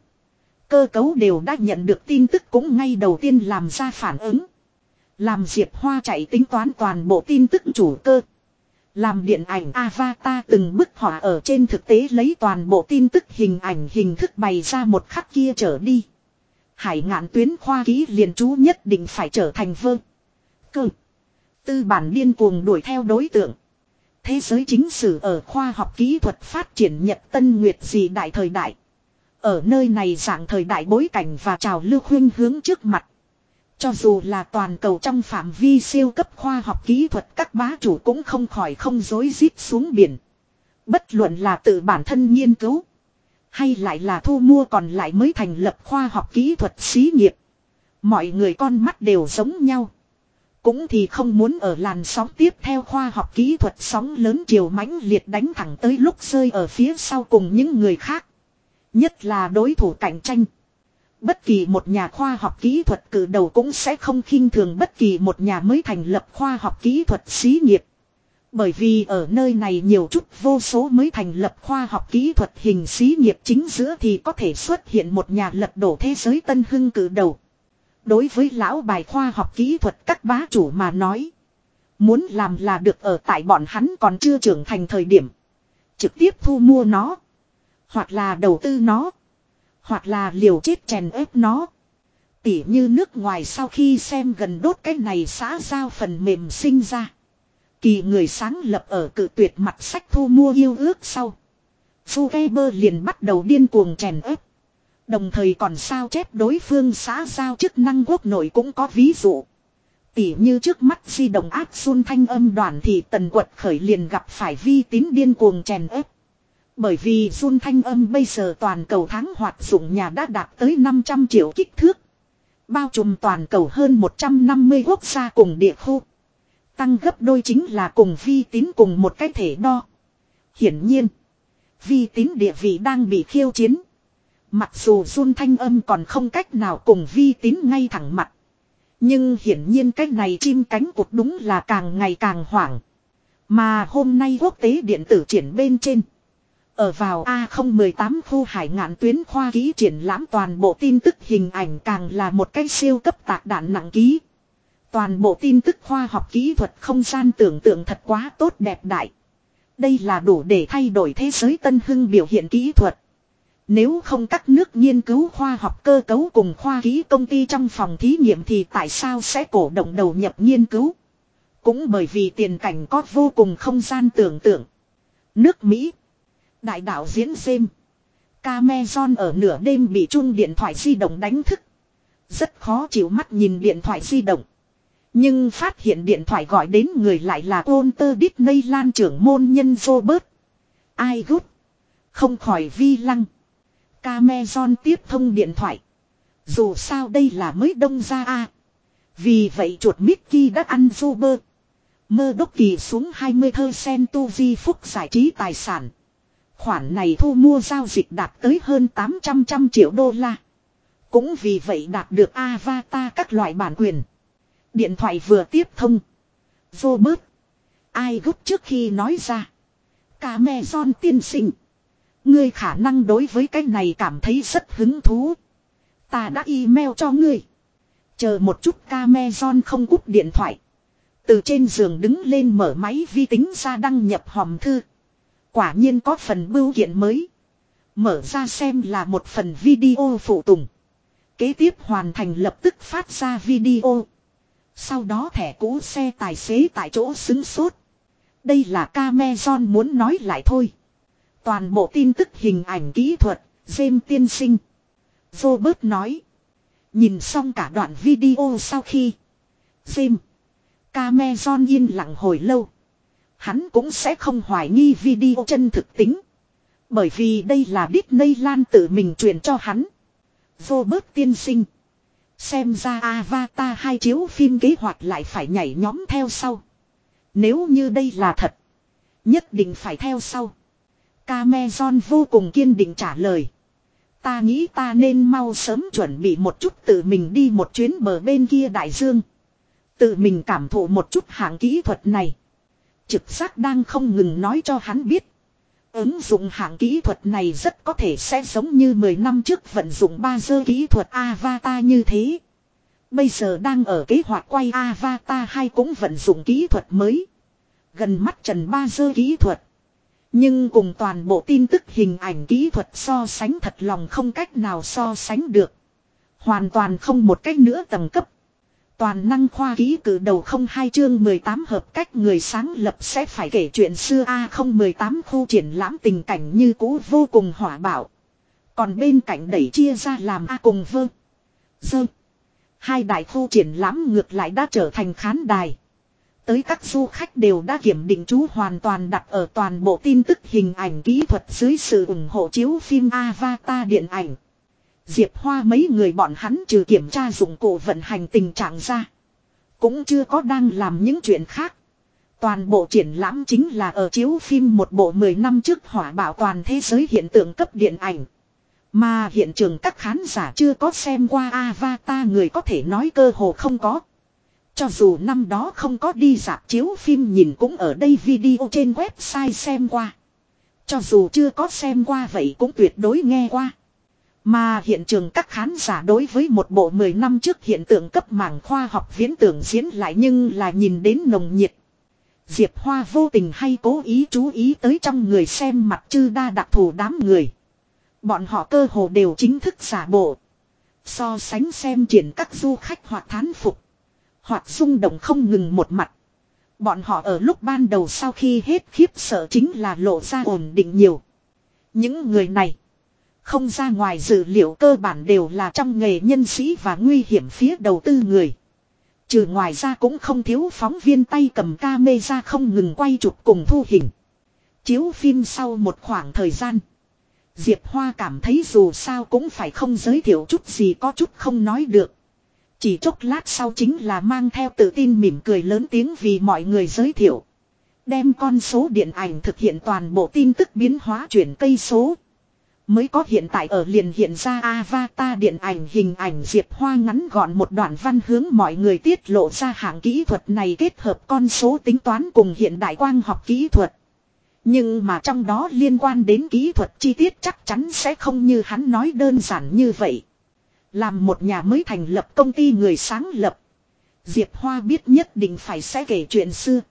Cơ cấu đều đã nhận được tin tức cũng ngay đầu tiên làm ra phản ứng. Làm Diệp Hoa chạy tính toán toàn bộ tin tức chủ cơ. Làm điện ảnh Avatar từng bức họa ở trên thực tế lấy toàn bộ tin tức hình ảnh hình thức bày ra một khắc kia trở đi. Hải ngạn tuyến khoa ký liền chú nhất định phải trở thành vơ. Cơ. Tư bản điên cuồng đuổi theo đối tượng. Thế giới chính sử ở khoa học kỹ thuật phát triển nhật tân nguyệt gì đại thời đại. Ở nơi này dạng thời đại bối cảnh và trào lưu khuyên hướng trước mặt. Cho dù là toàn cầu trong phạm vi siêu cấp khoa học kỹ thuật các bá chủ cũng không khỏi không dối rít xuống biển. Bất luận là tự bản thân nghiên cứu. Hay lại là thu mua còn lại mới thành lập khoa học kỹ thuật xí nghiệp. Mọi người con mắt đều giống nhau. Cũng thì không muốn ở làn sóng tiếp theo khoa học kỹ thuật sóng lớn chiều mãnh liệt đánh thẳng tới lúc rơi ở phía sau cùng những người khác. Nhất là đối thủ cạnh tranh. Bất kỳ một nhà khoa học kỹ thuật cử đầu cũng sẽ không khinh thường bất kỳ một nhà mới thành lập khoa học kỹ thuật xí nghiệp. Bởi vì ở nơi này nhiều chút vô số mới thành lập khoa học kỹ thuật hình xí nghiệp chính giữa thì có thể xuất hiện một nhà lật đổ thế giới tân hưng cử đầu. Đối với lão bài khoa học kỹ thuật các bá chủ mà nói. Muốn làm là được ở tại bọn hắn còn chưa trưởng thành thời điểm. Trực tiếp thu mua nó. Hoặc là đầu tư nó. Hoặc là liều chết chèn ép nó. Tỉ như nước ngoài sau khi xem gần đốt cái này xã giao phần mềm sinh ra. Kỳ người sáng lập ở cự tuyệt mặt sách thu mua yêu ước sau. Fugeber liền bắt đầu điên cuồng chèn ép. Đồng thời còn sao chép đối phương xã giao chức năng quốc nội cũng có ví dụ. Tỉ như trước mắt di động áp xuân thanh âm đoàn thì tần quật khởi liền gặp phải vi tín điên cuồng chèn ép. Bởi vì Xuân Thanh âm bây giờ toàn cầu tháng hoạt dụng nhà đã đạt tới 500 triệu kích thước. Bao trùm toàn cầu hơn 150 quốc gia cùng địa khu. Tăng gấp đôi chính là cùng vi tín cùng một cái thể đo. Hiển nhiên, vi tín địa vị đang bị khiêu chiến. Mặc dù run Thanh âm còn không cách nào cùng vi tín ngay thẳng mặt. Nhưng hiển nhiên cái này chim cánh cụt đúng là càng ngày càng hoảng. Mà hôm nay quốc tế điện tử triển bên trên. Ở vào A018 khu hải ngạn tuyến khoa ký triển lãm toàn bộ tin tức hình ảnh càng là một cái siêu cấp tạc đạn nặng ký. Toàn bộ tin tức khoa học kỹ thuật không gian tưởng tượng thật quá tốt đẹp đại. Đây là đủ để thay đổi thế giới tân hưng biểu hiện kỹ thuật. Nếu không các nước nghiên cứu khoa học cơ cấu cùng khoa ký công ty trong phòng thí nghiệm thì tại sao sẽ cổ động đầu nhập nghiên cứu? Cũng bởi vì tiền cảnh có vô cùng không gian tưởng tượng. Nước Mỹ, Đại đạo diễn xem. Cameron ở nửa đêm bị chung điện thoại di động đánh thức. Rất khó chịu mắt nhìn điện thoại di động. Nhưng phát hiện điện thoại gọi đến người lại là Walter Disney Lan trưởng môn nhân Robert. Ai gút. Không khỏi vi lăng. Cameron tiếp thông điện thoại. Dù sao đây là mới đông ra a Vì vậy chuột Mickey đã ăn Robert. Mơ đốc kỳ xuống 20 thơ sen tu vi phúc giải trí tài sản. Khoản này thu mua giao dịch đạt tới hơn 800 trăm triệu đô la. Cũng vì vậy đạt được avatar các loại bản quyền. Điện thoại vừa tiếp thông. Vô bớt. Ai gúc trước khi nói ra. Cả mẹ son tiên sinh. Ngươi khả năng đối với cái này cảm thấy rất hứng thú. Ta đã email cho ngươi. Chờ một chút Cameron không cúp điện thoại. Từ trên giường đứng lên mở máy vi tính ra đăng nhập hòm thư. Quả nhiên có phần bưu kiện mới. Mở ra xem là một phần video phụ tùng. Kế tiếp hoàn thành lập tức phát ra video. Sau đó thẻ cũ xe tài xế tại chỗ xứng sốt. Đây là Cameron muốn nói lại thôi. Toàn bộ tin tức hình ảnh kỹ thuật, James tiên sinh. Robert nói. Nhìn xong cả đoạn video sau khi. James. Cameron yên lặng hồi lâu. Hắn cũng sẽ không hoài nghi video chân thực tính. Bởi vì đây là Disneyland tự mình truyền cho hắn. Robert tiên sinh. Xem ra Avatar hai chiếu phim kế hoạch lại phải nhảy nhóm theo sau. Nếu như đây là thật. Nhất định phải theo sau. Cameron vô cùng kiên định trả lời. Ta nghĩ ta nên mau sớm chuẩn bị một chút tự mình đi một chuyến bờ bên kia đại dương. Tự mình cảm thụ một chút hạng kỹ thuật này. Trực giác đang không ngừng nói cho hắn biết. Ứng dụng hạng kỹ thuật này rất có thể sẽ giống như 10 năm trước vận dụng ba dơ kỹ thuật Avatar như thế. Bây giờ đang ở kế hoạch quay Avatar hay cũng vận dụng kỹ thuật mới. Gần mắt trần ba dơ kỹ thuật. Nhưng cùng toàn bộ tin tức hình ảnh kỹ thuật so sánh thật lòng không cách nào so sánh được. Hoàn toàn không một cách nữa tầng cấp. Toàn năng khoa ký cử đầu không hai chương 18 hợp cách người sáng lập sẽ phải kể chuyện xưa a không 18 khu triển lãm tình cảnh như cũ vô cùng hỏa bạo. Còn bên cạnh đẩy chia ra làm A cùng vơ. Dơ. Hai đại khu triển lãm ngược lại đã trở thành khán đài. Tới các du khách đều đã kiểm định chú hoàn toàn đặt ở toàn bộ tin tức hình ảnh kỹ thuật dưới sự ủng hộ chiếu phim Avatar điện ảnh. Diệp Hoa mấy người bọn hắn trừ kiểm tra dụng cụ vận hành tình trạng ra. Cũng chưa có đang làm những chuyện khác. Toàn bộ triển lãm chính là ở chiếu phim một bộ 10 năm trước hỏa bảo toàn thế giới hiện tượng cấp điện ảnh. Mà hiện trường các khán giả chưa có xem qua Avatar người có thể nói cơ hồ không có. Cho dù năm đó không có đi dạp chiếu phim nhìn cũng ở đây video trên website xem qua. Cho dù chưa có xem qua vậy cũng tuyệt đối nghe qua. Mà hiện trường các khán giả đối với một bộ 10 năm trước hiện tượng cấp mảng khoa học viễn tưởng diễn lại nhưng là nhìn đến nồng nhiệt. Diệp Hoa vô tình hay cố ý chú ý tới trong người xem mặt chư đa đặc thù đám người. Bọn họ cơ hồ đều chính thức giả bộ. So sánh xem triển các du khách hoặc thán phục. Hoặc rung động không ngừng một mặt. Bọn họ ở lúc ban đầu sau khi hết khiếp sợ chính là lộ ra ổn định nhiều. Những người này. Không ra ngoài dữ liệu cơ bản đều là trong nghề nhân sĩ và nguy hiểm phía đầu tư người. Trừ ngoài ra cũng không thiếu phóng viên tay cầm ca mê ra không ngừng quay chụp cùng thu hình. Chiếu phim sau một khoảng thời gian. Diệp Hoa cảm thấy dù sao cũng phải không giới thiệu chút gì có chút không nói được. Chỉ chốc lát sau chính là mang theo tự tin mỉm cười lớn tiếng vì mọi người giới thiệu. Đem con số điện ảnh thực hiện toàn bộ tin tức biến hóa chuyển cây số. Mới có hiện tại ở liền hiện ra avatar điện ảnh hình ảnh Diệp Hoa ngắn gọn một đoạn văn hướng mọi người tiết lộ ra hạng kỹ thuật này kết hợp con số tính toán cùng hiện đại quang học kỹ thuật. Nhưng mà trong đó liên quan đến kỹ thuật chi tiết chắc chắn sẽ không như hắn nói đơn giản như vậy. Làm một nhà mới thành lập công ty người sáng lập. Diệp Hoa biết nhất định phải sẽ kể chuyện xưa.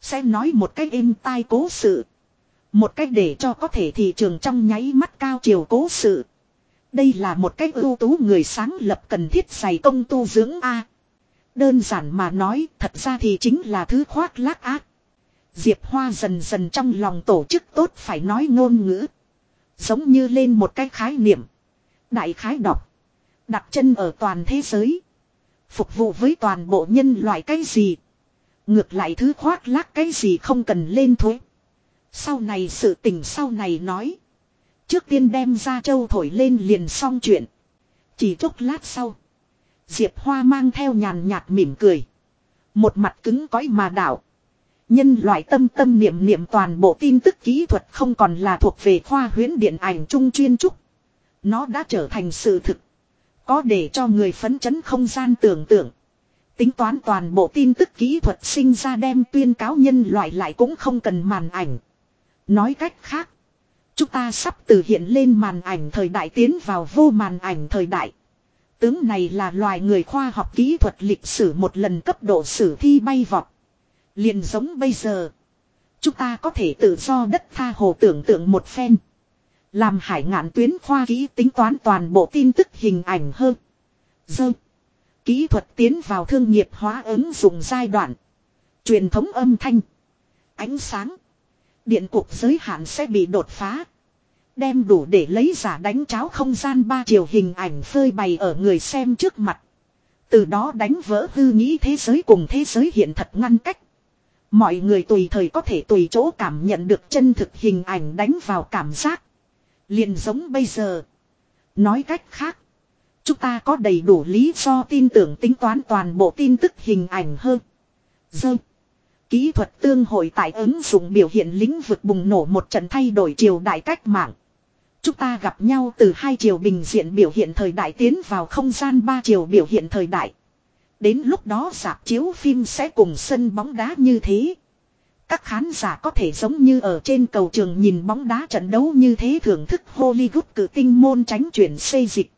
Sẽ nói một cách êm tai cố sự. Một cách để cho có thể thị trường trong nháy mắt cao chiều cố sự. Đây là một cách ưu tú người sáng lập cần thiết dày công tu dưỡng A. Đơn giản mà nói, thật ra thì chính là thứ khoác lác ác. Diệp Hoa dần dần trong lòng tổ chức tốt phải nói ngôn ngữ. Giống như lên một cái khái niệm. Đại khái đọc. Đặt chân ở toàn thế giới. Phục vụ với toàn bộ nhân loại cái gì. Ngược lại thứ khoác lác cái gì không cần lên thuế. Sau này sự tình sau này nói. Trước tiên đem ra châu thổi lên liền xong chuyện. Chỉ chốc lát sau. Diệp Hoa mang theo nhàn nhạt mỉm cười. Một mặt cứng cõi mà đảo. Nhân loại tâm tâm niệm niệm toàn bộ tin tức kỹ thuật không còn là thuộc về khoa huyễn điện ảnh trung chuyên trúc. Nó đã trở thành sự thực. Có để cho người phấn chấn không gian tưởng tượng. Tính toán toàn bộ tin tức kỹ thuật sinh ra đem tuyên cáo nhân loại lại cũng không cần màn ảnh. Nói cách khác. Chúng ta sắp từ hiện lên màn ảnh thời đại tiến vào vô màn ảnh thời đại. Tướng này là loài người khoa học kỹ thuật lịch sử một lần cấp độ sử thi bay vọt. liền giống bây giờ. Chúng ta có thể tự do đất tha hồ tưởng tượng một phen. Làm hải ngạn tuyến khoa kỹ tính toán toàn bộ tin tức hình ảnh hơn. Dơ. Kỹ thuật tiến vào thương nghiệp hóa ứng dụng giai đoạn. Truyền thống âm thanh. Ánh sáng. Điện cục giới hạn sẽ bị đột phá. Đem đủ để lấy giả đánh cháo không gian ba chiều hình ảnh phơi bày ở người xem trước mặt. Từ đó đánh vỡ hư nghĩ thế giới cùng thế giới hiện thật ngăn cách. Mọi người tùy thời có thể tùy chỗ cảm nhận được chân thực hình ảnh đánh vào cảm giác. liền giống bây giờ. Nói cách khác. Chúng ta có đầy đủ lý do tin tưởng tính toán toàn bộ tin tức hình ảnh hơn. Dơ. Kỹ thuật tương hội tại ứng dụng biểu hiện lĩnh vực bùng nổ một trận thay đổi triều đại cách mạng. Chúng ta gặp nhau từ hai chiều bình diện biểu hiện thời đại tiến vào không gian ba chiều biểu hiện thời đại. Đến lúc đó dạp chiếu phim sẽ cùng sân bóng đá như thế. Các khán giả có thể giống như ở trên cầu trường nhìn bóng đá trận đấu như thế thưởng thức Hollywood cử tinh môn tránh chuyển xây dịch.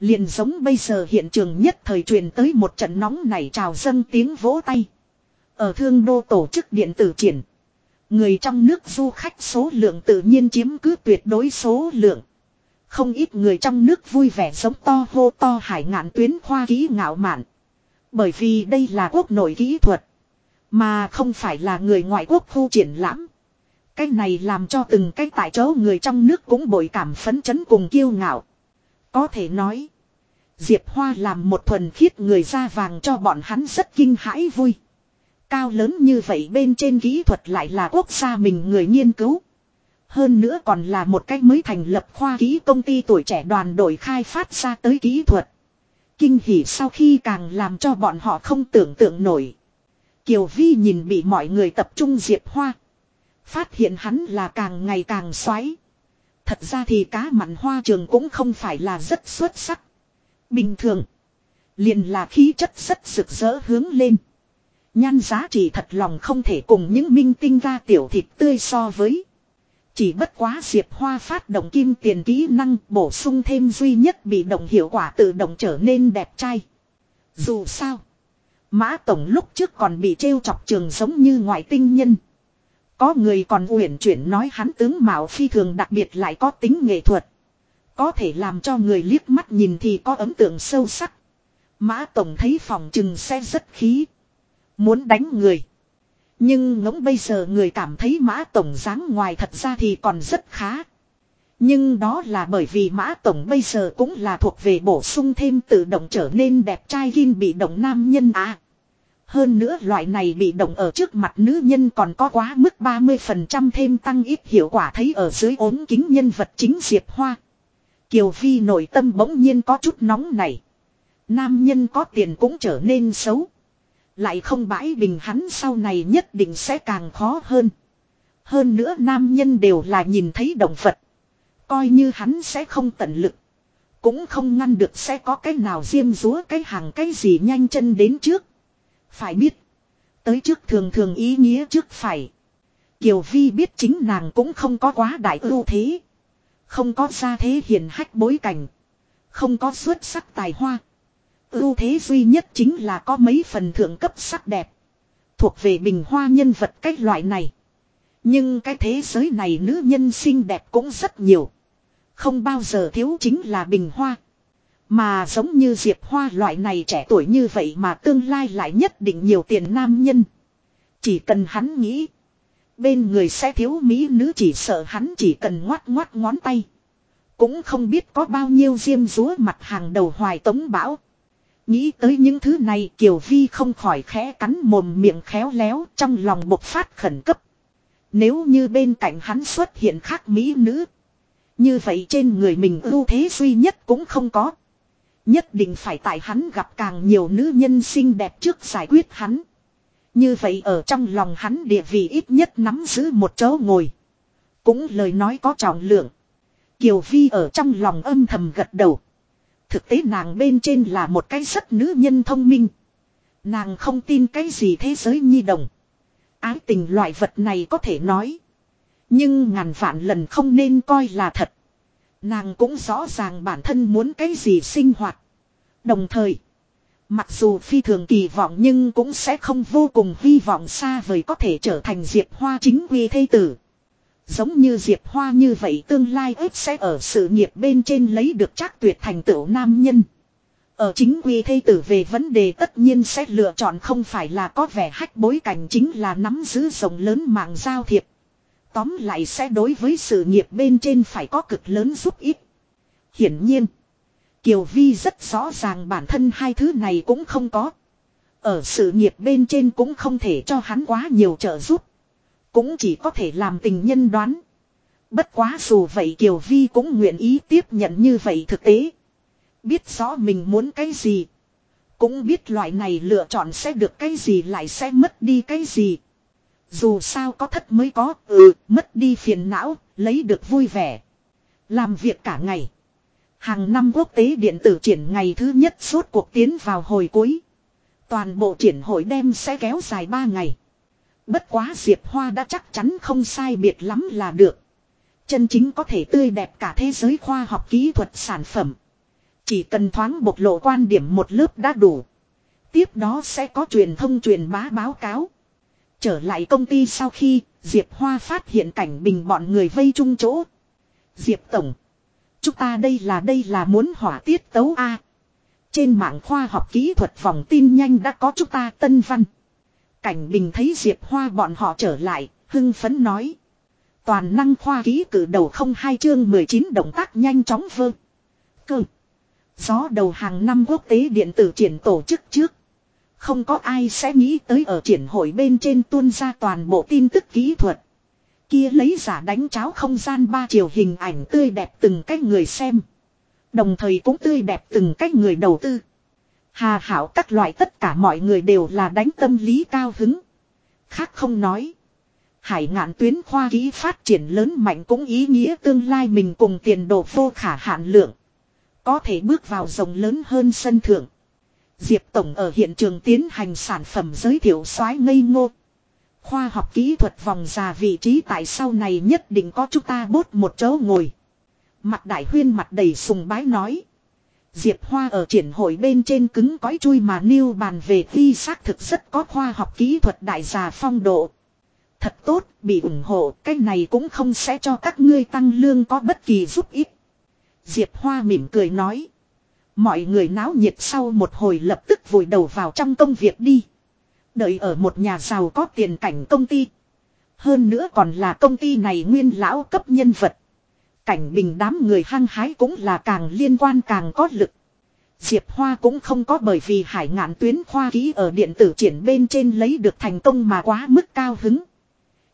Liền giống bây giờ hiện trường nhất thời truyền tới một trận nóng nảy trào dâng tiếng vỗ tay. Ở thương đô tổ chức điện tử triển. Người trong nước du khách số lượng tự nhiên chiếm cứ tuyệt đối số lượng. Không ít người trong nước vui vẻ sống to hô to hải ngạn tuyến khoa ký ngạo mạn. Bởi vì đây là quốc nội kỹ thuật. Mà không phải là người ngoại quốc khu triển lãm. Cái này làm cho từng cái tại chỗ người trong nước cũng bội cảm phấn chấn cùng kiêu ngạo. Có thể nói. Diệp Hoa làm một thuần khiết người da vàng cho bọn hắn rất kinh hãi vui. Cao lớn như vậy bên trên kỹ thuật lại là quốc gia mình người nghiên cứu. Hơn nữa còn là một cách mới thành lập khoa kỹ công ty tuổi trẻ đoàn đội khai phát ra tới kỹ thuật. Kinh hỉ sau khi càng làm cho bọn họ không tưởng tượng nổi. Kiều Vi nhìn bị mọi người tập trung Diệp Hoa. Phát hiện hắn là càng ngày càng xoáy. Thật ra thì cá mặn hoa trường cũng không phải là rất xuất sắc. Bình thường. Liền là khí chất rất rực rỡ hướng lên. Nhan giá trị thật lòng không thể cùng những minh tinh ra tiểu thịt tươi so với. Chỉ bất quá Diệp Hoa phát động kim tiền kỹ năng bổ sung thêm duy nhất bị động hiệu quả tự động trở nên đẹp trai. Dù sao. Mã Tổng lúc trước còn bị trêu chọc trường giống như ngoại tinh nhân. Có người còn uyển chuyển nói hắn tướng mạo phi thường đặc biệt lại có tính nghệ thuật. Có thể làm cho người liếc mắt nhìn thì có ấn tượng sâu sắc. Mã Tổng thấy phòng trừng xe rất khí. Muốn đánh người. Nhưng ngỗng bây giờ người cảm thấy Mã Tổng dáng ngoài thật ra thì còn rất khá. Nhưng đó là bởi vì Mã Tổng bây giờ cũng là thuộc về bổ sung thêm tự động trở nên đẹp trai ghin bị động nam nhân à. Hơn nữa loại này bị động ở trước mặt nữ nhân còn có quá mức 30% thêm tăng ít hiệu quả thấy ở dưới ốm kính nhân vật chính Diệp Hoa. Kiều Phi nội tâm bỗng nhiên có chút nóng này. Nam nhân có tiền cũng trở nên xấu. Lại không bãi bình hắn sau này nhất định sẽ càng khó hơn. Hơn nữa nam nhân đều là nhìn thấy động vật. Coi như hắn sẽ không tận lực. Cũng không ngăn được sẽ có cái nào diêm rúa cái hàng cái gì nhanh chân đến trước. Phải biết. Tới trước thường thường ý nghĩa trước phải. Kiều Vi biết chính nàng cũng không có quá đại ưu thế. Không có gia thế hiền hách bối cảnh. Không có xuất sắc tài hoa. Ưu thế duy nhất chính là có mấy phần thượng cấp sắc đẹp. Thuộc về bình hoa nhân vật cách loại này. Nhưng cái thế giới này nữ nhân xinh đẹp cũng rất nhiều. Không bao giờ thiếu chính là bình hoa. Mà giống như Diệp Hoa loại này trẻ tuổi như vậy mà tương lai lại nhất định nhiều tiền nam nhân. Chỉ cần hắn nghĩ. Bên người sẽ thiếu mỹ nữ chỉ sợ hắn chỉ cần ngoắt ngoắt ngón tay. Cũng không biết có bao nhiêu diêm rúa mặt hàng đầu hoài tống bão. Nghĩ tới những thứ này, Kiều Vi không khỏi khẽ cắn mồm miệng khéo léo, trong lòng bộc phát khẩn cấp. Nếu như bên cạnh hắn xuất hiện khác mỹ nữ. Như vậy trên người mình ưu thế duy nhất cũng không có. Nhất định phải tại hắn gặp càng nhiều nữ nhân xinh đẹp trước giải quyết hắn. Như vậy ở trong lòng hắn địa vị ít nhất nắm giữ một chỗ ngồi. Cũng lời nói có trọng lượng. Kiều Vi ở trong lòng âm thầm gật đầu. Thực tế nàng bên trên là một cái rất nữ nhân thông minh. Nàng không tin cái gì thế giới nhi đồng. Ái tình loại vật này có thể nói. Nhưng ngàn vạn lần không nên coi là thật. Nàng cũng rõ ràng bản thân muốn cái gì sinh hoạt. Đồng thời. Mặc dù phi thường kỳ vọng nhưng cũng sẽ không vô cùng hy vọng xa vời có thể trở thành Diệp Hoa chính quy thây tử. Giống như Diệp Hoa như vậy tương lai ếp sẽ ở sự nghiệp bên trên lấy được chắc tuyệt thành tựu nam nhân. Ở chính quy thây tử về vấn đề tất nhiên sẽ lựa chọn không phải là có vẻ hách bối cảnh chính là nắm giữ rộng lớn mạng giao thiệp. Tóm lại sẽ đối với sự nghiệp bên trên phải có cực lớn giúp ích. Hiển nhiên. Kiều Vi rất rõ ràng bản thân hai thứ này cũng không có. Ở sự nghiệp bên trên cũng không thể cho hắn quá nhiều trợ giúp. Cũng chỉ có thể làm tình nhân đoán. Bất quá dù vậy Kiều Vi cũng nguyện ý tiếp nhận như vậy thực tế. Biết rõ mình muốn cái gì. Cũng biết loại này lựa chọn sẽ được cái gì lại sẽ mất đi cái gì. Dù sao có thất mới có, ừ, mất đi phiền não, lấy được vui vẻ. Làm việc cả ngày. Hàng năm quốc tế điện tử triển ngày thứ nhất suốt cuộc tiến vào hồi cuối. Toàn bộ triển hội đem sẽ kéo dài 3 ngày. Bất quá Diệp Hoa đã chắc chắn không sai biệt lắm là được. Chân chính có thể tươi đẹp cả thế giới khoa học kỹ thuật sản phẩm. Chỉ cần thoáng bộc lộ quan điểm một lớp đã đủ. Tiếp đó sẽ có truyền thông truyền bá báo cáo. Trở lại công ty sau khi Diệp Hoa phát hiện cảnh bình bọn người vây chung chỗ. Diệp Tổng. Chúng ta đây là đây là muốn hỏa tiết tấu A. Trên mạng khoa học kỹ thuật vòng tin nhanh đã có chúng ta tân văn. Cảnh bình thấy Diệp Hoa bọn họ trở lại, hưng phấn nói. Toàn năng khoa ký cử đầu không hai chương 19 động tác nhanh chóng vơ. Cơ. Gió đầu hàng năm quốc tế điện tử triển tổ chức trước. Không có ai sẽ nghĩ tới ở triển hội bên trên tuôn ra toàn bộ tin tức kỹ thuật. Kia lấy giả đánh cháo không gian ba chiều hình ảnh tươi đẹp từng cách người xem. Đồng thời cũng tươi đẹp từng cách người đầu tư. Hà hảo các loại tất cả mọi người đều là đánh tâm lý cao hứng. Khác không nói. Hải ngạn tuyến khoa kỹ phát triển lớn mạnh cũng ý nghĩa tương lai mình cùng tiền đồ vô khả hạn lượng. Có thể bước vào rồng lớn hơn sân thượng. Diệp Tổng ở hiện trường tiến hành sản phẩm giới thiệu soái ngây ngô. Khoa học kỹ thuật vòng già vị trí tại sau này nhất định có chúng ta bốt một chỗ ngồi. Mặt đại huyên mặt đầy sùng bái nói. Diệp Hoa ở triển hội bên trên cứng cõi chui mà nêu bàn về vi xác thực rất có khoa học kỹ thuật đại già phong độ. Thật tốt, bị ủng hộ, cái này cũng không sẽ cho các ngươi tăng lương có bất kỳ giúp ích. Diệp Hoa mỉm cười nói. Mọi người náo nhiệt sau một hồi lập tức vùi đầu vào trong công việc đi. Đợi ở một nhà giàu có tiền cảnh công ty. Hơn nữa còn là công ty này nguyên lão cấp nhân vật. Cảnh bình đám người hăng hái cũng là càng liên quan càng có lực. Diệp Hoa cũng không có bởi vì hải ngạn tuyến khoa ký ở điện tử triển bên trên lấy được thành công mà quá mức cao hứng.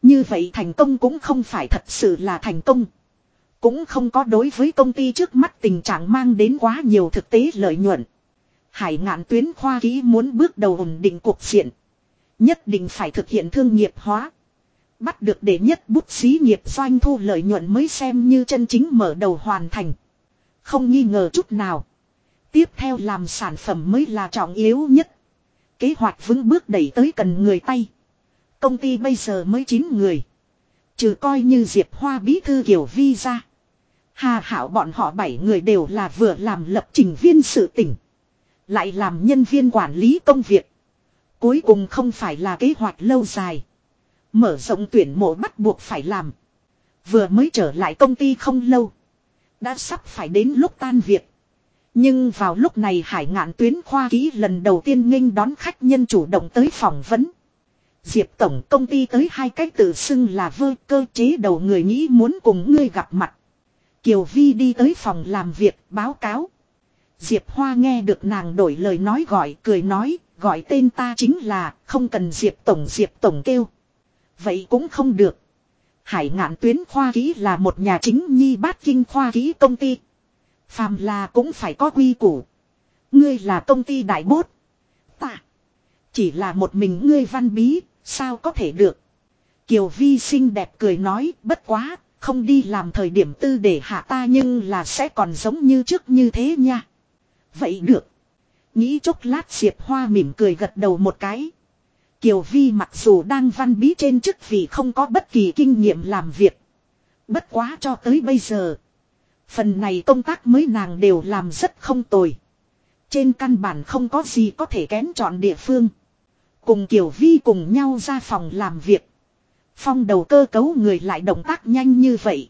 Như vậy thành công cũng không phải thật sự là thành công. Cũng không có đối với công ty trước mắt tình trạng mang đến quá nhiều thực tế lợi nhuận. Hải ngạn tuyến khoa ký muốn bước đầu ổn định cuộc diện. Nhất định phải thực hiện thương nghiệp hóa. Bắt được để nhất bút xí nghiệp doanh thu lợi nhuận mới xem như chân chính mở đầu hoàn thành. Không nghi ngờ chút nào. Tiếp theo làm sản phẩm mới là trọng yếu nhất. Kế hoạch vững bước đẩy tới cần người tay. Công ty bây giờ mới 9 người. Trừ coi như Diệp Hoa bí thư kiểu vi ra. Hà Hảo bọn họ 7 người đều là vừa làm lập trình viên sự tỉnh. Lại làm nhân viên quản lý công việc. Cuối cùng không phải là kế hoạch lâu dài. Mở rộng tuyển mộ bắt buộc phải làm. Vừa mới trở lại công ty không lâu. Đã sắp phải đến lúc tan việc. Nhưng vào lúc này hải ngạn tuyến khoa ký lần đầu tiên nghênh đón khách nhân chủ động tới phỏng vấn. Diệp Tổng công ty tới hai cách tự xưng là vơ cơ chế đầu người nghĩ muốn cùng ngươi gặp mặt. Kiều Vi đi tới phòng làm việc, báo cáo. Diệp Hoa nghe được nàng đổi lời nói gọi, cười nói, gọi tên ta chính là, không cần Diệp Tổng Diệp Tổng kêu. Vậy cũng không được. Hải ngạn tuyến khoa ký là một nhà chính nhi bát kinh khoa ký công ty. Phàm là cũng phải có quy củ. Ngươi là công ty đại bốt. Ta. Chỉ là một mình ngươi văn bí, sao có thể được. Kiều Vi xinh đẹp cười nói, bất quá, không đi làm thời điểm tư để hạ ta nhưng là sẽ còn giống như trước như thế nha. Vậy được. Nghĩ chốc lát Diệp Hoa mỉm cười gật đầu một cái. Kiều Vi mặc dù đang văn bí trên chức vì không có bất kỳ kinh nghiệm làm việc. Bất quá cho tới bây giờ. Phần này công tác mới nàng đều làm rất không tồi. Trên căn bản không có gì có thể kén chọn địa phương. Cùng Kiều Vi cùng nhau ra phòng làm việc. Phong đầu cơ cấu người lại động tác nhanh như vậy.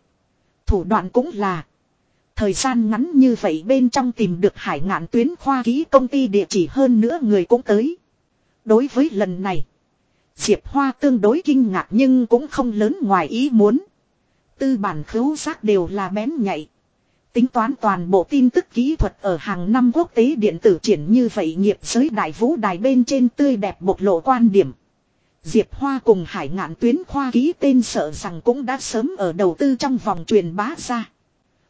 Thủ đoạn cũng là. Thời gian ngắn như vậy bên trong tìm được hải ngạn tuyến khoa ký công ty địa chỉ hơn nữa người cũng tới. Đối với lần này. Diệp Hoa tương đối kinh ngạc nhưng cũng không lớn ngoài ý muốn. Tư bản khứu giác đều là bén nhạy. Tính toán toàn bộ tin tức kỹ thuật ở hàng năm quốc tế điện tử triển như vậy nghiệp giới đại vũ đài bên trên tươi đẹp bộc lộ quan điểm. Diệp Hoa cùng hải ngạn tuyến khoa ký tên sợ rằng cũng đã sớm ở đầu tư trong vòng truyền bá ra.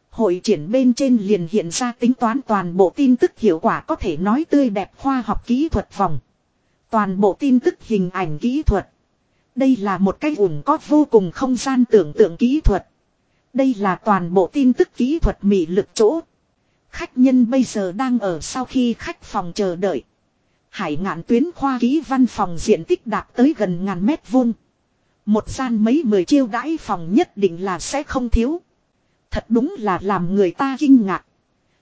Hội triển bên trên liền hiện ra tính toán toàn bộ tin tức hiệu quả có thể nói tươi đẹp khoa học kỹ thuật vòng. Toàn bộ tin tức hình ảnh kỹ thuật. Đây là một cái ủng có vô cùng không gian tưởng tượng kỹ thuật. Đây là toàn bộ tin tức kỹ thuật mị lực chỗ. Khách nhân bây giờ đang ở sau khi khách phòng chờ đợi. Hải ngạn tuyến khoa ký văn phòng diện tích đạt tới gần ngàn mét vuông. Một gian mấy mười chiêu đãi phòng nhất định là sẽ không thiếu. Thật đúng là làm người ta kinh ngạc.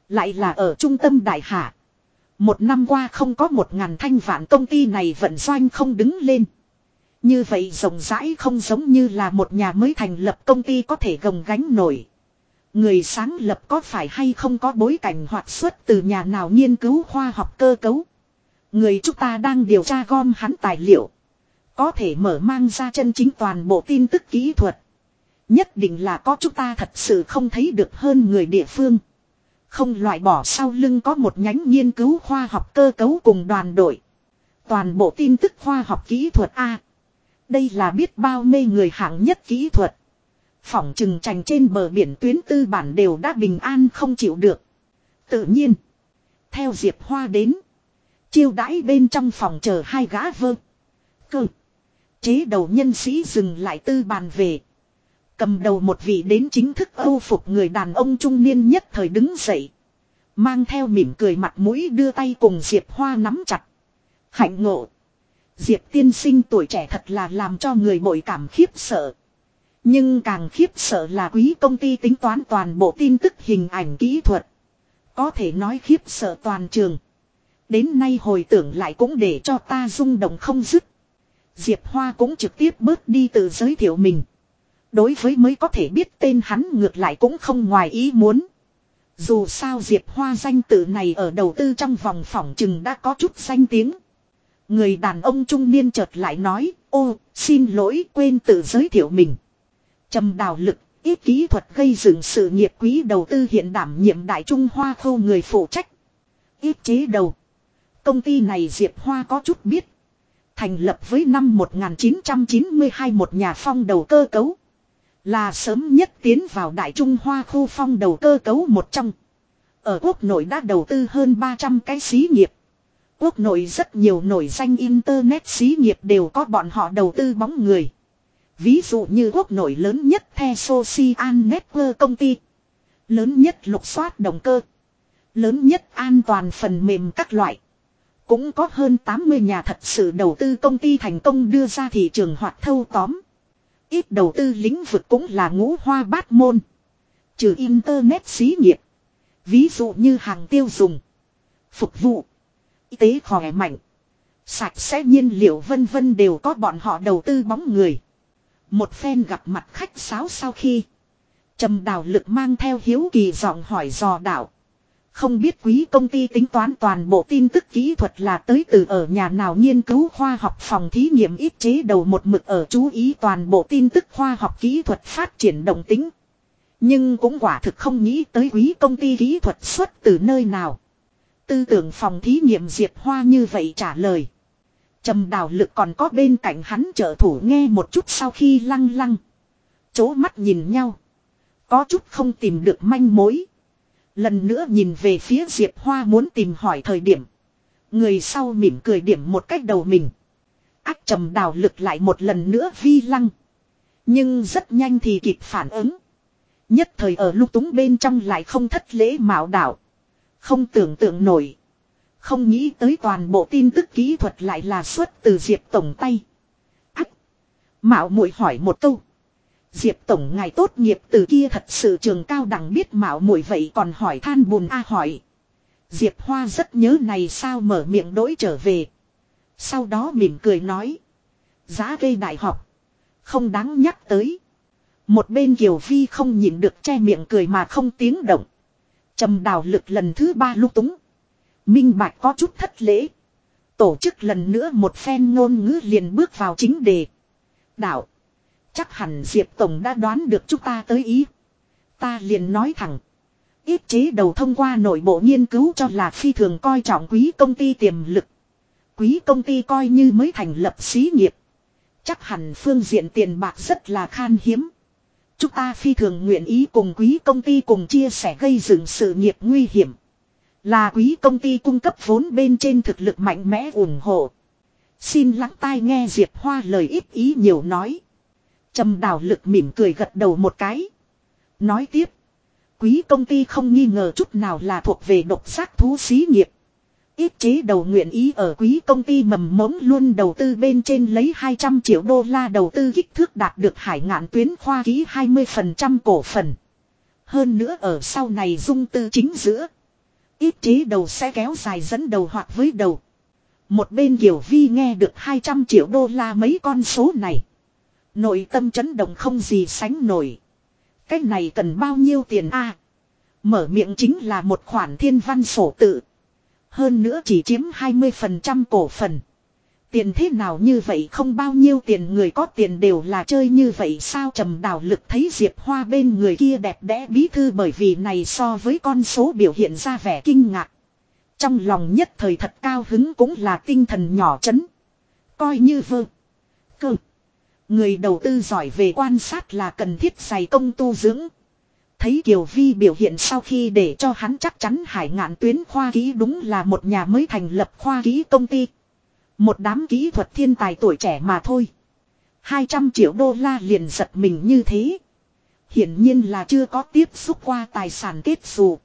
Lại là ở trung tâm đại hạ. Một năm qua không có một ngàn thanh vạn công ty này vận doanh không đứng lên. Như vậy rộng rãi không giống như là một nhà mới thành lập công ty có thể gồng gánh nổi. Người sáng lập có phải hay không có bối cảnh hoặc xuất từ nhà nào nghiên cứu khoa học cơ cấu. Người chúng ta đang điều tra gom hắn tài liệu. Có thể mở mang ra chân chính toàn bộ tin tức kỹ thuật. Nhất định là có chúng ta thật sự không thấy được hơn người địa phương. Không loại bỏ sau lưng có một nhánh nghiên cứu khoa học cơ cấu cùng đoàn đội. Toàn bộ tin tức khoa học kỹ thuật A. đây là biết bao mê người hạng nhất kỹ thuật. Phỏng trừng trành trên bờ biển tuyến tư bản đều đã bình an không chịu được. Tự nhiên. Theo Diệp Hoa đến. Chiêu đãi bên trong phòng chờ hai gã vơ. Cơ. Chế đầu nhân sĩ dừng lại tư bàn về. Cầm đầu một vị đến chính thức âu phục người đàn ông trung niên nhất thời đứng dậy. Mang theo mỉm cười mặt mũi đưa tay cùng Diệp Hoa nắm chặt. Hạnh ngộ. Diệp tiên sinh tuổi trẻ thật là làm cho người bội cảm khiếp sợ. Nhưng càng khiếp sợ là quý công ty tính toán toàn bộ tin tức hình ảnh kỹ thuật. Có thể nói khiếp sợ toàn trường. Đến nay hồi tưởng lại cũng để cho ta rung động không dứt. Diệp Hoa cũng trực tiếp bớt đi từ giới thiệu mình. Đối với mới có thể biết tên hắn ngược lại cũng không ngoài ý muốn. Dù sao Diệp Hoa danh tự này ở đầu tư trong vòng phỏng chừng đã có chút danh tiếng. Người đàn ông trung niên chợt lại nói, ô, xin lỗi quên tự giới thiệu mình. Trầm đào lực, ít kỹ thuật gây dựng sự nghiệp quý đầu tư hiện đảm nhiệm Đại Trung Hoa khâu người phụ trách. Ít chế đầu. Công ty này Diệp Hoa có chút biết. Thành lập với năm 1992 một nhà phong đầu cơ cấu. Là sớm nhất tiến vào Đại Trung Hoa khu phong đầu cơ cấu một trong. Ở quốc nội đã đầu tư hơn 300 cái xí nghiệp. Quốc nội rất nhiều nổi danh internet xí nghiệp đều có bọn họ đầu tư bóng người. Ví dụ như quốc nội lớn nhất The Social Network công ty. Lớn nhất lục soát động cơ. Lớn nhất an toàn phần mềm các loại. Cũng có hơn 80 nhà thật sự đầu tư công ty thành công đưa ra thị trường hoặc thâu tóm. Ít đầu tư lĩnh vực cũng là ngũ hoa bát môn. Trừ Internet xí nghiệp. Ví dụ như hàng tiêu dùng. Phục vụ. Y tế khỏe mạnh. Sạch sẽ nhiên liệu vân vân đều có bọn họ đầu tư bóng người. Một phen gặp mặt khách sáo sau khi. Trầm đào lực mang theo hiếu kỳ giọng hỏi dò đạo. Không biết quý công ty tính toán toàn bộ tin tức kỹ thuật là tới từ ở nhà nào nghiên cứu khoa học phòng thí nghiệm ít chế đầu một mực ở chú ý toàn bộ tin tức khoa học kỹ thuật phát triển động tính. Nhưng cũng quả thực không nghĩ tới quý công ty kỹ thuật xuất từ nơi nào. Tư tưởng phòng thí nghiệm Diệp Hoa như vậy trả lời. Trầm đào lực còn có bên cạnh hắn trợ thủ nghe một chút sau khi lăng lăng. Chố mắt nhìn nhau. Có chút không tìm được manh mối. Lần nữa nhìn về phía Diệp Hoa muốn tìm hỏi thời điểm. Người sau mỉm cười điểm một cách đầu mình. Ác trầm đào lực lại một lần nữa vi lăng. Nhưng rất nhanh thì kịp phản ứng. Nhất thời ở lúc túng bên trong lại không thất lễ mạo đạo. Không tưởng tượng nổi. Không nghĩ tới toàn bộ tin tức kỹ thuật lại là xuất từ Diệp Tổng tay. Ác. Mạo muội hỏi một câu. Diệp Tổng ngài tốt nghiệp từ kia thật sự trường cao đẳng biết mạo muội vậy còn hỏi than bùn a hỏi. Diệp Hoa rất nhớ này sao mở miệng đối trở về. Sau đó mỉm cười nói. Giá cây đại học. Không đáng nhắc tới. Một bên Kiều Vi không nhịn được che miệng cười mà không tiếng động. Trầm đào lực lần thứ ba lúc túng. Minh Bạch có chút thất lễ. Tổ chức lần nữa một phen ngôn ngữ liền bước vào chính đề. Đạo. Chắc hẳn Diệp Tổng đã đoán được chúng ta tới ý. Ta liền nói thẳng. Ít chế đầu thông qua nội bộ nghiên cứu cho là phi thường coi trọng quý công ty tiềm lực. Quý công ty coi như mới thành lập xí nghiệp. Chắc hẳn phương diện tiền bạc rất là khan hiếm. Chúng ta phi thường nguyện ý cùng quý công ty cùng chia sẻ gây dựng sự nghiệp nguy hiểm. Là quý công ty cung cấp vốn bên trên thực lực mạnh mẽ ủng hộ. Xin lắng tai nghe Diệp Hoa lời ít ý nhiều nói. Trầm đào lực mỉm cười gật đầu một cái. Nói tiếp. Quý công ty không nghi ngờ chút nào là thuộc về độc xác thú xí nghiệp. Ít chế đầu nguyện ý ở quý công ty mầm mống luôn đầu tư bên trên lấy 200 triệu đô la đầu tư kích thước đạt được hải ngạn tuyến khoa ký 20% cổ phần. Hơn nữa ở sau này dung tư chính giữa. Ít chế đầu sẽ kéo dài dẫn đầu hoặc với đầu. Một bên Kiều Vi nghe được 200 triệu đô la mấy con số này. Nội tâm chấn động không gì sánh nổi. Cái này cần bao nhiêu tiền a? Mở miệng chính là một khoản thiên văn sổ tự. Hơn nữa chỉ chiếm 20% cổ phần. Tiền thế nào như vậy không bao nhiêu tiền người có tiền đều là chơi như vậy sao trầm đào lực thấy Diệp Hoa bên người kia đẹp đẽ bí thư bởi vì này so với con số biểu hiện ra vẻ kinh ngạc. Trong lòng nhất thời thật cao hứng cũng là tinh thần nhỏ chấn. Coi như vơ. Cơ. Người đầu tư giỏi về quan sát là cần thiết dày công tu dưỡng. Thấy Kiều Vi biểu hiện sau khi để cho hắn chắc chắn hải ngạn tuyến khoa ký đúng là một nhà mới thành lập khoa ký công ty. Một đám kỹ thuật thiên tài tuổi trẻ mà thôi. 200 triệu đô la liền giật mình như thế. Hiển nhiên là chưa có tiếp xúc qua tài sản kết xù.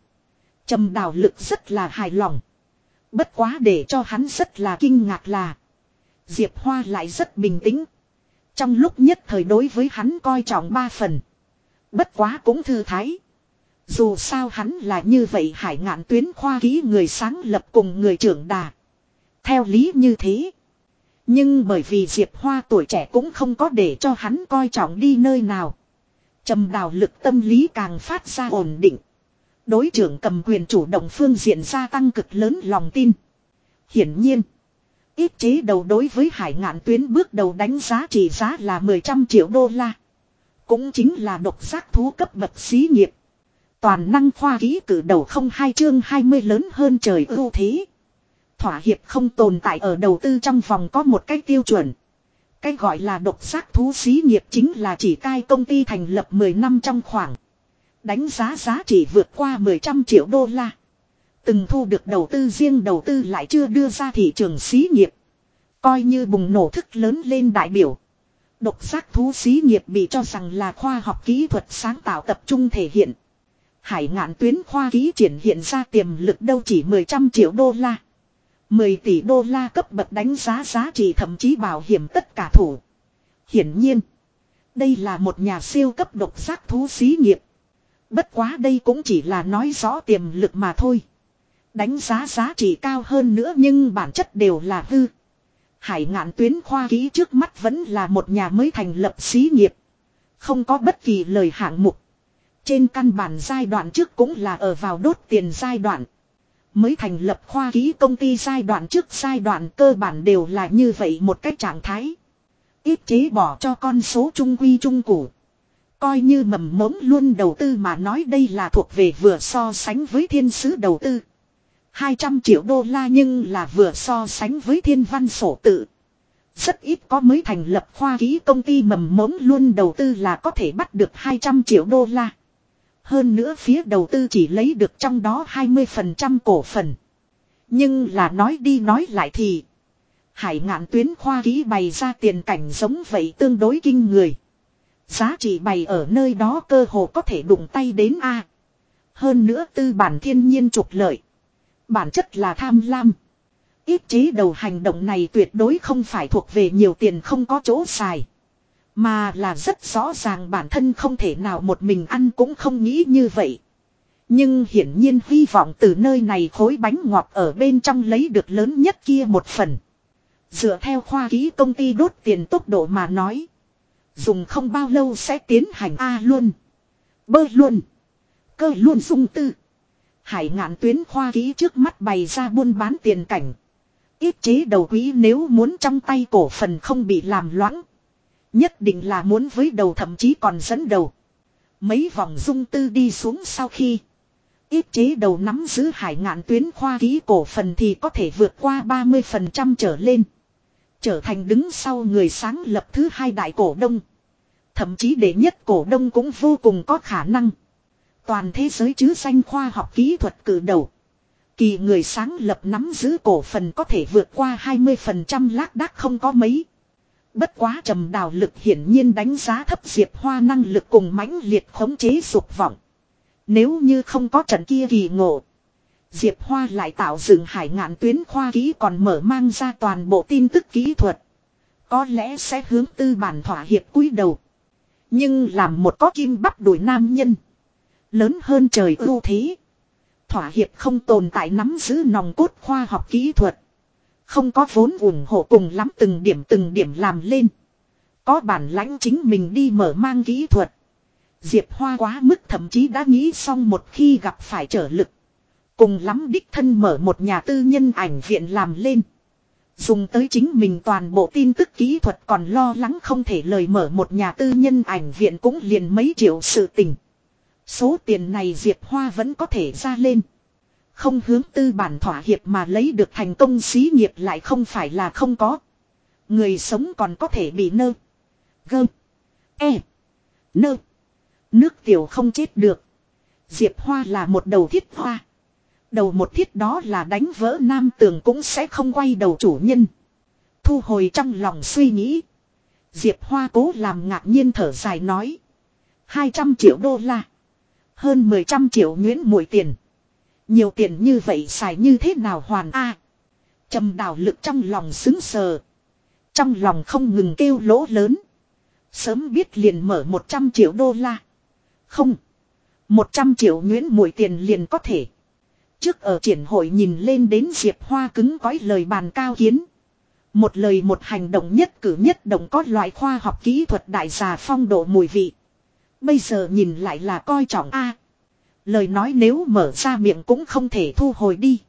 Trầm đào lực rất là hài lòng. Bất quá để cho hắn rất là kinh ngạc là. Diệp Hoa lại rất bình tĩnh. Trong lúc nhất thời đối với hắn coi trọng ba phần. Bất quá cũng thư thái. Dù sao hắn là như vậy hải ngạn tuyến khoa ký người sáng lập cùng người trưởng đà. Theo lý như thế. Nhưng bởi vì Diệp Hoa tuổi trẻ cũng không có để cho hắn coi trọng đi nơi nào. trầm đào lực tâm lý càng phát ra ổn định. Đối trưởng cầm quyền chủ động phương diện gia tăng cực lớn lòng tin. Hiển nhiên. Ít chế đầu đối với hải ngạn tuyến bước đầu đánh giá trị giá là 10 trăm triệu đô la. Cũng chính là độc giác thú cấp bậc xí nghiệp. Toàn năng khoa ký cử đầu không hai chương 20 lớn hơn trời ưu thế. Thỏa hiệp không tồn tại ở đầu tư trong vòng có một cái tiêu chuẩn. Cái gọi là độc giác thú xí nghiệp chính là chỉ cai công ty thành lập 10 năm trong khoảng. Đánh giá giá trị vượt qua 10 trăm triệu đô la. Từng thu được đầu tư riêng đầu tư lại chưa đưa ra thị trường xí nghiệp. Coi như bùng nổ thức lớn lên đại biểu. Độc giác thú xí nghiệp bị cho rằng là khoa học kỹ thuật sáng tạo tập trung thể hiện. Hải ngạn tuyến khoa kỹ triển hiện ra tiềm lực đâu chỉ 10 trăm triệu đô la. 10 tỷ đô la cấp bậc đánh giá giá trị thậm chí bảo hiểm tất cả thủ. Hiển nhiên, đây là một nhà siêu cấp độc giác thú xí nghiệp. Bất quá đây cũng chỉ là nói rõ tiềm lực mà thôi. Đánh giá giá trị cao hơn nữa nhưng bản chất đều là hư. Hải ngạn tuyến khoa Ký trước mắt vẫn là một nhà mới thành lập xí nghiệp. Không có bất kỳ lời hạng mục. Trên căn bản giai đoạn trước cũng là ở vào đốt tiền giai đoạn. Mới thành lập khoa Ký công ty giai đoạn trước giai đoạn cơ bản đều là như vậy một cách trạng thái. Ít chế bỏ cho con số trung quy trung củ. Coi như mầm mống luôn đầu tư mà nói đây là thuộc về vừa so sánh với thiên sứ đầu tư. 200 triệu đô la nhưng là vừa so sánh với thiên văn sổ tự. Rất ít có mới thành lập khoa ký công ty mầm mống luôn đầu tư là có thể bắt được 200 triệu đô la. Hơn nữa phía đầu tư chỉ lấy được trong đó 20% cổ phần. Nhưng là nói đi nói lại thì. Hải ngạn tuyến khoa ký bày ra tiền cảnh giống vậy tương đối kinh người. Giá trị bày ở nơi đó cơ hồ có thể đụng tay đến A. Hơn nữa tư bản thiên nhiên trục lợi. Bản chất là tham lam. Ít chế đầu hành động này tuyệt đối không phải thuộc về nhiều tiền không có chỗ xài. Mà là rất rõ ràng bản thân không thể nào một mình ăn cũng không nghĩ như vậy. Nhưng hiển nhiên hy vọng từ nơi này khối bánh ngọt ở bên trong lấy được lớn nhất kia một phần. Dựa theo khoa ký công ty đốt tiền tốc độ mà nói. Dùng không bao lâu sẽ tiến hành A luôn. Bơ luôn. Cơ luôn dung tư. Hải ngạn tuyến khoa ký trước mắt bày ra buôn bán tiền cảnh. Ít chế đầu quý nếu muốn trong tay cổ phần không bị làm loãng. Nhất định là muốn với đầu thậm chí còn dẫn đầu. Mấy vòng dung tư đi xuống sau khi. Ít chế đầu nắm giữ hải ngạn tuyến khoa ký cổ phần thì có thể vượt qua 30% trở lên. Trở thành đứng sau người sáng lập thứ hai đại cổ đông. Thậm chí đệ nhất cổ đông cũng vô cùng có khả năng. Toàn thế giới chứ danh khoa học kỹ thuật cử đầu. Kỳ người sáng lập nắm giữ cổ phần có thể vượt qua 20% lác đác không có mấy. Bất quá trầm đào lực hiển nhiên đánh giá thấp Diệp Hoa năng lực cùng mãnh liệt khống chế dục vọng. Nếu như không có trận kia kỳ ngộ. Diệp Hoa lại tạo dựng hải ngạn tuyến khoa kỹ còn mở mang ra toàn bộ tin tức kỹ thuật. Có lẽ sẽ hướng tư bản thỏa hiệp cúi đầu. Nhưng làm một có kim bắp đuổi nam nhân. Lớn hơn trời ưu thế. Thỏa hiệp không tồn tại nắm giữ nòng cốt khoa học kỹ thuật. Không có vốn ủng hộ cùng lắm từng điểm từng điểm làm lên. Có bản lãnh chính mình đi mở mang kỹ thuật. Diệp Hoa quá mức thậm chí đã nghĩ xong một khi gặp phải trở lực. Cùng lắm đích thân mở một nhà tư nhân ảnh viện làm lên. Dùng tới chính mình toàn bộ tin tức kỹ thuật còn lo lắng không thể lời mở một nhà tư nhân ảnh viện cũng liền mấy triệu sự tình. Số tiền này Diệp Hoa vẫn có thể ra lên. Không hướng tư bản thỏa hiệp mà lấy được thành công xí nghiệp lại không phải là không có. Người sống còn có thể bị nơ. Gơ. E. Nơ. Nước tiểu không chết được. Diệp Hoa là một đầu thiết hoa. Đầu một thiết đó là đánh vỡ nam tường cũng sẽ không quay đầu chủ nhân. Thu hồi trong lòng suy nghĩ. Diệp Hoa cố làm ngạc nhiên thở dài nói. 200 triệu đô la. Hơn 10 trăm triệu nguyễn mũi tiền. Nhiều tiền như vậy xài như thế nào hoàn a? Trầm đào lực trong lòng xứng sờ. Trong lòng không ngừng kêu lỗ lớn. Sớm biết liền mở 100 triệu đô la. Không. 100 triệu nguyễn mũi tiền liền có thể. Trước ở triển hội nhìn lên đến Diệp Hoa cứng cõi lời bàn cao kiến. Một lời một hành động nhất cử nhất động có loại khoa học kỹ thuật đại giả phong độ mùi vị. Bây giờ nhìn lại là coi trọng a. lời nói nếu mở ra miệng cũng không thể thu hồi đi.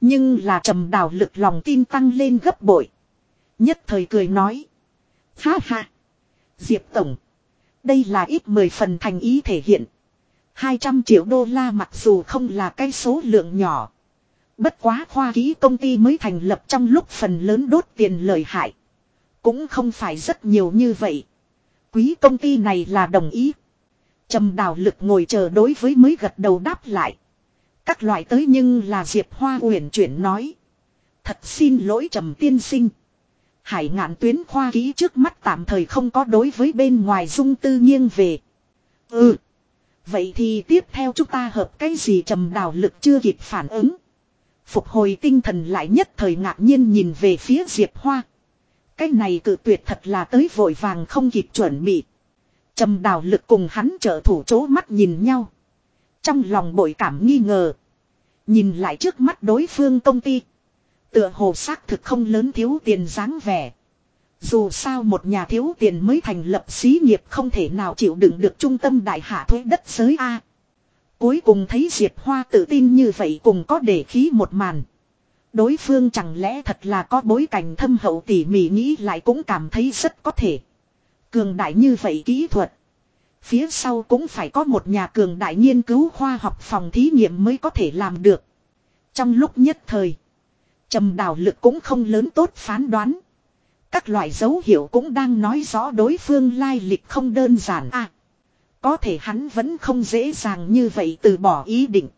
Nhưng là trầm đào lực lòng tin tăng lên gấp bội. Nhất thời cười nói. Ha ha. Diệp Tổng. Đây là ít mười phần thành ý thể hiện. 200 triệu đô la mặc dù không là cái số lượng nhỏ. Bất quá khoa ký công ty mới thành lập trong lúc phần lớn đốt tiền lợi hại. Cũng không phải rất nhiều như vậy. Quý công ty này là đồng ý. Trầm đào lực ngồi chờ đối với mới gật đầu đáp lại. Các loại tới nhưng là Diệp Hoa uyển chuyển nói. Thật xin lỗi trầm tiên sinh. Hải ngạn tuyến khoa ký trước mắt tạm thời không có đối với bên ngoài dung tư nghiêng về. Ừ. Vậy thì tiếp theo chúng ta hợp cái gì trầm đào lực chưa kịp phản ứng. Phục hồi tinh thần lại nhất thời ngạc nhiên nhìn về phía Diệp Hoa. Cái này cự tuyệt thật là tới vội vàng không kịp chuẩn bị. Trầm đào lực cùng hắn trợ thủ chố mắt nhìn nhau. Trong lòng bội cảm nghi ngờ. Nhìn lại trước mắt đối phương công ty. Tựa hồ xác thực không lớn thiếu tiền dáng vẻ. Dù sao một nhà thiếu tiền mới thành lập xí nghiệp không thể nào chịu đựng được trung tâm đại hạ thuế đất giới A. Cuối cùng thấy Diệp Hoa tự tin như vậy cùng có để khí một màn. Đối phương chẳng lẽ thật là có bối cảnh thâm hậu tỉ mỉ nghĩ lại cũng cảm thấy rất có thể. Cường đại như vậy kỹ thuật. Phía sau cũng phải có một nhà cường đại nghiên cứu khoa học phòng thí nghiệm mới có thể làm được. Trong lúc nhất thời. trầm đào lực cũng không lớn tốt phán đoán. Các loại dấu hiệu cũng đang nói rõ đối phương lai lịch không đơn giản à. Có thể hắn vẫn không dễ dàng như vậy từ bỏ ý định.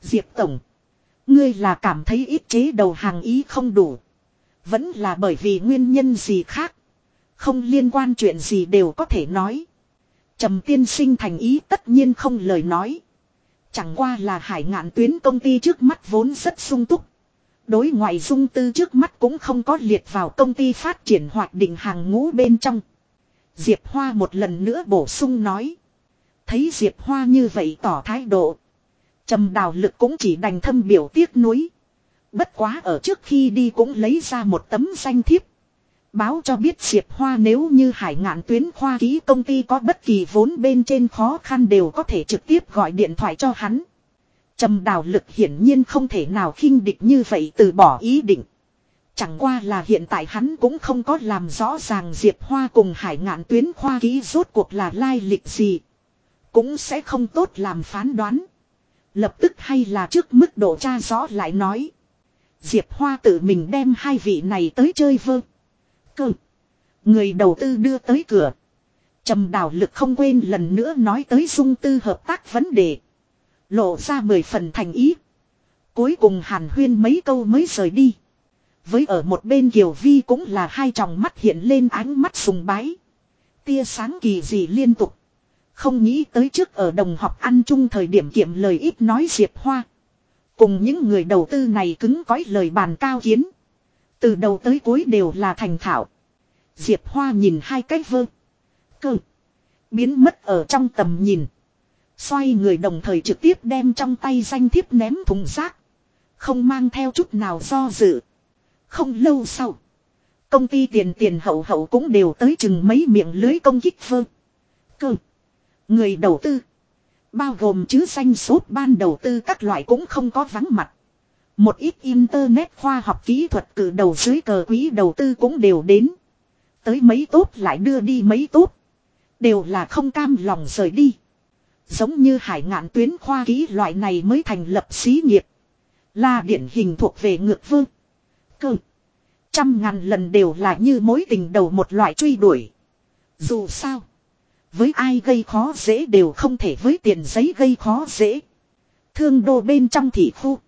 Diệp Tổng. Ngươi là cảm thấy ít chế đầu hàng ý không đủ. Vẫn là bởi vì nguyên nhân gì khác. Không liên quan chuyện gì đều có thể nói. Trầm tiên sinh thành ý tất nhiên không lời nói. Chẳng qua là hải ngạn tuyến công ty trước mắt vốn rất sung túc. Đối ngoại dung tư trước mắt cũng không có liệt vào công ty phát triển hoạt định hàng ngũ bên trong. Diệp Hoa một lần nữa bổ sung nói. Thấy Diệp Hoa như vậy tỏ thái độ. Trầm đào lực cũng chỉ đành thâm biểu tiếc nuối. Bất quá ở trước khi đi cũng lấy ra một tấm danh thiếp. Báo cho biết Diệp Hoa nếu như hải ngạn tuyến khoa ký công ty có bất kỳ vốn bên trên khó khăn đều có thể trực tiếp gọi điện thoại cho hắn. Trầm đào lực hiển nhiên không thể nào khinh địch như vậy từ bỏ ý định. Chẳng qua là hiện tại hắn cũng không có làm rõ ràng Diệp Hoa cùng hải ngạn tuyến khoa ký rốt cuộc là lai lịch gì. Cũng sẽ không tốt làm phán đoán. Lập tức hay là trước mức độ tra rõ lại nói. Diệp Hoa tự mình đem hai vị này tới chơi vơ. Cơ. Người đầu tư đưa tới cửa. Trầm đào lực không quên lần nữa nói tới dung tư hợp tác vấn đề. Lộ ra mười phần thành ý. Cuối cùng hàn huyên mấy câu mới rời đi. Với ở một bên Kiều Vi cũng là hai tròng mắt hiện lên ánh mắt sùng bái. Tia sáng kỳ dị liên tục. Không nghĩ tới trước ở đồng học ăn chung thời điểm kiểm lời ít nói Diệp Hoa. Cùng những người đầu tư này cứng cõi lời bàn cao kiến. Từ đầu tới cuối đều là thành thạo. Diệp Hoa nhìn hai cái vơ. Cơ. Biến mất ở trong tầm nhìn. Xoay người đồng thời trực tiếp đem trong tay danh thiếp ném thùng rác. Không mang theo chút nào do dự. Không lâu sau. Công ty tiền tiền hậu hậu cũng đều tới chừng mấy miệng lưới công kích vơ. Cơ. Người đầu tư. Bao gồm chứ danh sốt ban đầu tư các loại cũng không có vắng mặt. Một ít internet khoa học kỹ thuật cử đầu dưới cờ quỹ đầu tư cũng đều đến. Tới mấy tốt lại đưa đi mấy tốt. Đều là không cam lòng rời đi. Giống như hải ngạn tuyến khoa kỹ loại này mới thành lập xí nghiệp. Là điển hình thuộc về ngược vương. Cơ. Trăm ngàn lần đều là như mối tình đầu một loại truy đuổi. Dù sao. Với ai gây khó dễ đều không thể với tiền giấy gây khó dễ. Thương đô bên trong thị khu.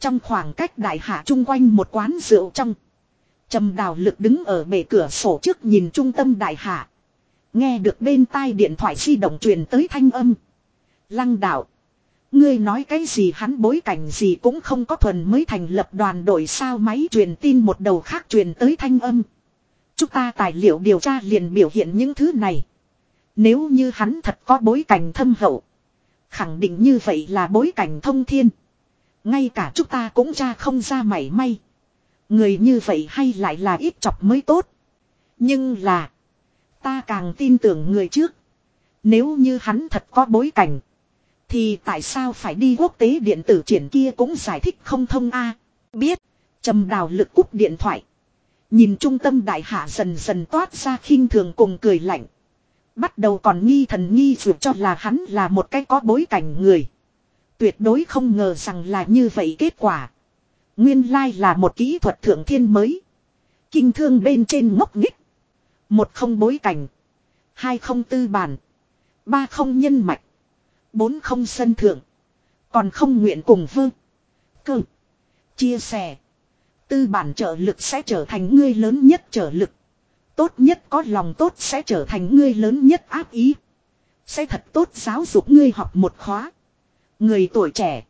Trong khoảng cách đại hạ chung quanh một quán rượu trong. Trầm đào lực đứng ở bể cửa sổ trước nhìn trung tâm đại hạ. Nghe được bên tai điện thoại di động truyền tới thanh âm. Lăng đạo. Ngươi nói cái gì hắn bối cảnh gì cũng không có thuần mới thành lập đoàn đội sao máy truyền tin một đầu khác truyền tới thanh âm. Chúng ta tài liệu điều tra liền biểu hiện những thứ này. Nếu như hắn thật có bối cảnh thâm hậu. Khẳng định như vậy là bối cảnh thông thiên. Ngay cả chúng ta cũng tra không ra mảy may. Người như vậy hay lại là ít chọc mới tốt. Nhưng là. Ta càng tin tưởng người trước. Nếu như hắn thật có bối cảnh. Thì tại sao phải đi quốc tế điện tử triển kia cũng giải thích không thông a Biết. trầm đào lực cúp điện thoại. Nhìn trung tâm đại hạ dần dần toát ra khinh thường cùng cười lạnh. Bắt đầu còn nghi thần nghi dù cho là hắn là một cái có bối cảnh người. Tuyệt đối không ngờ rằng là như vậy kết quả. Nguyên lai là một kỹ thuật thượng thiên mới. Kinh thương bên trên ngốc nghích. Một không bối cảnh. Hai không tư bản. Ba không nhân mạch. Bốn không sân thượng. Còn không nguyện cùng vương. Cơ. Chia sẻ. Tư bản trợ lực sẽ trở thành ngươi lớn nhất trợ lực. Tốt nhất có lòng tốt sẽ trở thành ngươi lớn nhất áp ý. Sẽ thật tốt giáo dục ngươi học một khóa. Người tuổi trẻ.